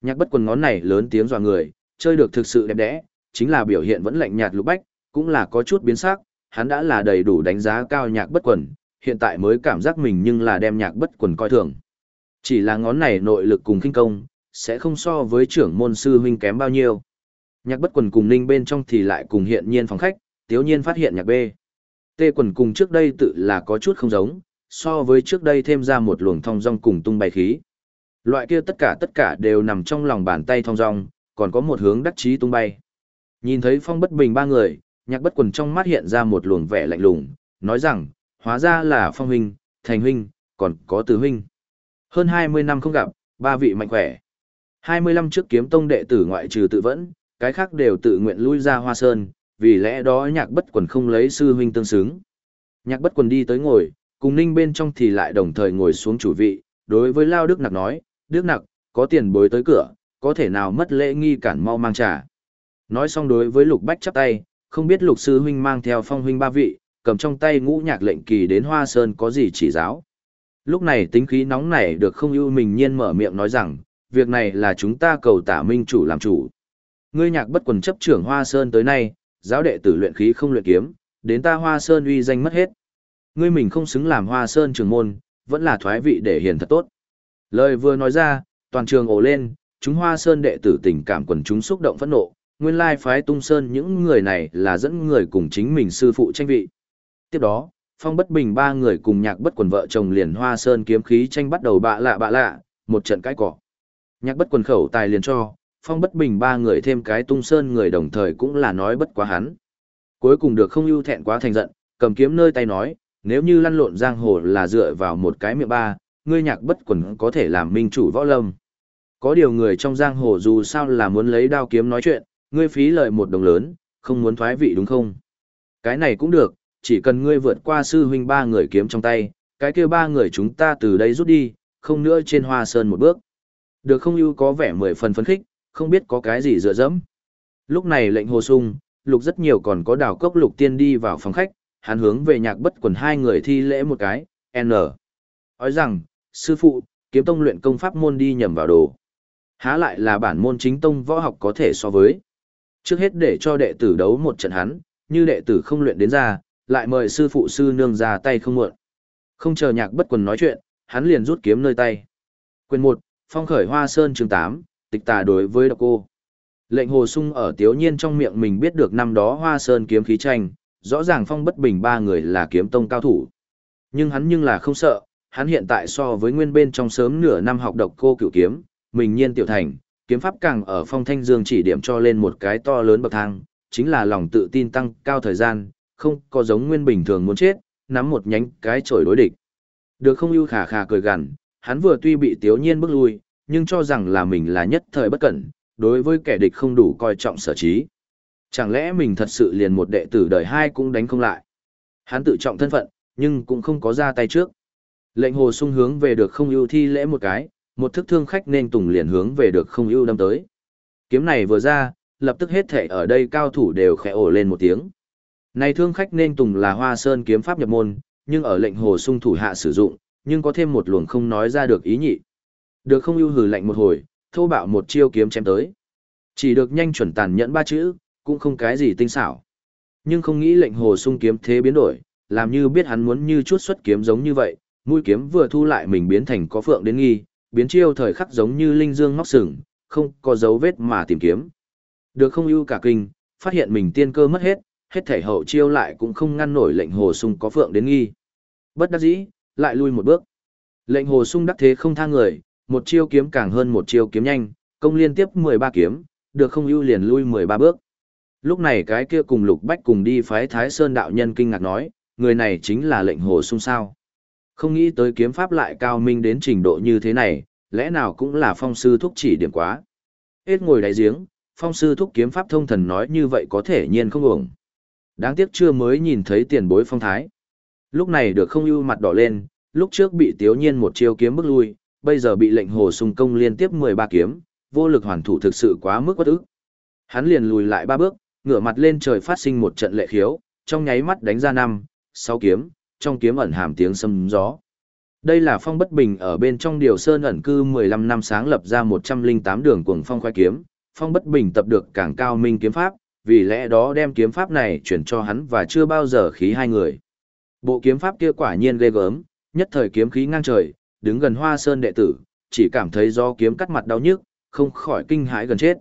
Nhạc bất quần ngón này lớn tiếng dọa người, chơi được thực sự đẹp đẽ, chính là biểu hiện vẫn lạnh nhạt lục bách, cũng là có chút biến sắc, hắn đã là đầy đủ đánh giá cao nhạc bất quần, hiện tại mới cảm giác mình nhưng là đem nhạc bất quần coi thường. Chỉ là ngón này nội lực cùng kinh công, sẽ không so với trưởng môn sư huynh kém bao nhiêu. Nhạc bất quần cùng ninh bên trong thì lại cùng hiện nhiên phòng khách, tiếu nhiên phát hiện nhạc B. Tê quần cùng trước đây tự là có chút không giống, so với trước đây thêm ra một luồng thong dong cùng tung bay khí. Loại kia tất cả tất cả đều nằm trong lòng bàn tay thong dong, còn có một hướng đắc chí tung bay. Nhìn thấy phong bất bình ba người, nhạc bất quần trong mắt hiện ra một luồng vẻ lạnh lùng, nói rằng, hóa ra là phong huynh, thành huynh, còn có từ huynh. Hơn 20 năm không gặp, ba vị mạnh khỏe. 25 trước kiếm tông đệ tử ngoại trừ tự vẫn, cái khác đều tự nguyện lui ra hoa sơn, vì lẽ đó nhạc bất quần không lấy sư huynh tương xứng. Nhạc bất quần đi tới ngồi, cùng ninh bên trong thì lại đồng thời ngồi xuống chủ vị, đối với Lao Đức Nặc nói, Đức Nặc, có tiền bối tới cửa, có thể nào mất lễ nghi cản mau mang trà. Nói xong đối với Lục Bách chắp tay, không biết Lục Sư Huynh mang theo phong huynh ba vị, cầm trong tay ngũ nhạc lệnh kỳ đến Hoa Sơn có gì chỉ giáo. Lúc này tính khí nóng nảy được không ưu mình nhiên mở miệng nói rằng, việc này là chúng ta cầu tả minh chủ làm chủ. Ngươi nhạc bất quần chấp trưởng Hoa Sơn tới nay, giáo đệ tử luyện khí không luyện kiếm, đến ta Hoa Sơn uy danh mất hết. Ngươi mình không xứng làm Hoa Sơn Trường môn, vẫn là thoái vị để hiền thật tốt. Lời vừa nói ra, toàn trường ồ lên, chúng Hoa Sơn đệ tử tình cảm quần chúng xúc động phẫn nộ, nguyên lai phái Tung Sơn những người này là dẫn người cùng chính mình sư phụ tranh vị. Tiếp đó, Phong Bất Bình ba người cùng nhạc bất quần vợ chồng liền Hoa Sơn kiếm khí tranh bắt đầu bạ lạ bạ lạ, một trận cãi cỏ. Nhạc bất quần khẩu tài liền cho, Phong Bất Bình ba người thêm cái Tung Sơn người đồng thời cũng là nói bất quá hắn. Cuối cùng được không ưu thẹn quá thành giận, cầm kiếm nơi tay nói, nếu như lăn lộn giang hồ là dựa vào một cái miệng ba, ngươi nhạc bất quần có thể làm minh chủ võ lâm. Có điều người trong giang hồ dù sao là muốn lấy đao kiếm nói chuyện, ngươi phí lợi một đồng lớn, không muốn thoái vị đúng không? Cái này cũng được, chỉ cần ngươi vượt qua sư huynh ba người kiếm trong tay, cái kia ba người chúng ta từ đây rút đi, không nữa trên hoa sơn một bước. Được không ưu có vẻ mười phần phấn khích, không biết có cái gì dựa dẫm. Lúc này lệnh hồ sung, lục rất nhiều còn có đào cốc lục tiên đi vào phòng khách, hắn hướng về nhạc bất quần hai người thi lễ một cái, N. Nói rằng, sư phụ, kiếm tông luyện công pháp môn đi nhầm vào đồ. Há lại là bản môn chính tông võ học có thể so với. Trước hết để cho đệ tử đấu một trận hắn, như đệ tử không luyện đến ra, lại mời sư phụ sư nương ra tay không muộn. Không chờ nhạc bất quần nói chuyện, hắn liền rút kiếm nơi tay. Quyền 1, Phong khởi Hoa Sơn chương 8, tịch tà đối với độc cô. Lệnh hồ sung ở tiếu nhiên trong miệng mình biết được năm đó Hoa Sơn kiếm khí tranh, rõ ràng phong bất bình ba người là kiếm tông cao thủ. Nhưng hắn nhưng là không sợ, hắn hiện tại so với nguyên bên trong sớm nửa năm học độc cô cửu kiếm, mình nhiên tiểu thành, kiếm pháp càng ở phong thanh dương chỉ điểm cho lên một cái to lớn bậc thang, chính là lòng tự tin tăng cao thời gian, không có giống nguyên bình thường muốn chết, nắm một nhánh cái chổi đối địch. Được không ưu khả khả cười gằn, hắn vừa tuy bị tiếu nhiên bước lui, nhưng cho rằng là mình là nhất thời bất cẩn, đối với kẻ địch không đủ coi trọng sở trí. Chẳng lẽ mình thật sự liền một đệ tử đời hai cũng đánh không lại? Hắn tự trọng thân phận, nhưng cũng không có ra tay trước. Lệnh hồ sung hướng về được không ưu thi lễ một cái, một thức thương khách nên tùng liền hướng về được không ưu đâm tới. Kiếm này vừa ra, lập tức hết thể ở đây cao thủ đều khẽ ổ lên một tiếng. Này thương khách nên tùng là hoa sơn kiếm pháp nhập môn, nhưng ở lệnh hồ sung thủ hạ sử dụng, nhưng có thêm một luồng không nói ra được ý nhị. Được không ưu hừ lệnh một hồi, thô bạo một chiêu kiếm chém tới. Chỉ được nhanh chuẩn tàn nhẫn ba chữ, cũng không cái gì tinh xảo. Nhưng không nghĩ lệnh hồ sung kiếm thế biến đổi, làm như biết hắn muốn như chút xuất kiếm giống như vậy, mũi kiếm vừa thu lại mình biến thành có phượng đến nghi, biến chiêu thời khắc giống như linh dương ngóc sừng, không có dấu vết mà tìm kiếm. Được không ưu cả kinh, phát hiện mình tiên cơ mất hết, hết thể hậu chiêu lại cũng không ngăn nổi lệnh hồ sung có phượng đến nghi. Bất đắc dĩ, lại lui một bước. Lệnh hồ sung đắc thế không tha người, một chiêu kiếm càng hơn một chiêu kiếm nhanh, công liên tiếp 13 kiếm, được không ưu liền lui 13 bước. Lúc này cái kia cùng Lục Bách cùng đi phái Thái Sơn đạo nhân kinh ngạc nói, người này chính là lệnh hồ sung sao. Không nghĩ tới kiếm pháp lại cao minh đến trình độ như thế này, lẽ nào cũng là phong sư thúc chỉ điểm quá. Hết ngồi đáy giếng, phong sư thúc kiếm pháp thông thần nói như vậy có thể nhiên không ổng. Đáng tiếc chưa mới nhìn thấy tiền bối phong thái. Lúc này được không ưu mặt đỏ lên, lúc trước bị tiếu nhiên một chiêu kiếm bước lui, bây giờ bị lệnh hồ sung công liên tiếp 13 kiếm, vô lực hoàn thủ thực sự quá mức bất ức. Hắn liền lùi lại ba bước, ngửa mặt lên trời phát sinh một trận lệ khiếu, trong nháy mắt đánh ra năm, sáu kiếm, trong kiếm ẩn hàm tiếng sấm gió. Đây là phong bất bình ở bên trong điều sơn ẩn cư 15 năm sáng lập ra 108 đường cuồng phong khoai kiếm, phong bất bình tập được càng cao minh kiếm pháp, vì lẽ đó đem kiếm pháp này chuyển cho hắn và chưa bao giờ khí hai người. Bộ kiếm pháp kia quả nhiên ghê gớm, nhất thời kiếm khí ngang trời, đứng gần hoa sơn đệ tử, chỉ cảm thấy do kiếm cắt mặt đau nhức, không khỏi kinh hãi gần chết.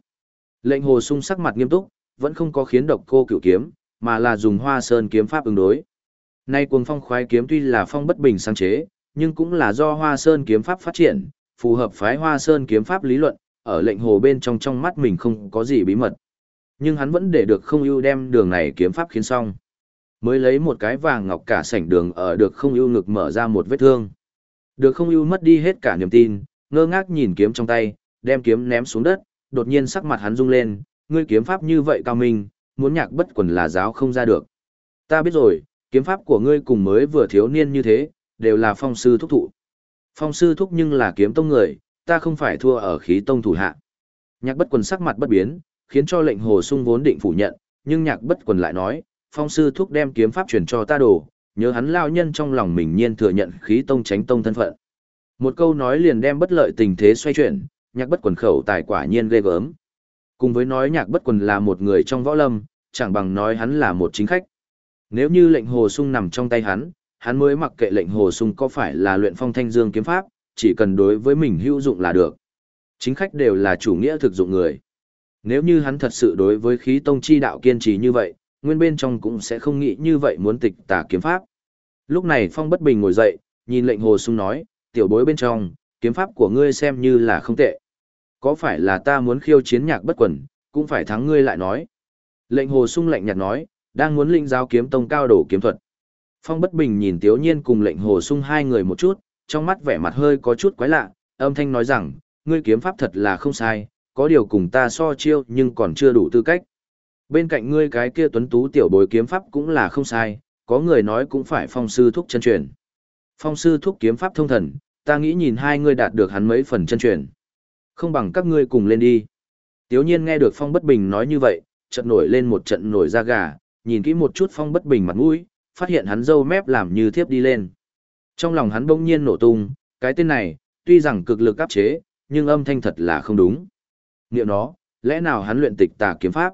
Lệnh hồ sung sắc mặt nghiêm túc, vẫn không có khiến độc cô cựu kiếm, mà là dùng hoa sơn kiếm pháp ứng đối. Nay cuồng phong khoái kiếm tuy là phong bất bình sáng chế, nhưng cũng là do hoa sơn kiếm pháp phát triển, phù hợp phái hoa sơn kiếm pháp lý luận, ở lệnh hồ bên trong trong mắt mình không có gì bí mật. Nhưng hắn vẫn để được không ưu đem đường này kiếm pháp khiến xong. Mới lấy một cái vàng ngọc cả sảnh đường ở được không ưu ngực mở ra một vết thương. Được không ưu mất đi hết cả niềm tin, ngơ ngác nhìn kiếm trong tay, đem kiếm ném xuống đất, đột nhiên sắc mặt hắn rung lên, ngươi kiếm pháp như vậy cao minh, muốn nhạc bất quần là giáo không ra được. Ta biết rồi, kiếm pháp của ngươi cùng mới vừa thiếu niên như thế, đều là phong sư thúc thụ. Phong sư thúc nhưng là kiếm tông người, ta không phải thua ở khí tông thủ hạ. Nhạc bất quần sắc mặt bất biến, khiến cho lệnh hồ sung vốn định phủ nhận, nhưng nhạc bất quần lại nói, phong sư thúc đem kiếm pháp truyền cho ta đồ, nhớ hắn lao nhân trong lòng mình nhiên thừa nhận khí tông tránh tông thân phận. Một câu nói liền đem bất lợi tình thế xoay chuyển, nhạc bất quần khẩu tài quả nhiên ghê gớm. Cùng với nói nhạc bất quần là một người trong võ lâm, chẳng bằng nói hắn là một chính khách. Nếu như lệnh hồ sung nằm trong tay hắn, hắn mới mặc kệ lệnh hồ sung có phải là luyện phong thanh dương kiếm pháp, chỉ cần đối với mình hữu dụng là được. Chính khách đều là chủ nghĩa thực dụng người. Nếu như hắn thật sự đối với khí tông chi đạo kiên trì như vậy, nguyên bên trong cũng sẽ không nghĩ như vậy muốn tịch tà kiếm pháp. Lúc này Phong bất bình ngồi dậy, nhìn lệnh hồ sung nói, tiểu bối bên trong, kiếm pháp của ngươi xem như là không tệ. Có phải là ta muốn khiêu chiến nhạc bất quần, cũng phải thắng ngươi lại nói. Lệnh hồ sung lạnh nhạt nói, đang muốn linh giáo kiếm tông cao đổ kiếm thuật. Phong bất bình nhìn tiếu nhiên cùng lệnh hồ sung hai người một chút, trong mắt vẻ mặt hơi có chút quái lạ, âm thanh nói rằng, ngươi kiếm pháp thật là không sai, có điều cùng ta so chiêu nhưng còn chưa đủ tư cách. Bên cạnh ngươi cái kia tuấn tú tiểu bối kiếm pháp cũng là không sai, có người nói cũng phải phong sư thúc chân truyền. Phong sư thúc kiếm pháp thông thần, ta nghĩ nhìn hai ngươi đạt được hắn mấy phần chân truyền. Không bằng các ngươi cùng lên đi. Tiếu nhiên nghe được phong bất bình nói như vậy, trận nổi lên một trận nổi da gà, nhìn kỹ một chút phong bất bình mặt mũi, phát hiện hắn dâu mép làm như thiếp đi lên. Trong lòng hắn bỗng nhiên nổ tung, cái tên này, tuy rằng cực lực áp chế, nhưng âm thanh thật là không đúng. Niệm nó, lẽ nào hắn luyện tịch tà kiếm pháp?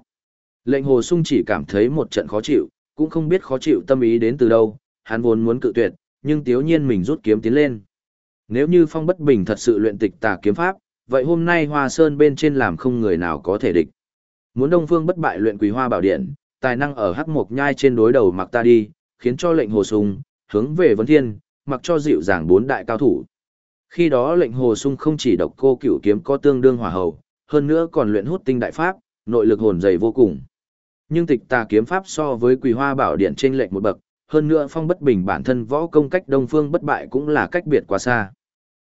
Lệnh hồ sung chỉ cảm thấy một trận khó chịu, cũng không biết khó chịu tâm ý đến từ đâu, hắn vốn muốn cự tuyệt, nhưng tiếu nhiên mình rút kiếm tiến lên. Nếu như phong bất bình thật sự luyện tịch tà kiếm pháp, vậy hôm nay hoa sơn bên trên làm không người nào có thể địch. Muốn đông phương bất bại luyện quý hoa bảo điện, tài năng ở hắc mộc nhai trên đối đầu mặc ta đi, khiến cho lệnh hồ sung, hướng về vấn thiên, mặc cho dịu dàng bốn đại cao thủ. Khi đó lệnh hồ sung không chỉ độc cô cửu kiếm có tương đương hỏa hầu, hơn nữa còn luyện hút tinh đại pháp, nội lực hồn dày vô cùng. Nhưng tịch tà kiếm pháp so với quỳ hoa bảo điện trên lệnh một bậc, hơn nữa phong bất bình bản thân võ công cách đông phương bất bại cũng là cách biệt quá xa.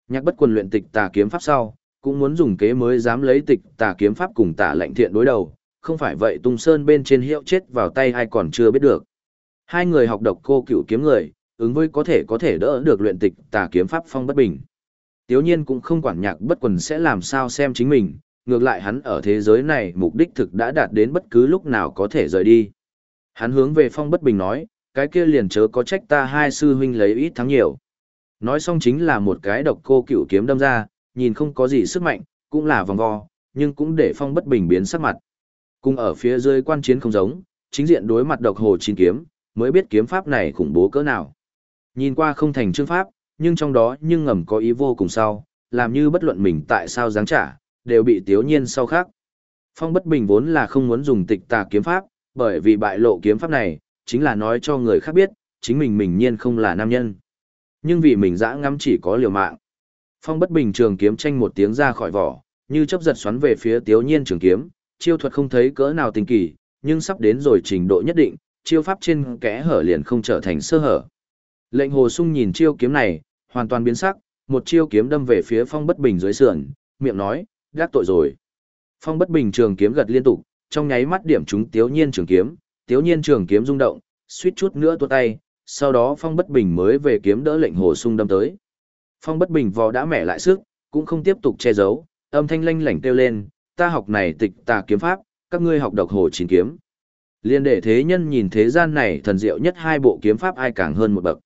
Nhạc bất quần luyện tịch tà kiếm pháp sau, cũng muốn dùng kế mới dám lấy tịch tà kiếm pháp cùng tà lệnh thiện đối đầu, không phải vậy tung sơn bên trên hiệu chết vào tay ai còn chưa biết được. Hai người học độc cô cửu kiếm người, ứng với có thể có thể đỡ được luyện tịch tà kiếm pháp phong bất bình. Tiếu nhiên cũng không quản nhạc bất quần sẽ làm sao xem chính mình, ngược lại hắn ở thế giới này mục đích thực đã đạt đến bất cứ lúc nào có thể rời đi. Hắn hướng về phong bất bình nói, cái kia liền chớ có trách ta hai sư huynh lấy ít thắng nhiều. Nói xong chính là một cái độc cô cửu kiếm đâm ra, nhìn không có gì sức mạnh, cũng là vòng vo, nhưng cũng để phong bất bình biến sắc mặt. Cùng ở phía dưới quan chiến không giống, chính diện đối mặt độc hồ chín kiếm, mới biết kiếm pháp này khủng bố cỡ nào. Nhìn qua không thành chương pháp, nhưng trong đó nhưng ngầm có ý vô cùng sau, làm như bất luận mình tại sao dáng trả, đều bị tiếu nhiên sau khác. Phong bất bình vốn là không muốn dùng tịch tà kiếm pháp, bởi vì bại lộ kiếm pháp này, chính là nói cho người khác biết, chính mình mình nhiên không là nam nhân. Nhưng vì mình dã ngắm chỉ có liều mạng. Phong bất bình trường kiếm tranh một tiếng ra khỏi vỏ, như chấp giật xoắn về phía tiếu nhiên trường kiếm, chiêu thuật không thấy cỡ nào tình kỳ, nhưng sắp đến rồi trình độ nhất định, chiêu pháp trên kẽ hở liền không trở thành sơ hở. Lệnh Hồ Sung nhìn chiêu kiếm này, hoàn toàn biến sắc, một chiêu kiếm đâm về phía Phong Bất Bình dưới sườn, miệng nói, gác tội rồi. Phong Bất Bình trường kiếm gật liên tục, trong nháy mắt điểm trúng Tiếu Nhiên trường kiếm, Tiếu Nhiên trường kiếm rung động, suýt chút nữa tuột tay, sau đó Phong Bất Bình mới về kiếm đỡ lệnh Hồ Sung đâm tới. Phong Bất Bình vò đã mẻ lại sức, cũng không tiếp tục che giấu, âm thanh lanh lảnh kêu lên, ta học này tịch tà kiếm pháp, các ngươi học độc hồ chín kiếm. Liên để thế nhân nhìn thế gian này thần diệu nhất hai bộ kiếm pháp ai càng hơn một bậc.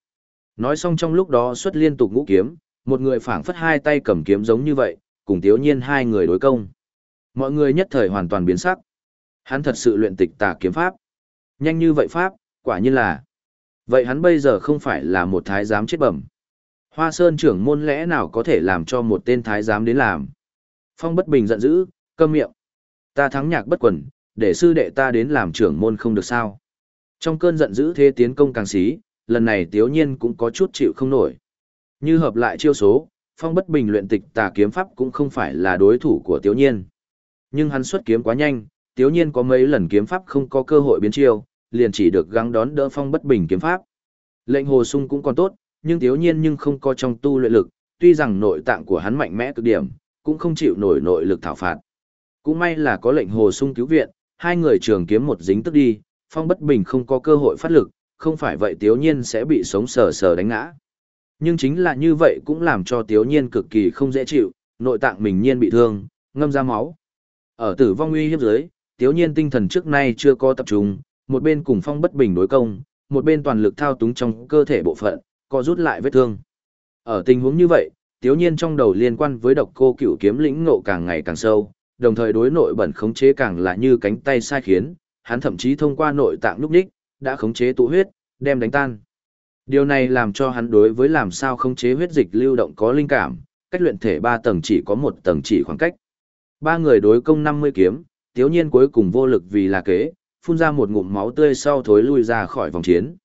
Nói xong trong lúc đó xuất liên tục ngũ kiếm, một người phảng phất hai tay cầm kiếm giống như vậy, cùng tiếu nhiên hai người đối công. Mọi người nhất thời hoàn toàn biến sắc. Hắn thật sự luyện tịch tà kiếm pháp. Nhanh như vậy pháp, quả nhiên là. Vậy hắn bây giờ không phải là một thái giám chết bẩm. Hoa Sơn trưởng môn lẽ nào có thể làm cho một tên thái giám đến làm. Phong bất bình giận dữ, câm miệng. Ta thắng nhạc bất quần, để sư đệ ta đến làm trưởng môn không được sao. Trong cơn giận dữ thế tiến công càng xí, lần này tiếu nhiên cũng có chút chịu không nổi. Như hợp lại chiêu số, phong bất bình luyện tịch tà kiếm pháp cũng không phải là đối thủ của tiếu nhiên. Nhưng hắn xuất kiếm quá nhanh, tiếu nhiên có mấy lần kiếm pháp không có cơ hội biến chiêu, liền chỉ được gắng đón đỡ phong bất bình kiếm pháp. Lệnh hồ sung cũng còn tốt, nhưng thiếu nhiên nhưng không có trong tu luyện lực, tuy rằng nội tạng của hắn mạnh mẽ cực điểm, cũng không chịu nổi nội lực thảo phạt. Cũng may là có lệnh hồ sung cứu viện, hai người trường kiếm một dính tức đi, phong bất bình không có cơ hội phát lực, không phải vậy thiếu nhiên sẽ bị sống sờ sờ đánh ngã. Nhưng chính là như vậy cũng làm cho thiếu nhiên cực kỳ không dễ chịu, nội tạng mình nhiên bị thương, ngâm ra máu. Ở tử vong uy hiếp dưới, thiếu nhiên tinh thần trước nay chưa có tập trung, một bên cùng phong bất bình đối công, một bên toàn lực thao túng trong cơ thể bộ phận, co rút lại vết thương. Ở tình huống như vậy, tiếu nhiên trong đầu liên quan với độc cô cửu kiếm lĩnh ngộ càng ngày càng sâu, đồng thời đối nội bẩn khống chế càng là như cánh tay sai khiến, hắn thậm chí thông qua nội tạng lúc đích, đã khống chế tụ huyết, đem đánh tan. Điều này làm cho hắn đối với làm sao khống chế huyết dịch lưu động có linh cảm, cách luyện thể 3 tầng chỉ có một tầng chỉ khoảng cách. Ba người đối công 50 kiếm, tiếu nhiên cuối cùng vô lực vì là kế, phun ra một ngụm máu tươi sau thối lui ra khỏi vòng chiến.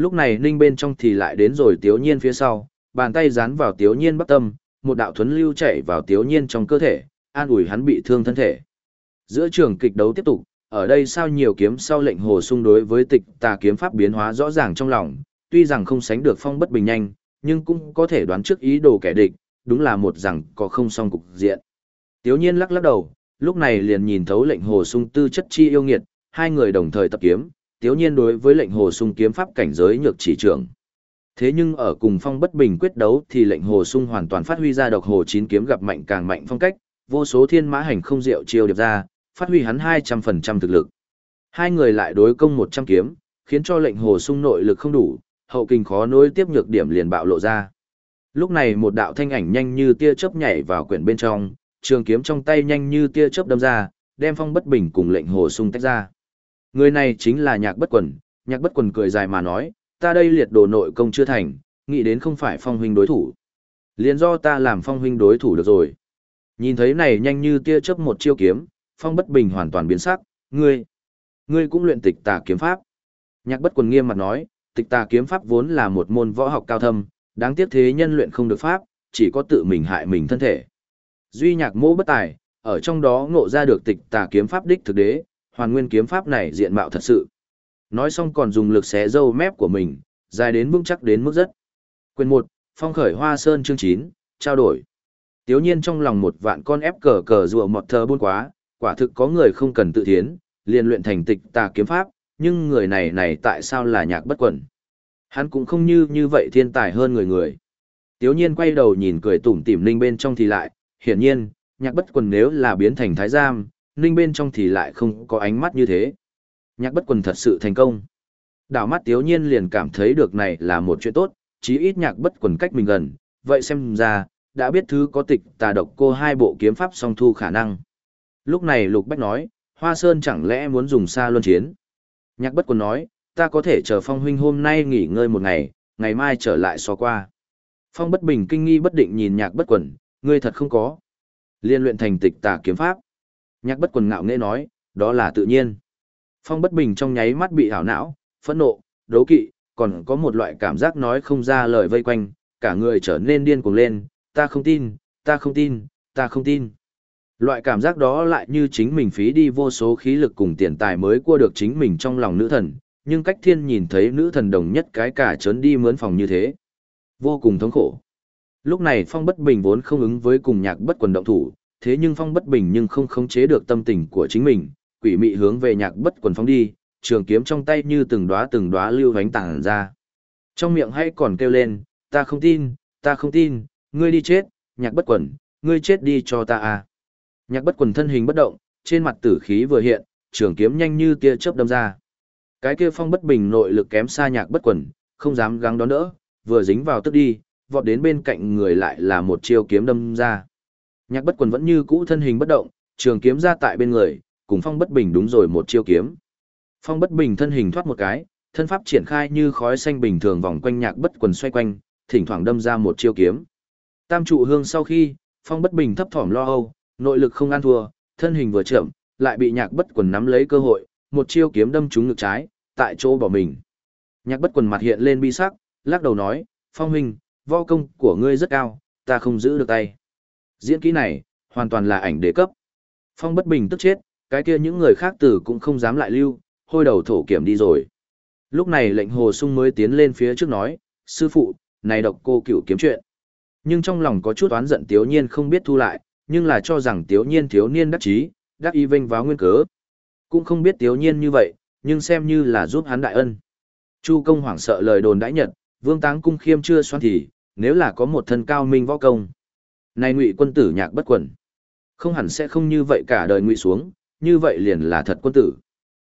Lúc này ninh bên trong thì lại đến rồi tiếu nhiên phía sau, bàn tay dán vào tiếu nhiên bắc tâm, một đạo thuấn lưu chạy vào tiếu nhiên trong cơ thể, an ủi hắn bị thương thân thể. Giữa trường kịch đấu tiếp tục, ở đây sao nhiều kiếm sau lệnh hồ sung đối với tịch tà kiếm pháp biến hóa rõ ràng trong lòng, tuy rằng không sánh được phong bất bình nhanh, nhưng cũng có thể đoán trước ý đồ kẻ địch, đúng là một rằng có không song cục diện. Tiếu nhiên lắc lắc đầu, lúc này liền nhìn thấu lệnh hồ sung tư chất chi yêu nghiệt, hai người đồng thời tập kiếm, tiếu nhiên đối với lệnh hồ sung kiếm pháp cảnh giới nhược chỉ trưởng. Thế nhưng ở cùng phong bất bình quyết đấu thì lệnh hồ sung hoàn toàn phát huy ra độc hồ chín kiếm gặp mạnh càng mạnh phong cách, vô số thiên mã hành không diệu chiêu điệp ra, phát huy hắn 200% thực lực. Hai người lại đối công 100 kiếm, khiến cho lệnh hồ sung nội lực không đủ, hậu kinh khó nối tiếp nhược điểm liền bạo lộ ra. Lúc này một đạo thanh ảnh nhanh như tia chớp nhảy vào quyển bên trong, trường kiếm trong tay nhanh như tia chớp đâm ra, đem phong bất bình cùng lệnh hồ sung tách ra. Người này chính là nhạc bất quần, nhạc bất quần cười dài mà nói, ta đây liệt đồ nội công chưa thành, nghĩ đến không phải phong huynh đối thủ. Liền do ta làm phong huynh đối thủ được rồi. Nhìn thấy này nhanh như tia chớp một chiêu kiếm, phong bất bình hoàn toàn biến sắc, ngươi, ngươi cũng luyện tịch tà kiếm pháp. Nhạc bất quần nghiêm mặt nói, tịch tà kiếm pháp vốn là một môn võ học cao thâm, đáng tiếc thế nhân luyện không được pháp, chỉ có tự mình hại mình thân thể. Duy nhạc mô bất tài, ở trong đó ngộ ra được tịch tà kiếm pháp đích thực đế, hoàn nguyên kiếm pháp này diện mạo thật sự. Nói xong còn dùng lực xé râu mép của mình, dài đến vững chắc đến mức rất. Quyền 1, Phong khởi Hoa Sơn chương 9, trao đổi. Tiếu nhiên trong lòng một vạn con ép cờ cờ rùa mọt thờ buôn quá, quả thực có người không cần tự thiến, liền luyện thành tịch tà kiếm pháp, nhưng người này này tại sao là nhạc bất quẩn. Hắn cũng không như như vậy thiên tài hơn người người. Tiếu nhiên quay đầu nhìn cười tủm tỉm ninh bên trong thì lại, hiển nhiên, nhạc bất quần nếu là biến thành thái giam, ninh bên trong thì lại không có ánh mắt như thế. Nhạc bất quần thật sự thành công. Đảo mắt tiếu nhiên liền cảm thấy được này là một chuyện tốt, chí ít nhạc bất quần cách mình gần, vậy xem ra, đã biết thứ có tịch tà độc cô hai bộ kiếm pháp song thu khả năng. Lúc này Lục Bách nói, Hoa Sơn chẳng lẽ muốn dùng xa luân chiến. Nhạc bất quần nói, ta có thể chờ Phong huynh hôm nay nghỉ ngơi một ngày, ngày mai trở lại so qua. Phong bất bình kinh nghi bất định nhìn nhạc bất quần, ngươi thật không có. Liên luyện thành tịch tà kiếm pháp. Nhạc bất quần ngạo nghễ nói, đó là tự nhiên. Phong bất bình trong nháy mắt bị hảo não, phẫn nộ, đấu kỵ, còn có một loại cảm giác nói không ra lời vây quanh, cả người trở nên điên cuồng lên, ta không tin, ta không tin, ta không tin. Loại cảm giác đó lại như chính mình phí đi vô số khí lực cùng tiền tài mới cua được chính mình trong lòng nữ thần, nhưng cách thiên nhìn thấy nữ thần đồng nhất cái cả trớn đi mướn phòng như thế. Vô cùng thống khổ. Lúc này Phong Bất Bình vốn không ứng với cùng nhạc bất quần động thủ, thế nhưng Phong Bất Bình nhưng không khống chế được tâm tình của chính mình, quỷ mị hướng về nhạc bất quần phóng đi, trường kiếm trong tay như từng đóa từng đóa lưu vánh tàng ra. Trong miệng hay còn kêu lên, ta không tin, ta không tin, ngươi đi chết, nhạc bất quần, ngươi chết đi cho ta à. Nhạc bất quần thân hình bất động, trên mặt tử khí vừa hiện, trường kiếm nhanh như tia chớp đâm ra. Cái kia phong bất bình nội lực kém xa nhạc bất quần, không dám gắng đón đỡ, vừa dính vào tức đi, vọt đến bên cạnh người lại là một chiêu kiếm đâm ra. Nhạc bất quần vẫn như cũ thân hình bất động, trường kiếm ra tại bên người, cùng phong bất bình đúng rồi một chiêu kiếm. Phong bất bình thân hình thoát một cái, thân pháp triển khai như khói xanh bình thường vòng quanh nhạc bất quần xoay quanh, thỉnh thoảng đâm ra một chiêu kiếm. Tam trụ hương sau khi, phong bất bình thấp thỏm lo âu, nội lực không ăn thua, thân hình vừa chậm, lại bị nhạc bất quần nắm lấy cơ hội, một chiêu kiếm đâm trúng ngực trái, tại chỗ bỏ mình. Nhạc bất quần mặt hiện lên bi sắc, lắc đầu nói, phong huynh, võ công của ngươi rất cao, ta không giữ được tay. Diễn kỹ này, hoàn toàn là ảnh đế cấp. Phong bất bình tức chết, cái kia những người khác tử cũng không dám lại lưu, hôi đầu thổ kiểm đi rồi. Lúc này lệnh hồ sung mới tiến lên phía trước nói, sư phụ, này độc cô cửu kiếm chuyện. Nhưng trong lòng có chút oán giận tiếu nhiên không biết thu lại, nhưng là cho rằng tiếu nhiên thiếu niên đắc chí, đắc y vinh váo nguyên cớ. Cũng không biết tiếu nhiên như vậy, nhưng xem như là giúp hắn đại ân. Chu công hoảng sợ lời đồn đãi nhật, vương táng cung khiêm chưa xoan thì, nếu là có một thân cao minh võ công. Này ngụy quân tử nhạc bất quần, Không hẳn sẽ không như vậy cả đời ngụy xuống, như vậy liền là thật quân tử.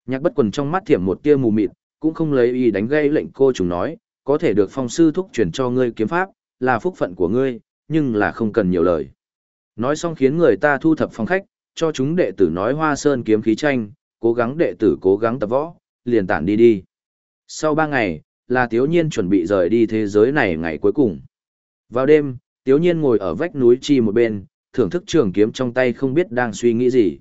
Nhạc bất quần trong mắt thiểm một tia mù mịt, cũng không lấy ý đánh gây lệnh cô chúng nói, có thể được phong sư thúc truyền cho ngươi kiếm pháp, là phúc phận của ngươi, nhưng là không cần nhiều lời. Nói xong khiến người ta thu thập phong khách, cho chúng đệ tử nói hoa sơn kiếm khí tranh, cố gắng đệ tử cố gắng tập võ, liền tản đi đi. Sau ba ngày, là thiếu Nhiên chuẩn bị rời đi thế giới này ngày cuối cùng. Vào đêm, Tiếu Nhiên ngồi ở vách núi chi một bên, thưởng thức trường kiếm trong tay không biết đang suy nghĩ gì.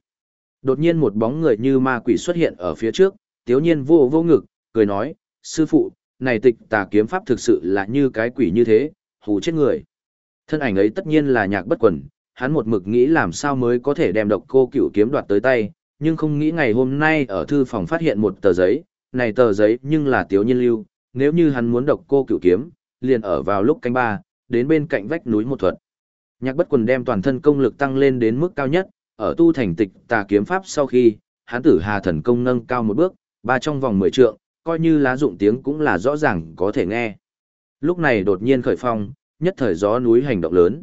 Đột nhiên một bóng người như ma quỷ xuất hiện ở phía trước, Tiếu Nhiên vô vô ngực, cười nói, sư phụ, này tịch tà kiếm pháp thực sự là như cái quỷ như thế, hù chết người. Thân ảnh ấy tất nhiên là nhạc bất quần, hắn một mực nghĩ làm sao mới có thể đem độc cô cửu kiếm đoạt tới tay, nhưng không nghĩ ngày hôm nay ở thư phòng phát hiện một tờ giấy, này tờ giấy nhưng là tiếu nhiên lưu, nếu như hắn muốn độc cô cửu kiếm, liền ở vào lúc canh ba, đến bên cạnh vách núi một thuật. Nhạc bất quần đem toàn thân công lực tăng lên đến mức cao nhất, ở tu thành tịch tà kiếm pháp sau khi, hắn tử hà thần công nâng cao một bước, ba trong vòng mười trượng, coi như lá dụng tiếng cũng là rõ ràng có thể nghe. Lúc này đột nhiên khởi phong, nhất thời gió núi hành động lớn.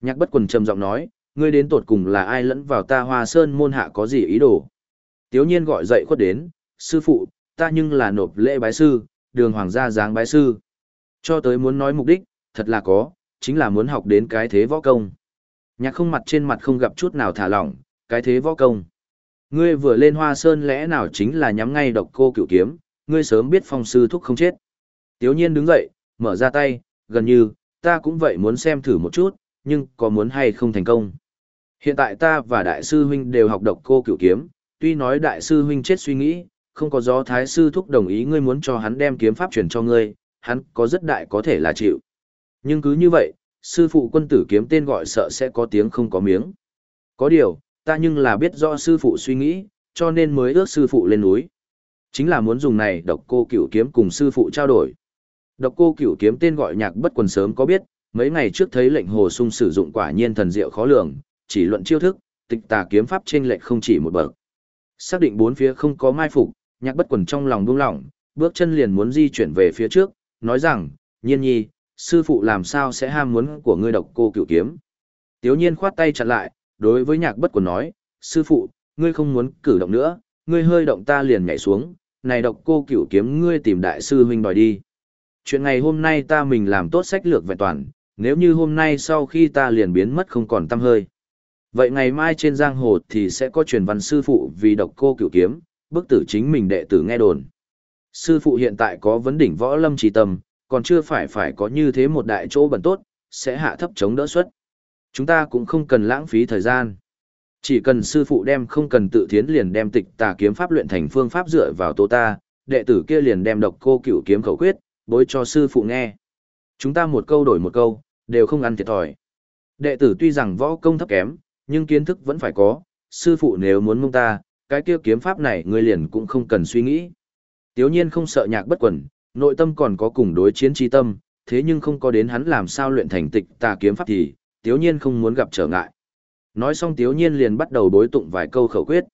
Nhạc bất quần trầm giọng nói, ngươi đến tột cùng là ai lẫn vào ta hoa sơn môn hạ có gì ý đồ. Tiếu nhiên gọi dậy khuất đến, sư phụ, ta nhưng là nộp lễ bái sư, đường hoàng gia dáng bái sư. Cho tới muốn nói mục đích, thật là có, chính là muốn học đến cái thế võ công. Nhạc không mặt trên mặt không gặp chút nào thả lỏng, cái thế võ công. Ngươi vừa lên hoa sơn lẽ nào chính là nhắm ngay độc cô cựu kiếm, ngươi sớm biết phong sư thúc không chết. Tiếu nhiên đứng dậy, mở ra tay, gần như, ta cũng vậy muốn xem thử một chút, nhưng có muốn hay không thành công. Hiện tại ta và đại sư huynh đều học độc cô cựu kiếm, tuy nói đại sư huynh chết suy nghĩ, không có gió thái sư thúc đồng ý ngươi muốn cho hắn đem kiếm pháp truyền cho ngươi, hắn có rất đại có thể là chịu. Nhưng cứ như vậy, sư phụ quân tử kiếm tên gọi sợ sẽ có tiếng không có miếng. Có điều, ta nhưng là biết rõ sư phụ suy nghĩ, cho nên mới ước sư phụ lên núi. Chính là muốn dùng này độc cô cửu kiếm cùng sư phụ trao đổi. Độc cô cửu kiếm tên gọi nhạc bất quần sớm có biết, mấy ngày trước thấy lệnh hồ sung sử dụng quả nhiên thần diệu khó lường, chỉ luận chiêu thức, tịch tà kiếm pháp trên lệnh không chỉ một bậc. Xác định bốn phía không có mai phục, nhạc bất quần trong lòng buông lỏng, bước chân liền muốn di chuyển về phía trước, nói rằng, nhiên nhi, sư phụ làm sao sẽ ham muốn của ngươi độc cô cửu kiếm. Tiếu nhiên khoát tay chặn lại, đối với nhạc bất quần nói, sư phụ, ngươi không muốn cử động nữa, ngươi hơi động ta liền nhảy xuống, này độc cô cửu kiếm ngươi tìm đại sư huynh đòi đi. Chuyện ngày hôm nay ta mình làm tốt sách lược vẹn toàn, nếu như hôm nay sau khi ta liền biến mất không còn tâm hơi. Vậy ngày mai trên giang hồ thì sẽ có truyền văn sư phụ vì độc cô cửu kiếm, bức tử chính mình đệ tử nghe đồn. Sư phụ hiện tại có vấn đỉnh võ lâm trì tâm, còn chưa phải phải có như thế một đại chỗ bẩn tốt, sẽ hạ thấp chống đỡ suất. Chúng ta cũng không cần lãng phí thời gian. Chỉ cần sư phụ đem không cần tự thiến liền đem tịch tà kiếm pháp luyện thành phương pháp dựa vào tố ta, đệ tử kia liền đem độc cô cửu kiếm khẩu quyết, bối cho sư phụ nghe. Chúng ta một câu đổi một câu, đều không ăn thiệt thòi. Đệ tử tuy rằng võ công thấp kém, nhưng kiến thức vẫn phải có, sư phụ nếu muốn mông ta, cái kia kiếm pháp này ngươi liền cũng không cần suy nghĩ. Tiếu nhiên không sợ nhạc bất quẩn, nội tâm còn có cùng đối chiến chi tâm, thế nhưng không có đến hắn làm sao luyện thành tịch tà kiếm pháp thì, tiếu nhiên không muốn gặp trở ngại. Nói xong tiếu nhiên liền bắt đầu đối tụng vài câu khẩu quyết.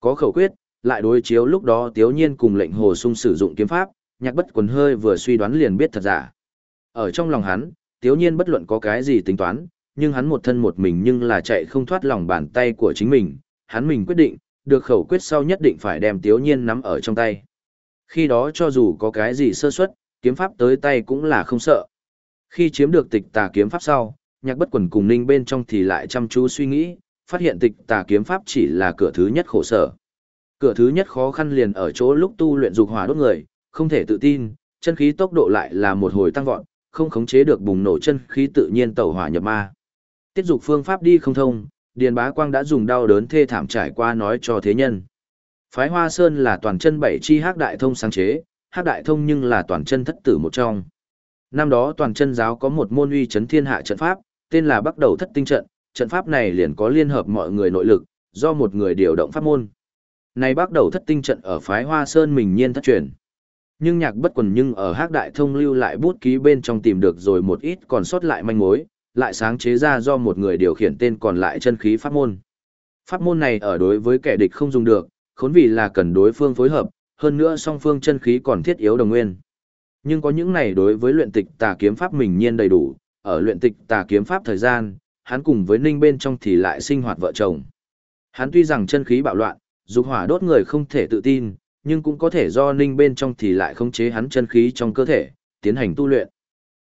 Có khẩu quyết, lại đối chiếu lúc đó tiếu nhiên cùng lệnh hồ sung sử dụng kiếm pháp, nhạc bất quần hơi vừa suy đoán liền biết thật giả. Ở trong lòng hắn, tiếu nhiên bất luận có cái gì tính toán, nhưng hắn một thân một mình nhưng là chạy không thoát lòng bàn tay của chính mình, hắn mình quyết định, được khẩu quyết sau nhất định phải đem tiếu nhiên nắm ở trong tay. Khi đó cho dù có cái gì sơ suất, kiếm pháp tới tay cũng là không sợ. Khi chiếm được tịch tà kiếm pháp sau, nhạc bất quần cùng ninh bên trong thì lại chăm chú suy nghĩ, phát hiện tịch tà kiếm pháp chỉ là cửa thứ nhất khổ sở. Cửa thứ nhất khó khăn liền ở chỗ lúc tu luyện dục hỏa đốt người, không thể tự tin, chân khí tốc độ lại là một hồi tăng vọt, không khống chế được bùng nổ chân khí tự nhiên tẩu hỏa nhập ma. Tiết dục phương pháp đi không thông, Điền Bá Quang đã dùng đau đớn thê thảm trải qua nói cho thế nhân. Phái Hoa Sơn là toàn chân bảy chi hắc đại thông sáng chế, hắc đại thông nhưng là toàn chân thất tử một trong. Năm đó toàn chân giáo có một môn uy chấn thiên hạ trận pháp, tên là Bắc Đầu Thất Tinh trận, trận pháp này liền có liên hợp mọi người nội lực, do một người điều động pháp môn. Này Bắc Đầu Thất Tinh trận ở phái Hoa Sơn mình nhiên thất truyền. Nhưng nhạc bất quần nhưng ở hắc đại thông lưu lại bút ký bên trong tìm được rồi một ít còn sót lại manh mối, lại sáng chế ra do một người điều khiển tên còn lại chân khí pháp môn. Pháp môn này ở đối với kẻ địch không dùng được, khốn vì là cần đối phương phối hợp, hơn nữa song phương chân khí còn thiết yếu đồng nguyên. Nhưng có những này đối với luyện tịch tà kiếm pháp mình nhiên đầy đủ, ở luyện tịch tà kiếm pháp thời gian, hắn cùng với Ninh bên trong thì lại sinh hoạt vợ chồng. Hắn tuy rằng chân khí bạo loạn, dục hỏa đốt người không thể tự tin, nhưng cũng có thể do Ninh bên trong thì lại khống chế hắn chân khí trong cơ thể, tiến hành tu luyện.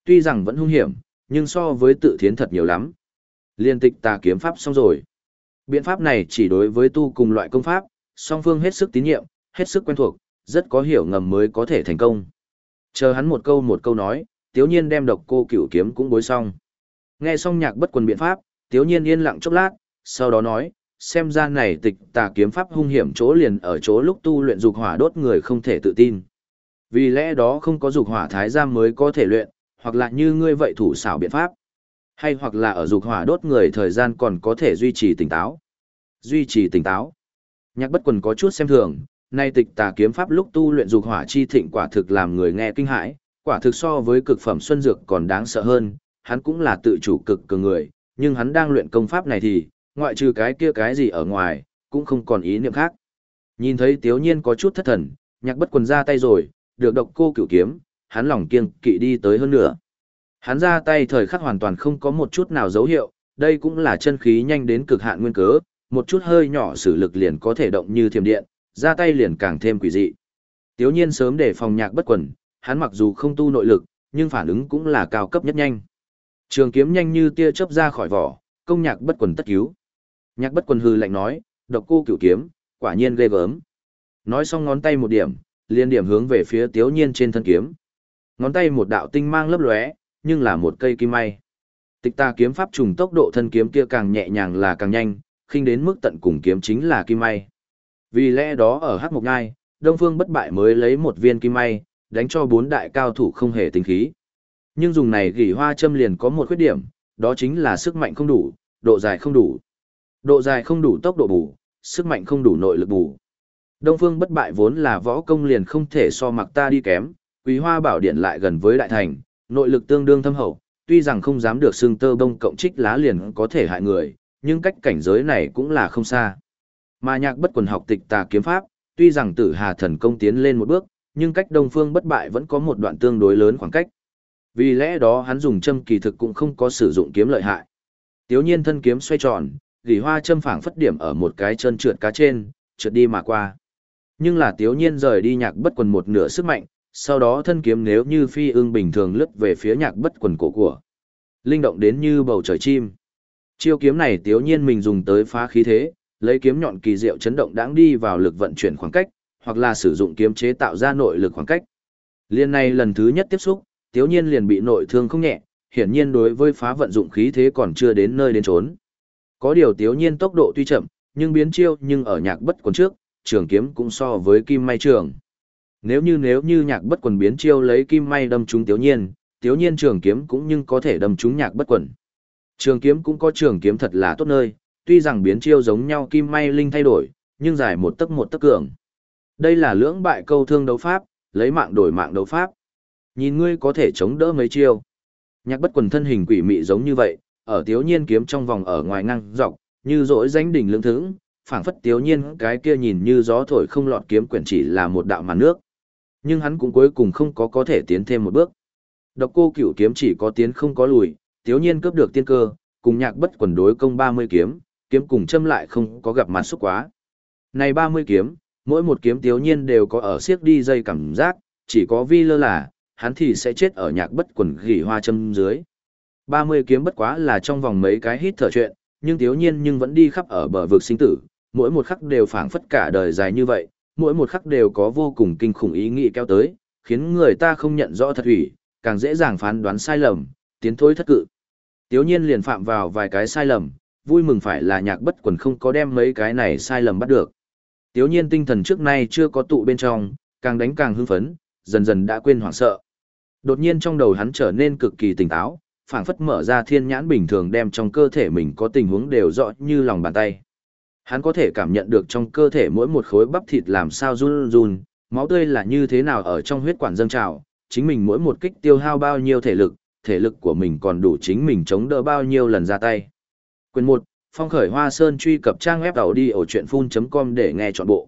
Tuy rằng vẫn hung hiểm, nhưng so với tự thiến thật nhiều lắm. Liên tịch tà kiếm pháp xong rồi. Biện pháp này chỉ đối với tu cùng loại công pháp, song phương hết sức tín nhiệm, hết sức quen thuộc, rất có hiểu ngầm mới có thể thành công. Chờ hắn một câu một câu nói, tiếu nhiên đem độc cô cửu kiếm cũng bối xong. Nghe xong nhạc bất quần biện pháp, tiếu nhiên yên lặng chốc lát, sau đó nói, xem ra này tịch tà kiếm pháp hung hiểm chỗ liền ở chỗ lúc tu luyện dục hỏa đốt người không thể tự tin. Vì lẽ đó không có dục hỏa thái giam mới có thể luyện, hoặc là như ngươi vậy thủ xảo biện pháp. Hay hoặc là ở dục hỏa đốt người thời gian còn có thể duy trì tỉnh táo. Duy trì tỉnh táo. Nhạc bất quần có chút xem thường, nay tịch tà kiếm pháp lúc tu luyện dục hỏa chi thịnh quả thực làm người nghe kinh hãi, quả thực so với cực phẩm xuân dược còn đáng sợ hơn, hắn cũng là tự chủ cực cường người, nhưng hắn đang luyện công pháp này thì, ngoại trừ cái kia cái gì ở ngoài, cũng không còn ý niệm khác. Nhìn thấy Tiếu Nhiên có chút thất thần, nhạc bất quần ra tay rồi, được độc cô cửu kiếm, hắn lòng kiêng kỵ đi tới hơn nữa. Hắn ra tay thời khắc hoàn toàn không có một chút nào dấu hiệu, đây cũng là chân khí nhanh đến cực hạn nguyên cớ, một chút hơi nhỏ sử lực liền có thể động như thiềm điện, ra tay liền càng thêm quỷ dị. Tiếu nhiên sớm để phòng nhạc bất quần, hắn mặc dù không tu nội lực, nhưng phản ứng cũng là cao cấp nhất nhanh. Trường kiếm nhanh như tia chớp ra khỏi vỏ, công nhạc bất quần tất cứu. Nhạc bất quần hư lạnh nói, độc cô cửu kiếm, quả nhiên ghê gớm. Nói xong ngón tay một điểm, liên điểm hướng về phía tiếu nhiên trên thân kiếm. Ngón tay một đạo tinh mang lấp lóe, nhưng là một cây kim may. Tịch ta kiếm pháp trùng tốc độ thân kiếm kia càng nhẹ nhàng là càng nhanh, khinh đến mức tận cùng kiếm chính là kim may. Vì lẽ đó ở Hắc Mộc Ngai, Đông Phương bất bại mới lấy một viên kim may, đánh cho bốn đại cao thủ không hề tính khí. Nhưng dùng này gỉ hoa châm liền có một khuyết điểm, đó chính là sức mạnh không đủ, độ dài không đủ. Độ dài không đủ tốc độ bù, sức mạnh không đủ nội lực bù. Đông Phương bất bại vốn là võ công liền không thể so mặc ta đi kém, Quý Hoa Bảo Điện lại gần với đại thành, nội lực tương đương thâm hậu, tuy rằng không dám được xương tơ bông cộng trích lá liền có thể hại người, nhưng cách cảnh giới này cũng là không xa. Mà nhạc bất quần học tịch tà kiếm pháp, tuy rằng tử hà thần công tiến lên một bước, nhưng cách đông phương bất bại vẫn có một đoạn tương đối lớn khoảng cách. Vì lẽ đó hắn dùng châm kỳ thực cũng không có sử dụng kiếm lợi hại. Tiếu nhiên thân kiếm xoay tròn, gỉ hoa châm phảng phất điểm ở một cái chân trượt cá trên, trượt đi mà qua. Nhưng là tiếu nhiên rời đi nhạc bất quần một nửa sức mạnh, sau đó thân kiếm nếu như phi ương bình thường lướt về phía nhạc bất quần cổ của. Linh động đến như bầu trời chim. Chiêu kiếm này tiếu nhiên mình dùng tới phá khí thế, lấy kiếm nhọn kỳ diệu chấn động đáng đi vào lực vận chuyển khoảng cách, hoặc là sử dụng kiếm chế tạo ra nội lực khoảng cách. Liên này lần thứ nhất tiếp xúc, tiếu nhiên liền bị nội thương không nhẹ, hiển nhiên đối với phá vận dụng khí thế còn chưa đến nơi đến trốn. Có điều tiếu nhiên tốc độ tuy chậm, nhưng biến chiêu nhưng ở nhạc bất quần trước, trường kiếm cũng so với kim may trường. Nếu như nếu như nhạc bất quần biến chiêu lấy kim may đâm trúng tiếu nhiên, tiếu nhiên trường kiếm cũng nhưng có thể đâm trúng nhạc bất quần. Trường kiếm cũng có trường kiếm thật là tốt nơi, tuy rằng biến chiêu giống nhau kim may linh thay đổi, nhưng dài một tấc một tấc cường. Đây là lưỡng bại câu thương đấu pháp, lấy mạng đổi mạng đấu pháp. Nhìn ngươi có thể chống đỡ mấy chiêu. Nhạc bất quần thân hình quỷ mị giống như vậy, ở tiếu nhiên kiếm trong vòng ở ngoài ngang dọc, như rỗi danh đỉnh lưỡng thững, phảng phất tiếu nhiên cái kia nhìn như gió thổi không lọt kiếm quyển chỉ là một đạo màn nước. Nhưng hắn cũng cuối cùng không có có thể tiến thêm một bước. Độc cô cửu kiếm chỉ có tiến không có lùi, tiếu nhiên cướp được tiên cơ, cùng nhạc bất quần đối công 30 kiếm, kiếm cùng châm lại không có gặp mặt xúc quá. Này 30 kiếm, mỗi một kiếm tiếu nhiên đều có ở siếc đi dây cảm giác, chỉ có vi lơ là, hắn thì sẽ chết ở nhạc bất quần gỉ hoa châm dưới. 30 kiếm bất quá là trong vòng mấy cái hít thở chuyện, nhưng tiếu nhiên nhưng vẫn đi khắp ở bờ vực sinh tử, mỗi một khắc đều phảng phất cả đời dài như vậy, mỗi một khắc đều có vô cùng kinh khủng ý nghĩ kéo tới, khiến người ta không nhận rõ thật hủy, càng dễ dàng phán đoán sai lầm, tiến thối thất cự. Tiếu nhiên liền phạm vào vài cái sai lầm, vui mừng phải là nhạc bất quần không có đem mấy cái này sai lầm bắt được. Tiếu nhiên tinh thần trước nay chưa có tụ bên trong, càng đánh càng hưng phấn, dần dần đã quên hoảng sợ. Đột nhiên trong đầu hắn trở nên cực kỳ tỉnh táo, phảng phất mở ra thiên nhãn bình thường đem trong cơ thể mình có tình huống đều rõ như lòng bàn tay. Hắn có thể cảm nhận được trong cơ thể mỗi một khối bắp thịt làm sao run run, máu tươi là như thế nào ở trong huyết quản dâng trào, chính mình mỗi một kích tiêu hao bao nhiêu thể lực, thể lực của mình còn đủ chính mình chống đỡ bao nhiêu lần ra tay. Quyền 1, Phong khởi Hoa Sơn truy cập trang web đầu đi ở chuyện full.com để nghe trọn bộ.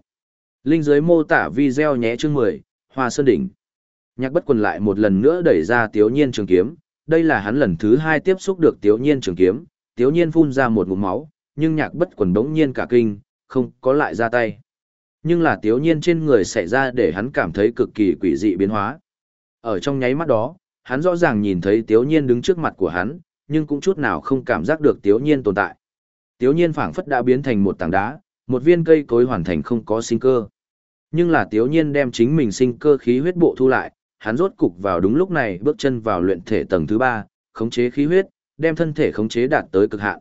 Linh dưới mô tả video nhé chương 10, Hoa Sơn đỉnh. Nhạc bất quần lại một lần nữa đẩy ra Tiếu Nhiên trường kiếm, đây là hắn lần thứ hai tiếp xúc được Tiếu Nhiên trường kiếm, Tiếu Nhiên phun ra một ngụm máu, nhưng nhạc bất quần đống nhiên cả kinh, không có lại ra tay. Nhưng là Tiếu Nhiên trên người xảy ra để hắn cảm thấy cực kỳ quỷ dị biến hóa. Ở trong nháy mắt đó, hắn rõ ràng nhìn thấy Tiếu Nhiên đứng trước mặt của hắn, nhưng cũng chút nào không cảm giác được Tiếu Nhiên tồn tại. Tiếu Nhiên phảng phất đã biến thành một tảng đá, một viên cây cối hoàn thành không có sinh cơ. Nhưng là Tiếu Nhiên đem chính mình sinh cơ khí huyết bộ thu lại, hắn rốt cục vào đúng lúc này bước chân vào luyện thể tầng thứ ba, khống chế khí huyết, đem thân thể khống chế đạt tới cực hạn.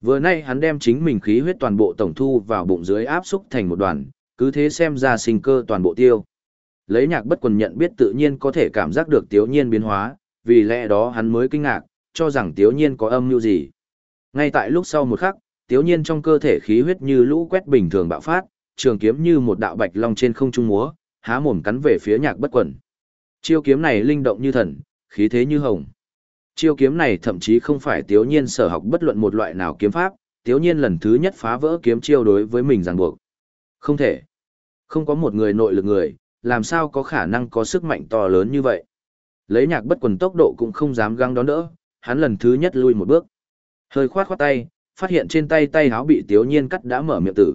Vừa nay hắn đem chính mình khí huyết toàn bộ tổng thu vào bụng dưới áp xúc thành một đoàn, cứ thế xem ra sinh cơ toàn bộ tiêu. Lấy nhạc bất quần nhận biết tự nhiên có thể cảm giác được tiếu nhiên biến hóa, vì lẽ đó hắn mới kinh ngạc, cho rằng tiếu nhiên có âm mưu gì. Ngay tại lúc sau một khắc, tiếu nhiên trong cơ thể khí huyết như lũ quét bình thường bạo phát, trường kiếm như một đạo bạch long trên không trung múa, há mồm cắn về phía nhạc bất quần. Chiêu kiếm này linh động như thần, khí thế như hồng. Chiêu kiếm này thậm chí không phải tiếu nhiên sở học bất luận một loại nào kiếm pháp, tiếu nhiên lần thứ nhất phá vỡ kiếm chiêu đối với mình ràng buộc. Không thể. Không có một người nội lực người, làm sao có khả năng có sức mạnh to lớn như vậy. Lấy nhạc bất quần tốc độ cũng không dám găng đón đỡ, hắn lần thứ nhất lui một bước. Hơi khoát khoát tay, phát hiện trên tay tay háo bị tiếu nhiên cắt đã mở miệng tử.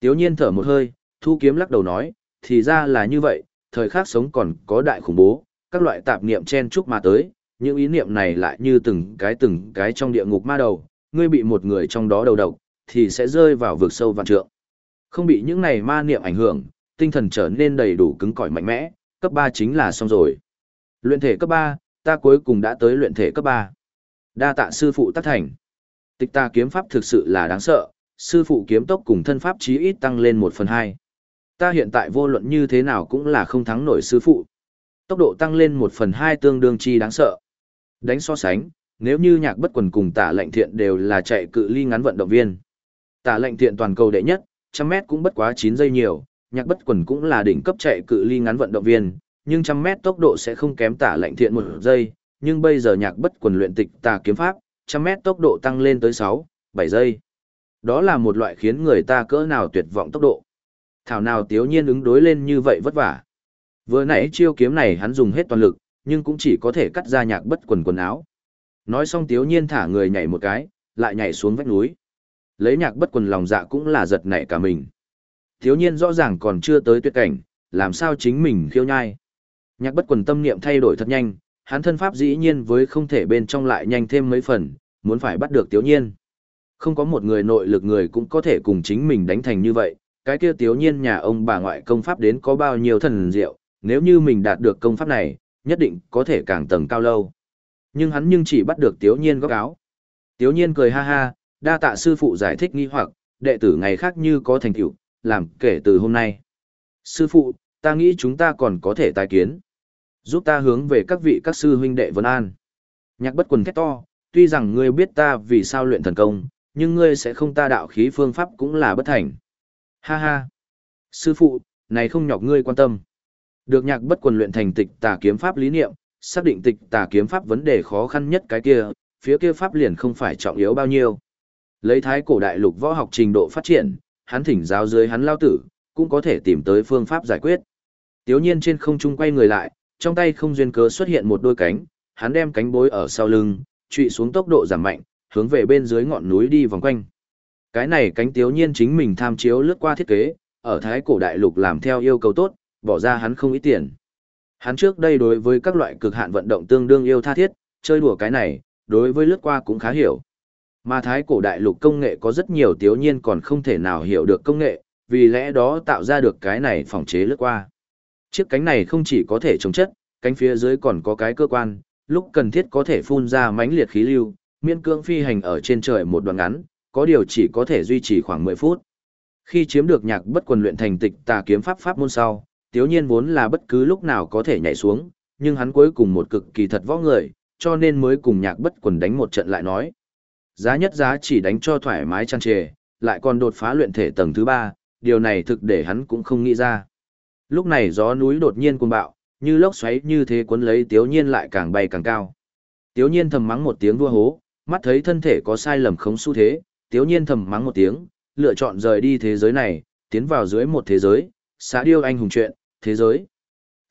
Tiếu nhiên thở một hơi, thu kiếm lắc đầu nói, thì ra là như vậy, thời khắc sống còn có đại khủng bố, các loại tạp niệm chen chúc mà tới, những ý niệm này lại như từng cái từng cái trong địa ngục ma đầu, ngươi bị một người trong đó đầu độc, thì sẽ rơi vào vực sâu vạn trượng. Không bị những này ma niệm ảnh hưởng, tinh thần trở nên đầy đủ cứng cỏi mạnh mẽ, cấp 3 chính là xong rồi. Luyện thể cấp 3, ta cuối cùng đã tới luyện thể cấp 3. Đa tạ sư phụ tác thành. Tịch ta kiếm pháp thực sự là đáng sợ, sư phụ kiếm tốc cùng thân pháp chí ít tăng lên 1 phần 2. Ta hiện tại vô luận như thế nào cũng là không thắng nổi sư phụ. Tốc độ tăng lên 1 phần 2 tương đương chi đáng sợ. Đánh so sánh, nếu như nhạc bất quần cùng tả lệnh thiện đều là chạy cự ly ngắn vận động viên. Tả lệnh thiện toàn cầu đệ nhất, trăm mét cũng bất quá 9 giây nhiều, nhạc bất quần cũng là đỉnh cấp chạy cự ly ngắn vận động viên, nhưng trăm mét tốc độ sẽ không kém tả lệnh thiện một giây, nhưng bây giờ nhạc bất quần luyện tịch tà kiếm pháp, trăm mét tốc độ tăng lên tới 6, 7 giây. Đó là một loại khiến người ta cỡ nào tuyệt vọng tốc độ. Thảo nào tiếu nhiên ứng đối lên như vậy vất vả. Vừa nãy chiêu kiếm này hắn dùng hết toàn lực, nhưng cũng chỉ có thể cắt ra nhạc bất quần quần áo. Nói xong tiếu nhiên thả người nhảy một cái, lại nhảy xuống vách núi. Lấy nhạc bất quần lòng dạ cũng là giật nảy cả mình thiếu nhiên rõ ràng còn chưa tới tuyệt cảnh, làm sao chính mình khiêu nhai. Nhạc bất quần tâm niệm thay đổi thật nhanh, hắn thân pháp dĩ nhiên với không thể bên trong lại nhanh thêm mấy phần, muốn phải bắt được thiếu nhiên. Không có một người nội lực người cũng có thể cùng chính mình đánh thành như vậy, cái kia thiếu nhiên nhà ông bà ngoại công pháp đến có bao nhiêu thần diệu, nếu như mình đạt được công pháp này, nhất định có thể càng tầng cao lâu. Nhưng hắn nhưng chỉ bắt được thiếu nhiên góc áo. Thiếu nhiên cười ha ha, đa tạ sư phụ giải thích nghi hoặc, đệ tử ngày khác như có thành tựu, làm kể từ hôm nay. Sư phụ, ta nghĩ chúng ta còn có thể tái kiến. Giúp ta hướng về các vị các sư huynh đệ Vân An. Nhạc bất quần thét to, tuy rằng ngươi biết ta vì sao luyện thần công, nhưng ngươi sẽ không ta đạo khí phương pháp cũng là bất thành. Ha ha. Sư phụ, này không nhọc ngươi quan tâm. Được nhạc bất quần luyện thành tịch tà kiếm pháp lý niệm, xác định tịch tà kiếm pháp vấn đề khó khăn nhất cái kia, phía kia pháp liền không phải trọng yếu bao nhiêu. Lấy thái cổ đại lục võ học trình độ phát triển, hắn thỉnh giáo dưới hắn lao tử, cũng có thể tìm tới phương pháp giải quyết. Tiếu nhiên trên không trung quay người lại, trong tay không duyên cớ xuất hiện một đôi cánh, hắn đem cánh bối ở sau lưng, trụy xuống tốc độ giảm mạnh, hướng về bên dưới ngọn núi đi vòng quanh. Cái này cánh tiếu nhiên chính mình tham chiếu lướt qua thiết kế, ở thái cổ đại lục làm theo yêu cầu tốt, bỏ ra hắn không ít tiền. Hắn trước đây đối với các loại cực hạn vận động tương đương yêu tha thiết, chơi đùa cái này, đối với lướt qua cũng khá hiểu. Mà thái cổ đại lục công nghệ có rất nhiều tiếu nhiên còn không thể nào hiểu được công nghệ, vì lẽ đó tạo ra được cái này phòng chế lướt qua. Chiếc cánh này không chỉ có thể chống chất, cánh phía dưới còn có cái cơ quan, lúc cần thiết có thể phun ra mãnh liệt khí lưu, miễn cưỡng phi hành ở trên trời một đoạn ngắn, có điều chỉ có thể duy trì khoảng 10 phút. Khi chiếm được nhạc bất quần luyện thành tịch tà kiếm pháp pháp môn sau, tiếu nhiên vốn là bất cứ lúc nào có thể nhảy xuống, nhưng hắn cuối cùng một cực kỳ thật võ người, cho nên mới cùng nhạc bất quần đánh một trận lại nói. Giá nhất giá chỉ đánh cho thoải mái chăn trề, lại còn đột phá luyện thể tầng thứ ba, điều này thực để hắn cũng không nghĩ ra. Lúc này gió núi đột nhiên cuồng bạo, như lốc xoáy như thế cuốn lấy tiếu nhiên lại càng bay càng cao. Tiếu nhiên thầm mắng một tiếng vua hố, mắt thấy thân thể có sai lầm không xu thế, tiếu nhiên thầm mắng một tiếng, lựa chọn rời đi thế giới này, tiến vào dưới một thế giới, xã điêu anh hùng chuyện, thế giới.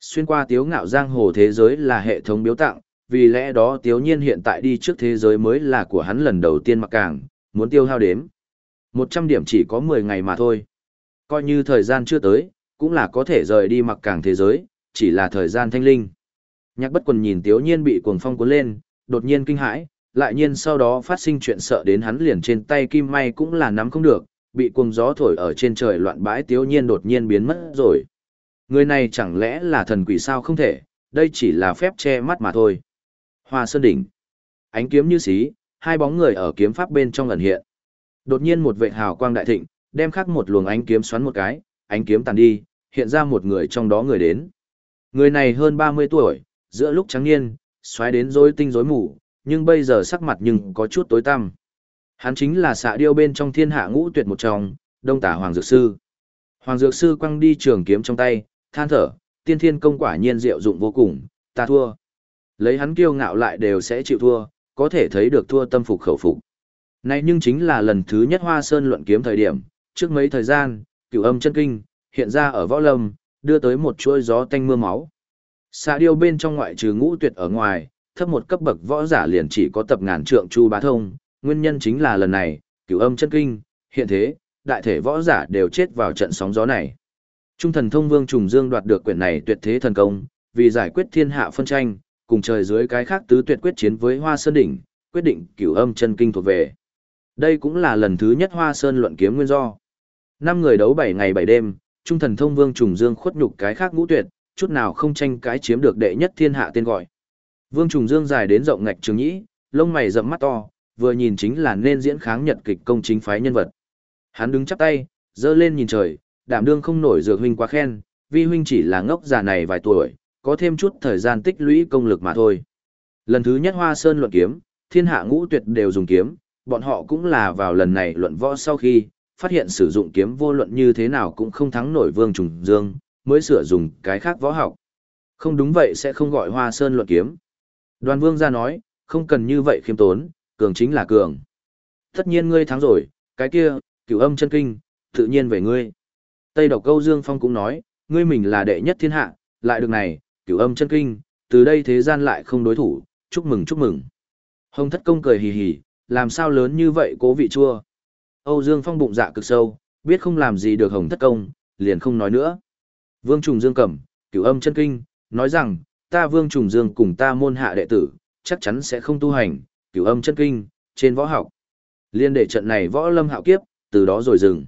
Xuyên qua tiếu ngạo giang hồ thế giới là hệ thống biếu tặng, vì lẽ đó tiếu nhiên hiện tại đi trước thế giới mới là của hắn lần đầu tiên mặc càng, muốn tiêu hao đếm. 100 điểm chỉ có 10 ngày mà thôi. Coi như thời gian chưa tới, cũng là có thể rời đi mặc càng thế giới, chỉ là thời gian thanh linh. Nhạc bất quần nhìn tiếu nhiên bị cuồng phong cuốn lên, đột nhiên kinh hãi, lại nhiên sau đó phát sinh chuyện sợ đến hắn liền trên tay kim may cũng là nắm không được, bị cuồng gió thổi ở trên trời loạn bãi tiếu nhiên đột nhiên biến mất rồi. Người này chẳng lẽ là thần quỷ sao không thể, đây chỉ là phép che mắt mà thôi. Hoa Sơn Đỉnh. Ánh kiếm như xí, hai bóng người ở kiếm pháp bên trong ẩn hiện. Đột nhiên một vệ hào quang đại thịnh, đem khắc một luồng ánh kiếm xoắn một cái, ánh kiếm tàn đi, hiện ra một người trong đó người đến. Người này hơn 30 tuổi, giữa lúc trắng niên, xoáy đến rối tinh rối mù, nhưng bây giờ sắc mặt nhưng có chút tối tăm. Hắn chính là xạ điêu bên trong thiên hạ ngũ tuyệt một trong, đông tả Hoàng Dược Sư. Hoàng Dược Sư quăng đi trường kiếm trong tay, than thở, tiên thiên công quả nhiên diệu dụng vô cùng, ta thua. Lấy hắn kiêu ngạo lại đều sẽ chịu thua, có thể thấy được thua tâm phục khẩu phục. Này nhưng chính là lần thứ nhất Hoa Sơn luận kiếm thời điểm, trước mấy thời gian, cửu âm chân kinh, hiện ra ở võ lâm, đưa tới một chuỗi gió tanh mưa máu. Xa điêu bên trong ngoại trừ ngũ tuyệt ở ngoài, thấp một cấp bậc võ giả liền chỉ có tập ngàn trượng chu bá thông, nguyên nhân chính là lần này, cửu âm chân kinh, hiện thế, đại thể võ giả đều chết vào trận sóng gió này. Trung thần thông vương trùng dương đoạt được quyển này tuyệt thế thần công, vì giải quyết thiên hạ phân tranh, cùng trời dưới cái khác tứ tuyệt quyết chiến với Hoa Sơn đỉnh, quyết định cửu âm chân kinh thuộc về. Đây cũng là lần thứ nhất Hoa Sơn luận kiếm nguyên do. Năm người đấu 7 ngày 7 đêm, trung thần thông vương trùng dương khuất nhục cái khác ngũ tuyệt, chút nào không tranh cái chiếm được đệ nhất thiên hạ tên gọi. Vương trùng dương dài đến rộng ngạch trường nhĩ, lông mày rậm mắt to, vừa nhìn chính là nên diễn kháng nhật kịch công chính phái nhân vật. Hắn đứng chắp tay, dơ lên nhìn trời, đảm đương không nổi dược huynh quá khen, vi huynh chỉ là ngốc già này vài tuổi, có thêm chút thời gian tích lũy công lực mà thôi. Lần thứ nhất Hoa Sơn luận kiếm, thiên hạ ngũ tuyệt đều dùng kiếm, bọn họ cũng là vào lần này luận võ sau khi, phát hiện sử dụng kiếm vô luận như thế nào cũng không thắng nổi Vương Trùng Dương, mới sửa dùng cái khác võ học. Không đúng vậy sẽ không gọi Hoa Sơn luận kiếm. Đoàn Vương ra nói, không cần như vậy khiêm tốn, cường chính là cường. Tất nhiên ngươi thắng rồi, cái kia, cửu âm chân kinh, tự nhiên về ngươi. Tây độc câu Dương Phong cũng nói, ngươi mình là đệ nhất thiên hạ, lại được này, cửu âm chân kinh, từ đây thế gian lại không đối thủ, chúc mừng chúc mừng. Hồng thất công cười hì hì, làm sao lớn như vậy cố vị chua. Âu Dương Phong bụng dạ cực sâu, biết không làm gì được hồng thất công, liền không nói nữa. Vương Trùng Dương cẩm, cửu âm chân kinh, nói rằng, ta Vương Trùng Dương cùng ta môn hạ đệ tử, chắc chắn sẽ không tu hành, cửu âm chân kinh, trên võ học. Liên để trận này võ lâm hạo kiếp, từ đó rồi dừng.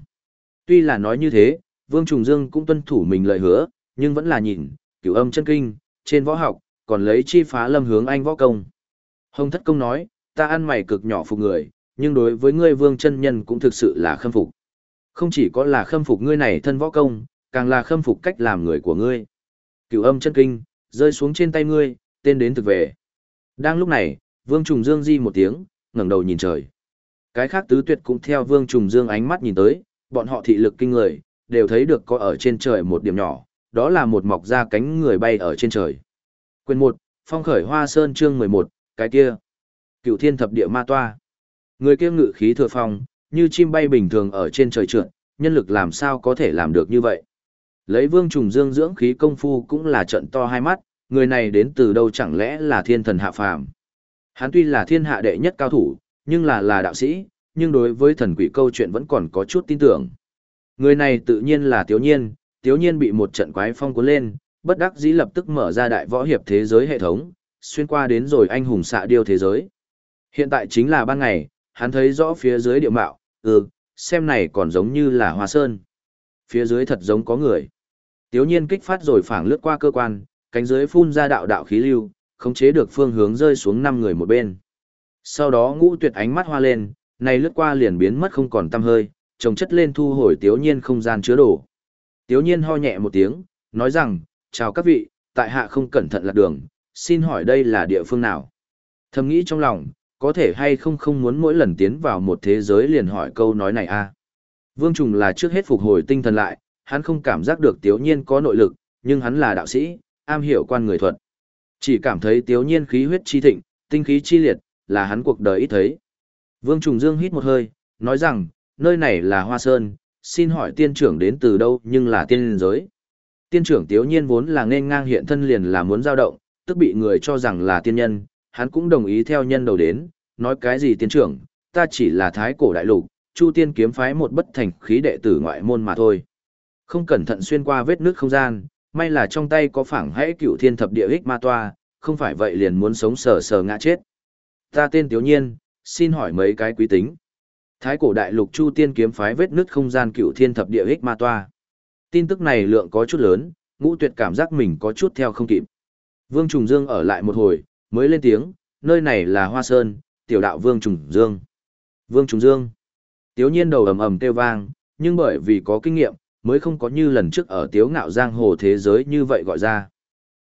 Tuy là nói như thế, Vương Trùng Dương cũng tuân thủ mình lời hứa, nhưng vẫn là nhìn, cửu âm chân kinh, trên võ học, còn lấy chi phá lâm hướng anh võ công. Hồng thất công nói, ta ăn mày cực nhỏ phục người, nhưng đối với ngươi vương chân nhân cũng thực sự là khâm phục. Không chỉ có là khâm phục ngươi này thân võ công, càng là khâm phục cách làm người của ngươi. Cửu âm chân kinh, rơi xuống trên tay ngươi, tên đến thực về. Đang lúc này, vương trùng dương di một tiếng, ngẩng đầu nhìn trời. Cái khác tứ tuyệt cũng theo vương trùng dương ánh mắt nhìn tới, bọn họ thị lực kinh người, đều thấy được có ở trên trời một điểm nhỏ, đó là một mọc ra cánh người bay ở trên trời. Quyền 1, Phong khởi Hoa Sơn chương 11, cái kia. Cựu thiên thập địa ma toa. Người kia ngự khí thừa phong, như chim bay bình thường ở trên trời trượt, nhân lực làm sao có thể làm được như vậy. Lấy vương trùng dương dưỡng khí công phu cũng là trận to hai mắt, người này đến từ đâu chẳng lẽ là thiên thần hạ phàm. Hắn tuy là thiên hạ đệ nhất cao thủ, nhưng là là đạo sĩ, nhưng đối với thần quỷ câu chuyện vẫn còn có chút tin tưởng. Người này tự nhiên là tiểu Nhiên, Tiếu Nhiên bị một trận quái phong cuốn lên, bất đắc dĩ lập tức mở ra đại võ hiệp thế giới hệ thống, xuyên qua đến rồi anh hùng xạ điêu thế giới. Hiện tại chính là ban ngày, hắn thấy rõ phía dưới địa mạo, ừ, xem này còn giống như là hoa sơn. Phía dưới thật giống có người. Tiếu nhiên kích phát rồi phảng lướt qua cơ quan, cánh dưới phun ra đạo đạo khí lưu, khống chế được phương hướng rơi xuống năm người một bên. Sau đó ngũ tuyệt ánh mắt hoa lên, này lướt qua liền biến mất không còn tăm hơi, trồng chất lên thu hồi tiếu nhiên không gian chứa đồ. Tiếu nhiên ho nhẹ một tiếng, nói rằng, chào các vị, tại hạ không cẩn thận lạc đường, xin hỏi đây là địa phương nào? Thầm nghĩ trong lòng, có thể hay không không muốn mỗi lần tiến vào một thế giới liền hỏi câu nói này a Vương Trùng là trước hết phục hồi tinh thần lại, hắn không cảm giác được Tiếu Nhiên có nội lực, nhưng hắn là đạo sĩ, am hiểu quan người thuật. Chỉ cảm thấy Tiếu Nhiên khí huyết chi thịnh, tinh khí chi liệt, là hắn cuộc đời ít thấy. Vương Trùng Dương hít một hơi, nói rằng, nơi này là Hoa Sơn, xin hỏi tiên trưởng đến từ đâu nhưng là tiên giới. Tiên trưởng Tiếu Nhiên vốn là nên ngang hiện thân liền là muốn giao động, tức bị người cho rằng là tiên nhân, hắn cũng đồng ý theo nhân đầu đến, nói cái gì tiên trưởng, ta chỉ là thái cổ đại lục, Chu Tiên kiếm phái một bất thành khí đệ tử ngoại môn mà thôi. Không cẩn thận xuyên qua vết nước không gian, may là trong tay có phảng hãy cựu thiên thập địa ích ma toa, không phải vậy liền muốn sống sờ sờ ngã chết. Ta tên Tiếu Nhiên, xin hỏi mấy cái quý tính. Thái cổ đại lục Chu Tiên kiếm phái vết nứt không gian cựu thiên thập địa ích ma toa. Tin tức này lượng có chút lớn, ngũ tuyệt cảm giác mình có chút theo không kịp. Vương Trùng Dương ở lại một hồi, mới lên tiếng, nơi này là Hoa Sơn, tiểu đạo Vương Trùng Dương. Vương Trùng Dương. Tiếu nhiên đầu ầm ầm kêu vang, nhưng bởi vì có kinh nghiệm, mới không có như lần trước ở tiếu ngạo giang hồ thế giới như vậy gọi ra.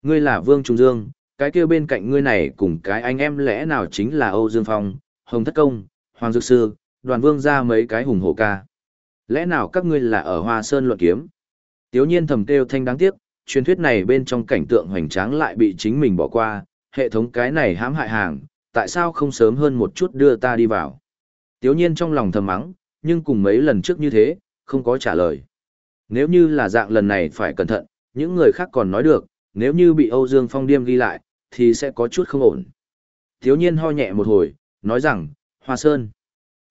Ngươi là Vương Trùng Dương, cái kia bên cạnh ngươi này cùng cái anh em lẽ nào chính là Âu Dương Phong, Hồng Thất Công, Hoàng Dược Sư, đoàn vương ra mấy cái hùng hổ ca. Lẽ nào các ngươi là ở Hoa Sơn luận kiếm? Tiếu nhiên thầm kêu thanh đáng tiếc, truyền thuyết này bên trong cảnh tượng hoành tráng lại bị chính mình bỏ qua, hệ thống cái này hãm hại hàng, tại sao không sớm hơn một chút đưa ta đi vào. Tiếu nhiên trong lòng thầm mắng, nhưng cùng mấy lần trước như thế, không có trả lời. Nếu như là dạng lần này phải cẩn thận, những người khác còn nói được, nếu như bị Âu Dương Phong Điêm ghi lại, thì sẽ có chút không ổn. Tiếu nhiên ho nhẹ một hồi, nói rằng, Hoa Sơn.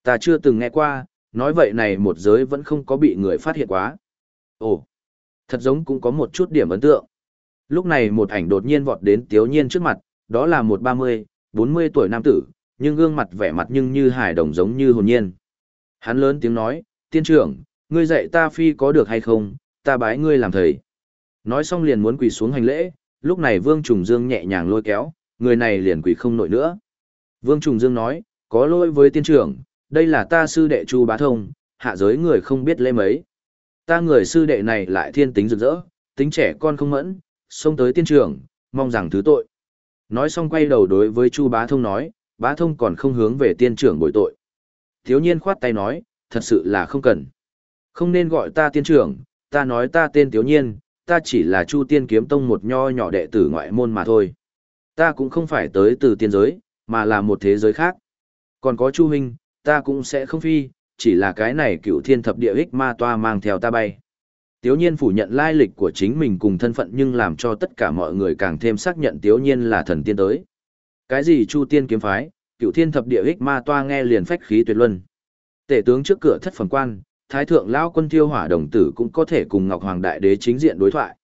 Ta chưa từng nghe qua, nói vậy này một giới vẫn không có bị người phát hiện quá. Ồ, thật giống cũng có một chút điểm ấn tượng. Lúc này một ảnh đột nhiên vọt đến Tiếu nhiên trước mặt, đó là một ba mươi, bốn mươi tuổi nam tử, nhưng gương mặt vẻ mặt nhưng như hải đồng giống như hồn nhiên. Hắn lớn tiếng nói, tiên trưởng, ngươi dạy ta phi có được hay không, ta bái ngươi làm thầy. Nói xong liền muốn quỳ xuống hành lễ, lúc này Vương Trùng Dương nhẹ nhàng lôi kéo, người này liền quỳ không nổi nữa. Vương Trùng Dương nói, có lỗi với tiên trưởng, đây là ta sư đệ Chu Bá Thông, hạ giới người không biết lễ mấy. Ta người sư đệ này lại thiên tính rực rỡ, tính trẻ con không mẫn, xông tới tiên trưởng, mong rằng thứ tội. Nói xong quay đầu đối với Chu Bá Thông nói, Bá Thông còn không hướng về tiên trưởng bồi tội. Thiếu nhiên khoát tay nói, thật sự là không cần. Không nên gọi ta tiên trưởng, ta nói ta tên Thiếu nhiên, ta chỉ là Chu Tiên Kiếm Tông một nho nhỏ đệ tử ngoại môn mà thôi. Ta cũng không phải tới từ tiên giới, mà là một thế giới khác. Còn có Chu Huynh, ta cũng sẽ không phi, chỉ là cái này cựu thiên thập địa ích ma toa mang theo ta bay. Tiếu nhiên phủ nhận lai lịch của chính mình cùng thân phận nhưng làm cho tất cả mọi người càng thêm xác nhận Tiếu nhiên là thần tiên tới. Cái gì Chu Tiên kiếm phái, cựu thiên thập địa ích ma toa nghe liền phách khí tuyệt luân. Tể tướng trước cửa thất phần quan, thái thượng lão quân tiêu hỏa đồng tử cũng có thể cùng Ngọc Hoàng Đại Đế chính diện đối thoại.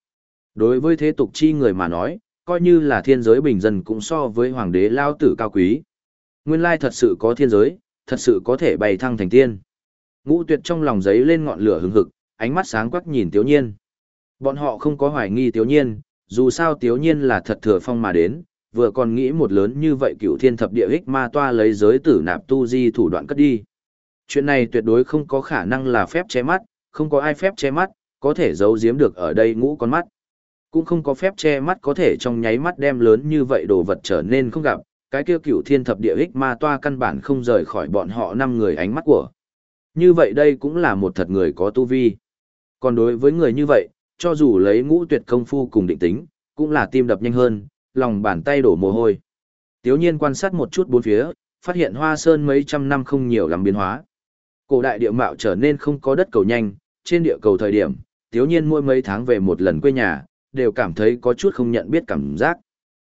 Đối với thế tục chi người mà nói, coi như là thiên giới bình dân cũng so với Hoàng đế lao tử cao quý. Nguyên lai thật sự có thiên giới, thật sự có thể bày thăng thành tiên. Ngũ tuyệt trong lòng giấy lên ngọn lửa hừng hực, ánh mắt sáng quắc nhìn Tiếu Nhiên. Bọn họ không có hoài nghi Tiếu Nhiên, dù sao Tiếu Nhiên là thật thừa phong mà đến, vừa còn nghĩ một lớn như vậy cựu thiên thập địa hích ma toa lấy giới tử nạp tu di thủ đoạn cất đi. Chuyện này tuyệt đối không có khả năng là phép che mắt, không có ai phép che mắt, có thể giấu giếm được ở đây ngũ con mắt. Cũng không có phép che mắt có thể trong nháy mắt đem lớn như vậy đồ vật trở nên không gặp, cái kia cựu thiên thập địa ích ma toa căn bản không rời khỏi bọn họ năm người ánh mắt của. Như vậy đây cũng là một thật người có tu vi. Còn đối với người như vậy, cho dù lấy ngũ tuyệt công phu cùng định tính, cũng là tim đập nhanh hơn, lòng bàn tay đổ mồ hôi. Tiếu nhiên quan sát một chút bốn phía, phát hiện hoa sơn mấy trăm năm không nhiều lắm biến hóa. Cổ đại địa mạo trở nên không có đất cầu nhanh, trên địa cầu thời điểm, tiếu nhiên mỗi mấy tháng về một lần quê nhà, đều cảm thấy có chút không nhận biết cảm giác.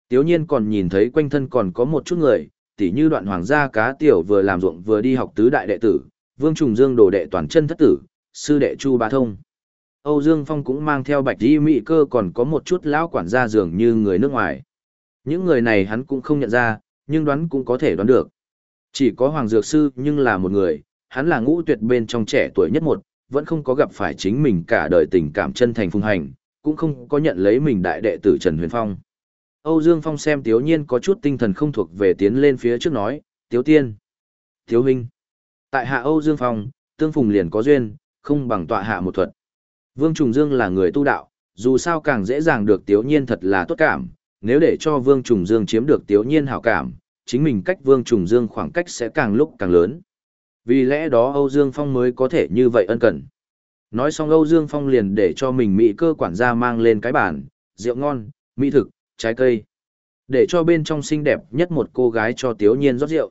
Tiếu nhiên còn nhìn thấy quanh thân còn có một chút người, tỉ như đoạn hoàng gia cá tiểu vừa làm ruộng vừa đi học tứ đại đệ tử, vương trùng dương đồ đệ toàn chân thất tử, sư đệ chu bá thông. Âu Dương Phong cũng mang theo bạch y mỹ cơ còn có một chút lão quản gia dường như người nước ngoài. Những người này hắn cũng không nhận ra, nhưng đoán cũng có thể đoán được. Chỉ có Hoàng Dược Sư nhưng là một người, hắn là ngũ tuyệt bên trong trẻ tuổi nhất một, vẫn không có gặp phải chính mình cả đời tình cảm chân thành phung hành, cũng không có nhận lấy mình đại đệ tử Trần Huyền Phong. Âu Dương Phong xem Tiếu Nhiên có chút tinh thần không thuộc về tiến lên phía trước nói, Tiếu Tiên, Tiếu Huynh. Tại hạ Âu Dương Phong, tương phùng liền có duyên, không bằng tọa hạ một thuật. Vương Trùng Dương là người tu đạo, dù sao càng dễ dàng được Tiếu Nhiên thật là tốt cảm, nếu để cho Vương Trùng Dương chiếm được Tiếu Nhiên hảo cảm, chính mình cách Vương Trùng Dương khoảng cách sẽ càng lúc càng lớn. Vì lẽ đó Âu Dương Phong mới có thể như vậy ân cần. Nói xong Âu Dương Phong liền để cho mình mỹ cơ quản gia mang lên cái bàn, rượu ngon, mỹ thực, trái cây. Để cho bên trong xinh đẹp nhất một cô gái cho Tiếu Nhiên rót rượu.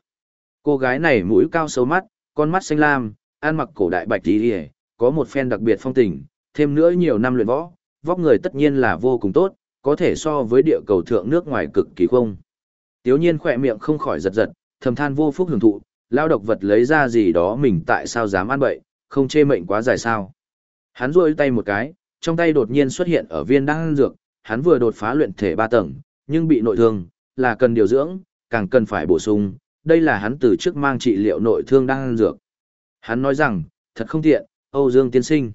Cô gái này mũi cao xấu mắt, con mắt xanh lam, ăn mặc cổ đại bạch tí hề, có một phen đặc biệt phong tình, thêm nữa nhiều năm luyện võ, vóc người tất nhiên là vô cùng tốt, có thể so với địa cầu thượng nước ngoài cực kỳ không. Tiếu nhiên khỏe miệng không khỏi giật giật, thầm than vô phúc hưởng thụ, lao độc vật lấy ra gì đó mình tại sao dám ăn bậy, không chê mệnh quá dài sao. Hắn rôi tay một cái, trong tay đột nhiên xuất hiện ở viên đan dược, hắn vừa đột phá luyện thể ba tầng, nhưng bị nội thương, là cần điều dưỡng, càng cần phải bổ sung, đây là hắn từ trước mang trị liệu nội thương đang ăn dược. Hắn nói rằng, thật không tiện, Âu Dương tiên sinh.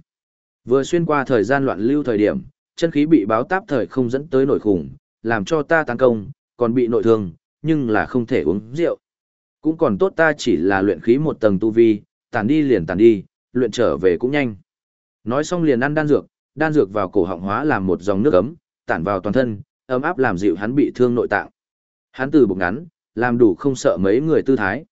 Vừa xuyên qua thời gian loạn lưu thời điểm, chân khí bị báo táp thời không dẫn tới nổi khủng, làm cho ta tăng công, còn bị nội thương, nhưng là không thể uống rượu. Cũng còn tốt ta chỉ là luyện khí một tầng tu vi, tàn đi liền tàn đi, luyện trở về cũng nhanh. Nói xong liền ăn đan dược, đan dược vào cổ họng hóa làm một dòng nước ấm, tản vào toàn thân, ấm áp làm dịu hắn bị thương nội tạng. Hắn từ bụng ngắn, làm đủ không sợ mấy người tư thái.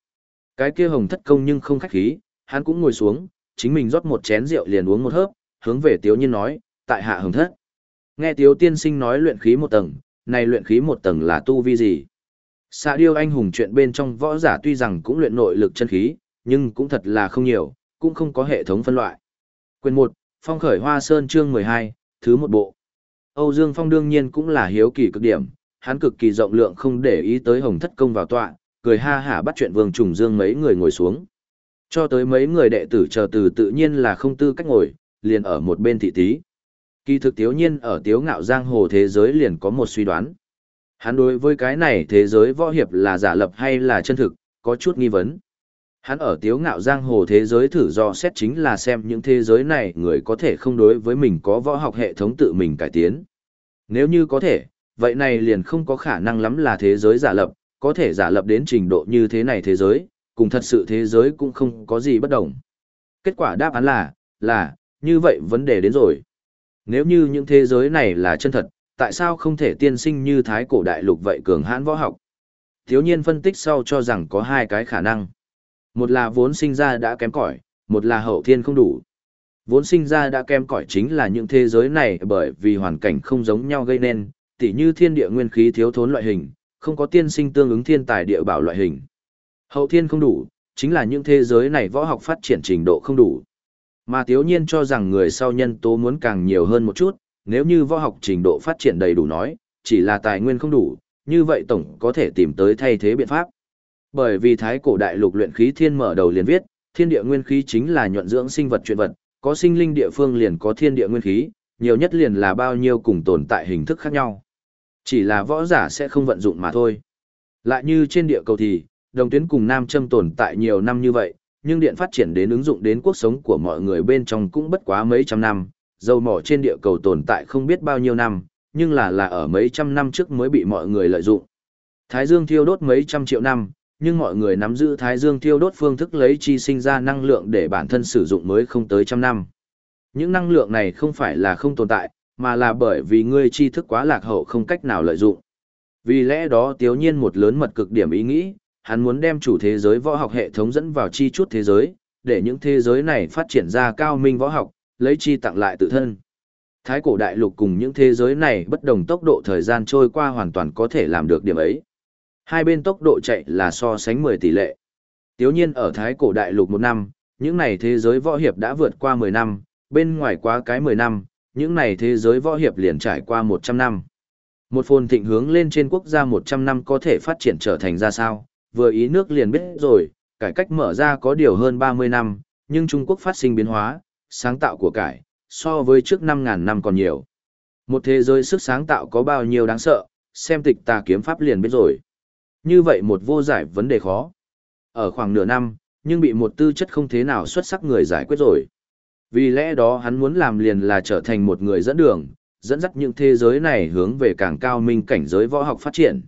Cái kia hồng thất công nhưng không khách khí, hắn cũng ngồi xuống, chính mình rót một chén rượu liền uống một hớp, hướng về Tiếu Nhiên nói, tại hạ hồng thất. Nghe Tiếu Tiên Sinh nói luyện khí một tầng, này luyện khí một tầng là tu vi gì? Xạ điêu anh hùng chuyện bên trong võ giả tuy rằng cũng luyện nội lực chân khí, nhưng cũng thật là không nhiều, cũng không có hệ thống phân loại. Quyền 1, Phong khởi Hoa Sơn chương 12, thứ một bộ. Âu Dương Phong đương nhiên cũng là hiếu kỳ cực điểm, hắn cực kỳ rộng lượng không để ý tới Hồng Thất Công vào tọa, cười ha hả bắt chuyện Vương Trùng Dương mấy người ngồi xuống. Cho tới mấy người đệ tử chờ từ tự nhiên là không tư cách ngồi, liền ở một bên thị tí. Kỳ thực tiếu nhiên ở tiếu ngạo giang hồ thế giới liền có một suy đoán. Hắn đối với cái này thế giới võ hiệp là giả lập hay là chân thực, có chút nghi vấn. Hắn ở tiếu ngạo giang hồ thế giới thử do xét chính là xem những thế giới này người có thể không đối với mình có võ học hệ thống tự mình cải tiến. Nếu như có thể, vậy này liền không có khả năng lắm là thế giới giả lập, có thể giả lập đến trình độ như thế này thế giới, cùng thật sự thế giới cũng không có gì bất đồng. Kết quả đáp án là, là, như vậy vấn đề đến rồi. Nếu như những thế giới này là chân thật, tại sao không thể tiên sinh như thái cổ đại lục vậy cường hãn võ học? Thiếu nhiên phân tích sau cho rằng có hai cái khả năng. Một là vốn sinh ra đã kém cỏi, một là hậu thiên không đủ. Vốn sinh ra đã kém cỏi chính là những thế giới này bởi vì hoàn cảnh không giống nhau gây nên, tỉ như thiên địa nguyên khí thiếu thốn loại hình, không có tiên sinh tương ứng thiên tài địa bảo loại hình. Hậu thiên không đủ, chính là những thế giới này võ học phát triển trình độ không đủ. Mà thiếu Nhiên cho rằng người sau nhân tố muốn càng nhiều hơn một chút, nếu như võ học trình độ phát triển đầy đủ nói, chỉ là tài nguyên không đủ, như vậy tổng có thể tìm tới thay thế biện pháp. Bởi vì thái cổ đại lục luyện khí thiên mở đầu liền viết, thiên địa nguyên khí chính là nhuận dưỡng sinh vật chuyện vật, có sinh linh địa phương liền có thiên địa nguyên khí, nhiều nhất liền là bao nhiêu cùng tồn tại hình thức khác nhau. Chỉ là võ giả sẽ không vận dụng mà thôi. Lại như trên địa cầu thì, đồng tuyến cùng nam châm tồn tại nhiều năm như vậy, nhưng điện phát triển đến ứng dụng đến cuộc sống của mọi người bên trong cũng bất quá mấy trăm năm, dầu mỏ trên địa cầu tồn tại không biết bao nhiêu năm, nhưng là là ở mấy trăm năm trước mới bị mọi người lợi dụng. Thái dương thiêu đốt mấy trăm triệu năm, nhưng mọi người nắm giữ thái dương thiêu đốt phương thức lấy chi sinh ra năng lượng để bản thân sử dụng mới không tới trăm năm. Những năng lượng này không phải là không tồn tại, mà là bởi vì ngươi tri thức quá lạc hậu không cách nào lợi dụng. Vì lẽ đó tiếu nhiên một lớn mật cực điểm ý nghĩ, hắn muốn đem chủ thế giới võ học hệ thống dẫn vào chi chút thế giới, để những thế giới này phát triển ra cao minh võ học, lấy chi tặng lại tự thân. Thái cổ đại lục cùng những thế giới này bất đồng tốc độ thời gian trôi qua hoàn toàn có thể làm được điểm ấy. Hai bên tốc độ chạy là so sánh 10 tỷ lệ. Tiếu nhiên ở Thái cổ đại lục một năm, những này thế giới võ hiệp đã vượt qua 10 năm, bên ngoài quá cái 10 năm, những này thế giới võ hiệp liền trải qua 100 năm. Một phồn thịnh hướng lên trên quốc gia 100 năm có thể phát triển trở thành ra sao, vừa ý nước liền biết rồi, cải cách mở ra có điều hơn 30 năm, nhưng Trung Quốc phát sinh biến hóa, sáng tạo của cải, so với trước 5.000 năm còn nhiều. Một thế giới sức sáng tạo có bao nhiêu đáng sợ, xem tịch tà kiếm pháp liền biết rồi. Như vậy một vô giải vấn đề khó. Ở khoảng nửa năm, nhưng bị một tư chất không thế nào xuất sắc người giải quyết rồi. Vì lẽ đó hắn muốn làm liền là trở thành một người dẫn đường, dẫn dắt những thế giới này hướng về càng cao minh cảnh giới võ học phát triển.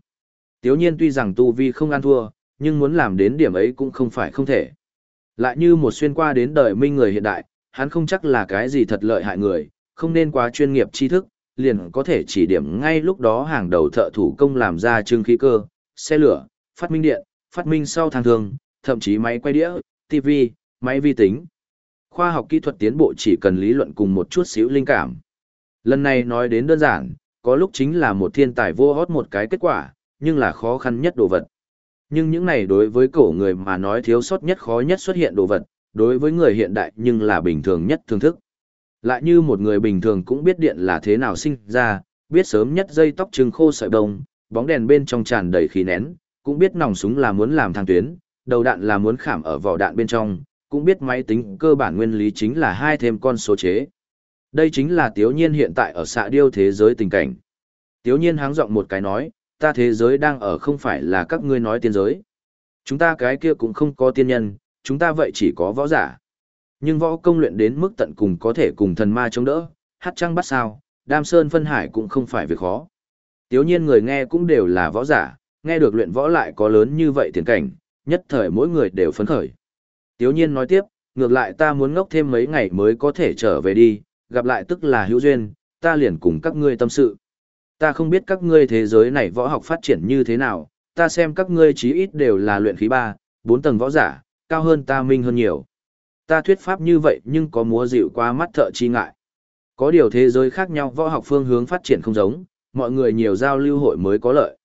Tiếu nhiên tuy rằng tu vi không ăn thua, nhưng muốn làm đến điểm ấy cũng không phải không thể. Lại như một xuyên qua đến đời minh người hiện đại, hắn không chắc là cái gì thật lợi hại người, không nên quá chuyên nghiệp tri thức, liền có thể chỉ điểm ngay lúc đó hàng đầu thợ thủ công làm ra trưng khí cơ, xe lửa, phát minh điện, phát minh sau thang thường, thậm chí máy quay đĩa, TV, máy vi tính. Khoa học kỹ thuật tiến bộ chỉ cần lý luận cùng một chút xíu linh cảm. Lần này nói đến đơn giản, có lúc chính là một thiên tài vô hót một cái kết quả, nhưng là khó khăn nhất đồ vật. Nhưng những này đối với cổ người mà nói thiếu sót nhất khó nhất xuất hiện đồ vật, đối với người hiện đại nhưng là bình thường nhất thưởng thức. Lại như một người bình thường cũng biết điện là thế nào sinh ra, biết sớm nhất dây tóc trừng khô sợi bông, bóng đèn bên trong tràn đầy khí nén, cũng biết nòng súng là muốn làm thang tuyến, đầu đạn là muốn khảm ở vỏ đạn bên trong, cũng biết máy tính cơ bản nguyên lý chính là hai thêm con số chế. Đây chính là Tiếu Nhiên hiện tại ở xạ điêu thế giới tình cảnh. Tiếu Nhiên háng giọng một cái nói, ta thế giới đang ở không phải là các ngươi nói tiên giới. Chúng ta cái kia cũng không có tiên nhân, chúng ta vậy chỉ có võ giả. Nhưng võ công luyện đến mức tận cùng có thể cùng thần ma chống đỡ, hát trăng bắt sao, đam sơn phân hải cũng không phải việc khó. Tiếu nhiên người nghe cũng đều là võ giả, nghe được luyện võ lại có lớn như vậy tiền cảnh, nhất thời mỗi người đều phấn khởi. Tiếu nhiên nói tiếp, ngược lại ta muốn ngốc thêm mấy ngày mới có thể trở về đi, gặp lại tức là hữu duyên, ta liền cùng các ngươi tâm sự. Ta không biết các ngươi thế giới này võ học phát triển như thế nào, ta xem các ngươi chí ít đều là luyện khí ba, bốn tầng võ giả, cao hơn ta minh hơn nhiều. Ta thuyết pháp như vậy nhưng có múa dịu qua mắt thợ chi ngại. Có điều thế giới khác nhau võ học phương hướng phát triển không giống, mọi người nhiều giao lưu hội mới có lợi.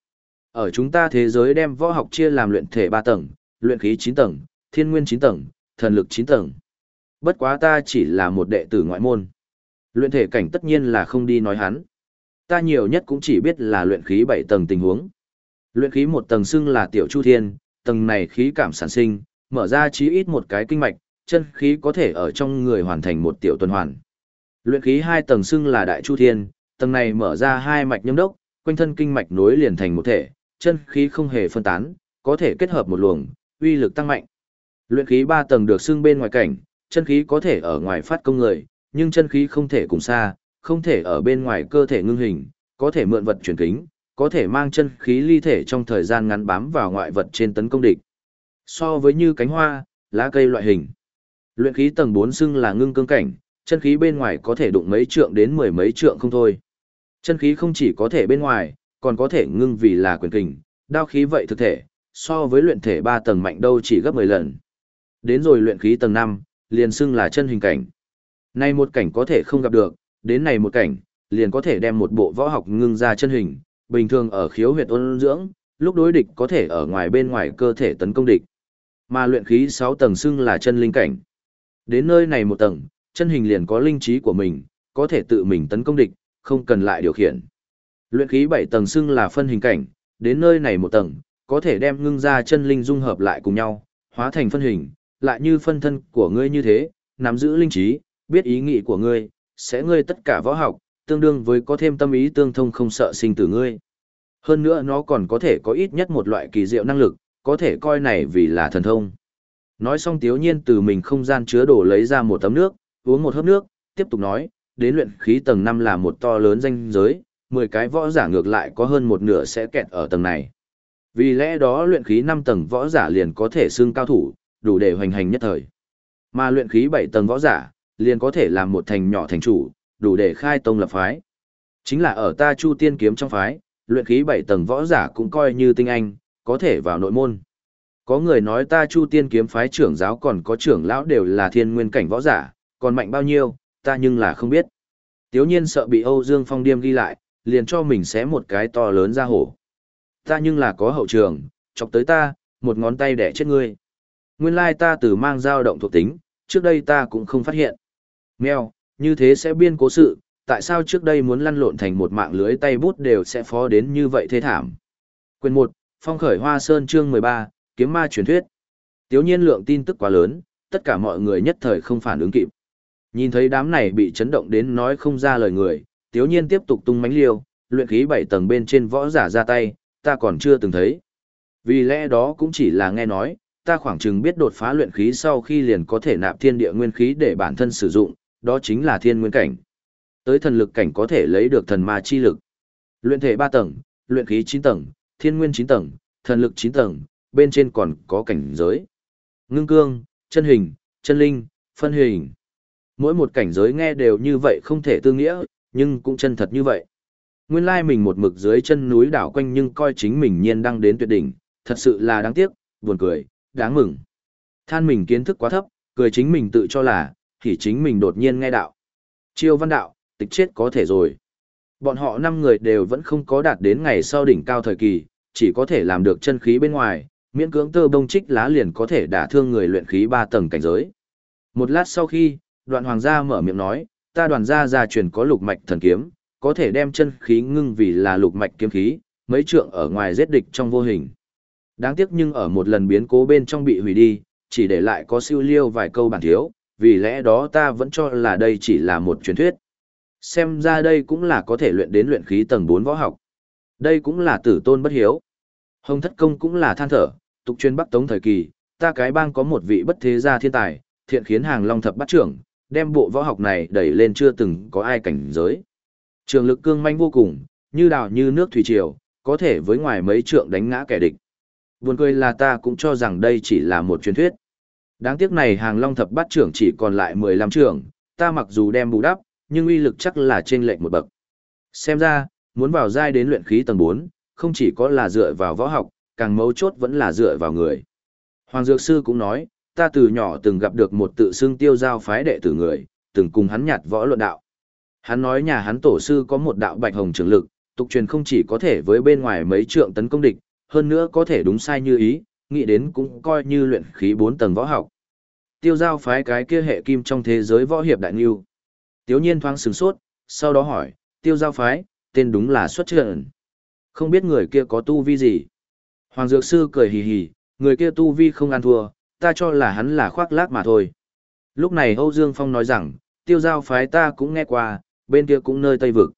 Ở chúng ta thế giới đem võ học chia làm luyện thể 3 tầng, luyện khí 9 tầng, thiên nguyên 9 tầng, thần lực 9 tầng. Bất quá ta chỉ là một đệ tử ngoại môn. Luyện thể cảnh tất nhiên là không đi nói hắn. Ta nhiều nhất cũng chỉ biết là luyện khí 7 tầng tình huống. Luyện khí một tầng xưng là tiểu chu thiên, tầng này khí cảm sản sinh, mở ra chí ít một cái kinh mạch, chân khí có thể ở trong người hoàn thành một tiểu tuần hoàn. Luyện khí hai tầng xưng là đại chu thiên, tầng này mở ra hai mạch nhâm đốc, quanh thân kinh mạch nối liền thành một thể, chân khí không hề phân tán, có thể kết hợp một luồng, uy lực tăng mạnh. Luyện khí ba tầng được xưng bên ngoài cảnh, chân khí có thể ở ngoài phát công người, nhưng chân khí không thể cùng xa, không thể ở bên ngoài cơ thể ngưng hình, có thể mượn vật chuyển kính, có thể mang chân khí ly thể trong thời gian ngắn bám vào ngoại vật trên tấn công địch. So với như cánh hoa, lá cây loại hình. Luyện khí tầng 4 xưng là ngưng cương cảnh, chân khí bên ngoài có thể đụng mấy trượng đến mười mấy trượng không thôi. Chân khí không chỉ có thể bên ngoài, còn có thể ngưng vì là quyền kình, đao khí vậy thực thể, so với luyện thể 3 tầng mạnh đâu chỉ gấp 10 lần. Đến rồi luyện khí tầng 5, liền xưng là chân hình cảnh. Nay một cảnh có thể không gặp được, đến này một cảnh, liền có thể đem một bộ võ học ngưng ra chân hình, bình thường ở khiếu huyệt ôn dưỡng, lúc đối địch có thể ở ngoài bên ngoài cơ thể tấn công địch. Mà luyện khí 6 tầng xưng là chân linh cảnh. Đến nơi này một tầng, chân hình liền có linh trí của mình, có thể tự mình tấn công địch, không cần lại điều khiển. Luyện khí 7 tầng xưng là phân hình cảnh, đến nơi này một tầng, có thể đem ngưng ra chân linh dung hợp lại cùng nhau, hóa thành phân hình, lại như phân thân của ngươi như thế, nắm giữ linh trí, biết ý nghĩ của ngươi, sẽ ngươi tất cả võ học, tương đương với có thêm tâm ý tương thông không sợ sinh tử ngươi. Hơn nữa nó còn có thể có ít nhất một loại kỳ diệu năng lực, có thể coi này vì là thần thông. Nói xong tiếu nhiên từ mình không gian chứa đổ lấy ra một tấm nước, uống một hớp nước, tiếp tục nói, đến luyện khí tầng 5 là một to lớn danh giới, 10 cái võ giả ngược lại có hơn một nửa sẽ kẹt ở tầng này. Vì lẽ đó luyện khí 5 tầng võ giả liền có thể xưng cao thủ, đủ để hoành hành nhất thời. Mà luyện khí 7 tầng võ giả, liền có thể làm một thành nhỏ thành chủ, đủ để khai tông lập phái. Chính là ở ta Chu Tiên kiếm trong phái, luyện khí 7 tầng võ giả cũng coi như tinh anh, có thể vào nội môn. Có người nói ta Chu Tiên kiếm phái trưởng giáo còn có trưởng lão đều là thiên nguyên cảnh võ giả, còn mạnh bao nhiêu, ta nhưng là không biết. Tiếu nhiên sợ bị Âu Dương Phong điêm ghi lại, liền cho mình xé một cái to lớn ra hổ. Ta nhưng là có hậu trường, chọc tới ta, một ngón tay đẻ chết ngươi. Nguyên lai ta từ mang dao động thuộc tính, trước đây ta cũng không phát hiện. Mèo, như thế sẽ biên cố sự, tại sao trước đây muốn lăn lộn thành một mạng lưới tay bút đều sẽ phó đến như vậy thế thảm. Quyền 1, Phong khởi Hoa Sơn chương 13, Kiếm ma truyền thuyết. Tiếu nhiên lượng tin tức quá lớn, tất cả mọi người nhất thời không phản ứng kịp. Nhìn thấy đám này bị chấn động đến nói không ra lời người, tiếu nhiên tiếp tục tung mánh liêu, luyện khí bảy tầng bên trên võ giả ra tay, ta còn chưa từng thấy. Vì lẽ đó cũng chỉ là nghe nói, ta khoảng chừng biết đột phá luyện khí sau khi liền có thể nạp thiên địa nguyên khí để bản thân sử dụng, đó chính là thiên nguyên cảnh. Tới thần lực cảnh có thể lấy được thần ma chi lực. Luyện thể 3 tầng, luyện khí 9 tầng, thiên nguyên 9 tầng, thần lực 9 tầng, bên trên còn có cảnh giới. Ngưng cương, chân hình, chân linh, phân hình. Mỗi một cảnh giới nghe đều như vậy không thể tư nghĩa, nhưng cũng chân thật như vậy. Nguyên lai mình một mực dưới chân núi đảo quanh nhưng coi chính mình nhiên đang đến tuyệt đỉnh, thật sự là đáng tiếc, buồn cười, đáng mừng. Than mình kiến thức quá thấp, cười chính mình tự cho là, thì chính mình đột nhiên nghe đạo. Chiêu văn đạo, tịch chết có thể rồi. Bọn họ năm người đều vẫn không có đạt đến ngày sau đỉnh cao thời kỳ, chỉ có thể làm được chân khí bên ngoài, miễn cưỡng tơ bông trích lá liền có thể đả thương người luyện khí ba tầng cảnh giới. Một lát sau khi, đoạn hoàng gia mở miệng nói, ta đoàn gia gia truyền có lục mạch thần kiếm, có thể đem chân khí ngưng vì là lục mạch kiếm khí, mấy trượng ở ngoài giết địch trong vô hình. Đáng tiếc nhưng ở một lần biến cố bên trong bị hủy đi, chỉ để lại có siêu liêu vài câu bản thiếu, vì lẽ đó ta vẫn cho là đây chỉ là một truyền thuyết. Xem ra đây cũng là có thể luyện đến luyện khí tầng 4 võ học. Đây cũng là tử tôn bất hiếu. Hồng thất công cũng là than thở, tục truyền bắc tống thời kỳ, ta cái bang có một vị bất thế gia thiên tài, thiện khiến hàng long thập bắt trưởng, đem bộ võ học này đẩy lên chưa từng có ai cảnh giới. Trường lực cương manh vô cùng, như đào như nước thủy triều, có thể với ngoài mấy trượng đánh ngã kẻ địch. Buồn cười là ta cũng cho rằng đây chỉ là một truyền thuyết. Đáng tiếc này hàng long thập bát trưởng chỉ còn lại 15 trưởng, ta mặc dù đem bù đắp, nhưng uy lực chắc là trên lệnh một bậc. Xem ra, muốn vào giai đến luyện khí tầng 4, không chỉ có là dựa vào võ học, càng mấu chốt vẫn là dựa vào người. Hoàng Dược Sư cũng nói, ta từ nhỏ từng gặp được một tự xưng tiêu giao phái đệ tử người, từng cùng hắn nhặt võ luận đạo. Hắn nói nhà hắn tổ sư có một đạo bạch hồng trường lực, tục truyền không chỉ có thể với bên ngoài mấy trượng tấn công địch, hơn nữa có thể đúng sai như ý, nghĩ đến cũng coi như luyện khí 4 tầng võ học. Tiêu giao phái cái kia hệ kim trong thế giới võ hiệp đại nghiêu. Tiếu nhiên thoáng sừng sốt, sau đó hỏi, tiêu giao phái, tên đúng là xuất trận. Không biết người kia có tu vi gì. Hoàng Dược Sư cười hì hì, người kia tu vi không ăn thua, ta cho là hắn là khoác lác mà thôi. Lúc này Âu Dương Phong nói rằng, tiêu giao phái ta cũng nghe qua, bên kia cũng nơi Tây Vực.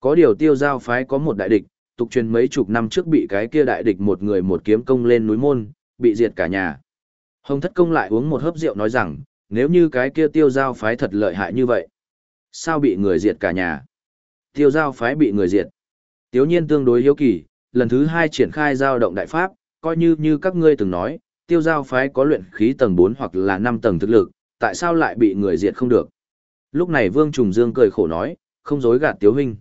Có điều tiêu giao phái có một đại địch, tục truyền mấy chục năm trước bị cái kia đại địch một người một kiếm công lên núi môn, bị diệt cả nhà. Hồng thất công lại uống một hớp rượu nói rằng, nếu như cái kia tiêu giao phái thật lợi hại như vậy, sao bị người diệt cả nhà? Tiêu giao phái bị người diệt. Tiếu nhiên tương đối hiếu kỳ, lần thứ hai triển khai giao động đại pháp, coi như như các ngươi từng nói, tiêu giao phái có luyện khí tầng 4 hoặc là 5 tầng thực lực, tại sao lại bị người diệt không được? Lúc này Vương Trùng Dương cười khổ nói, không dối gạt Tiếu Huynh.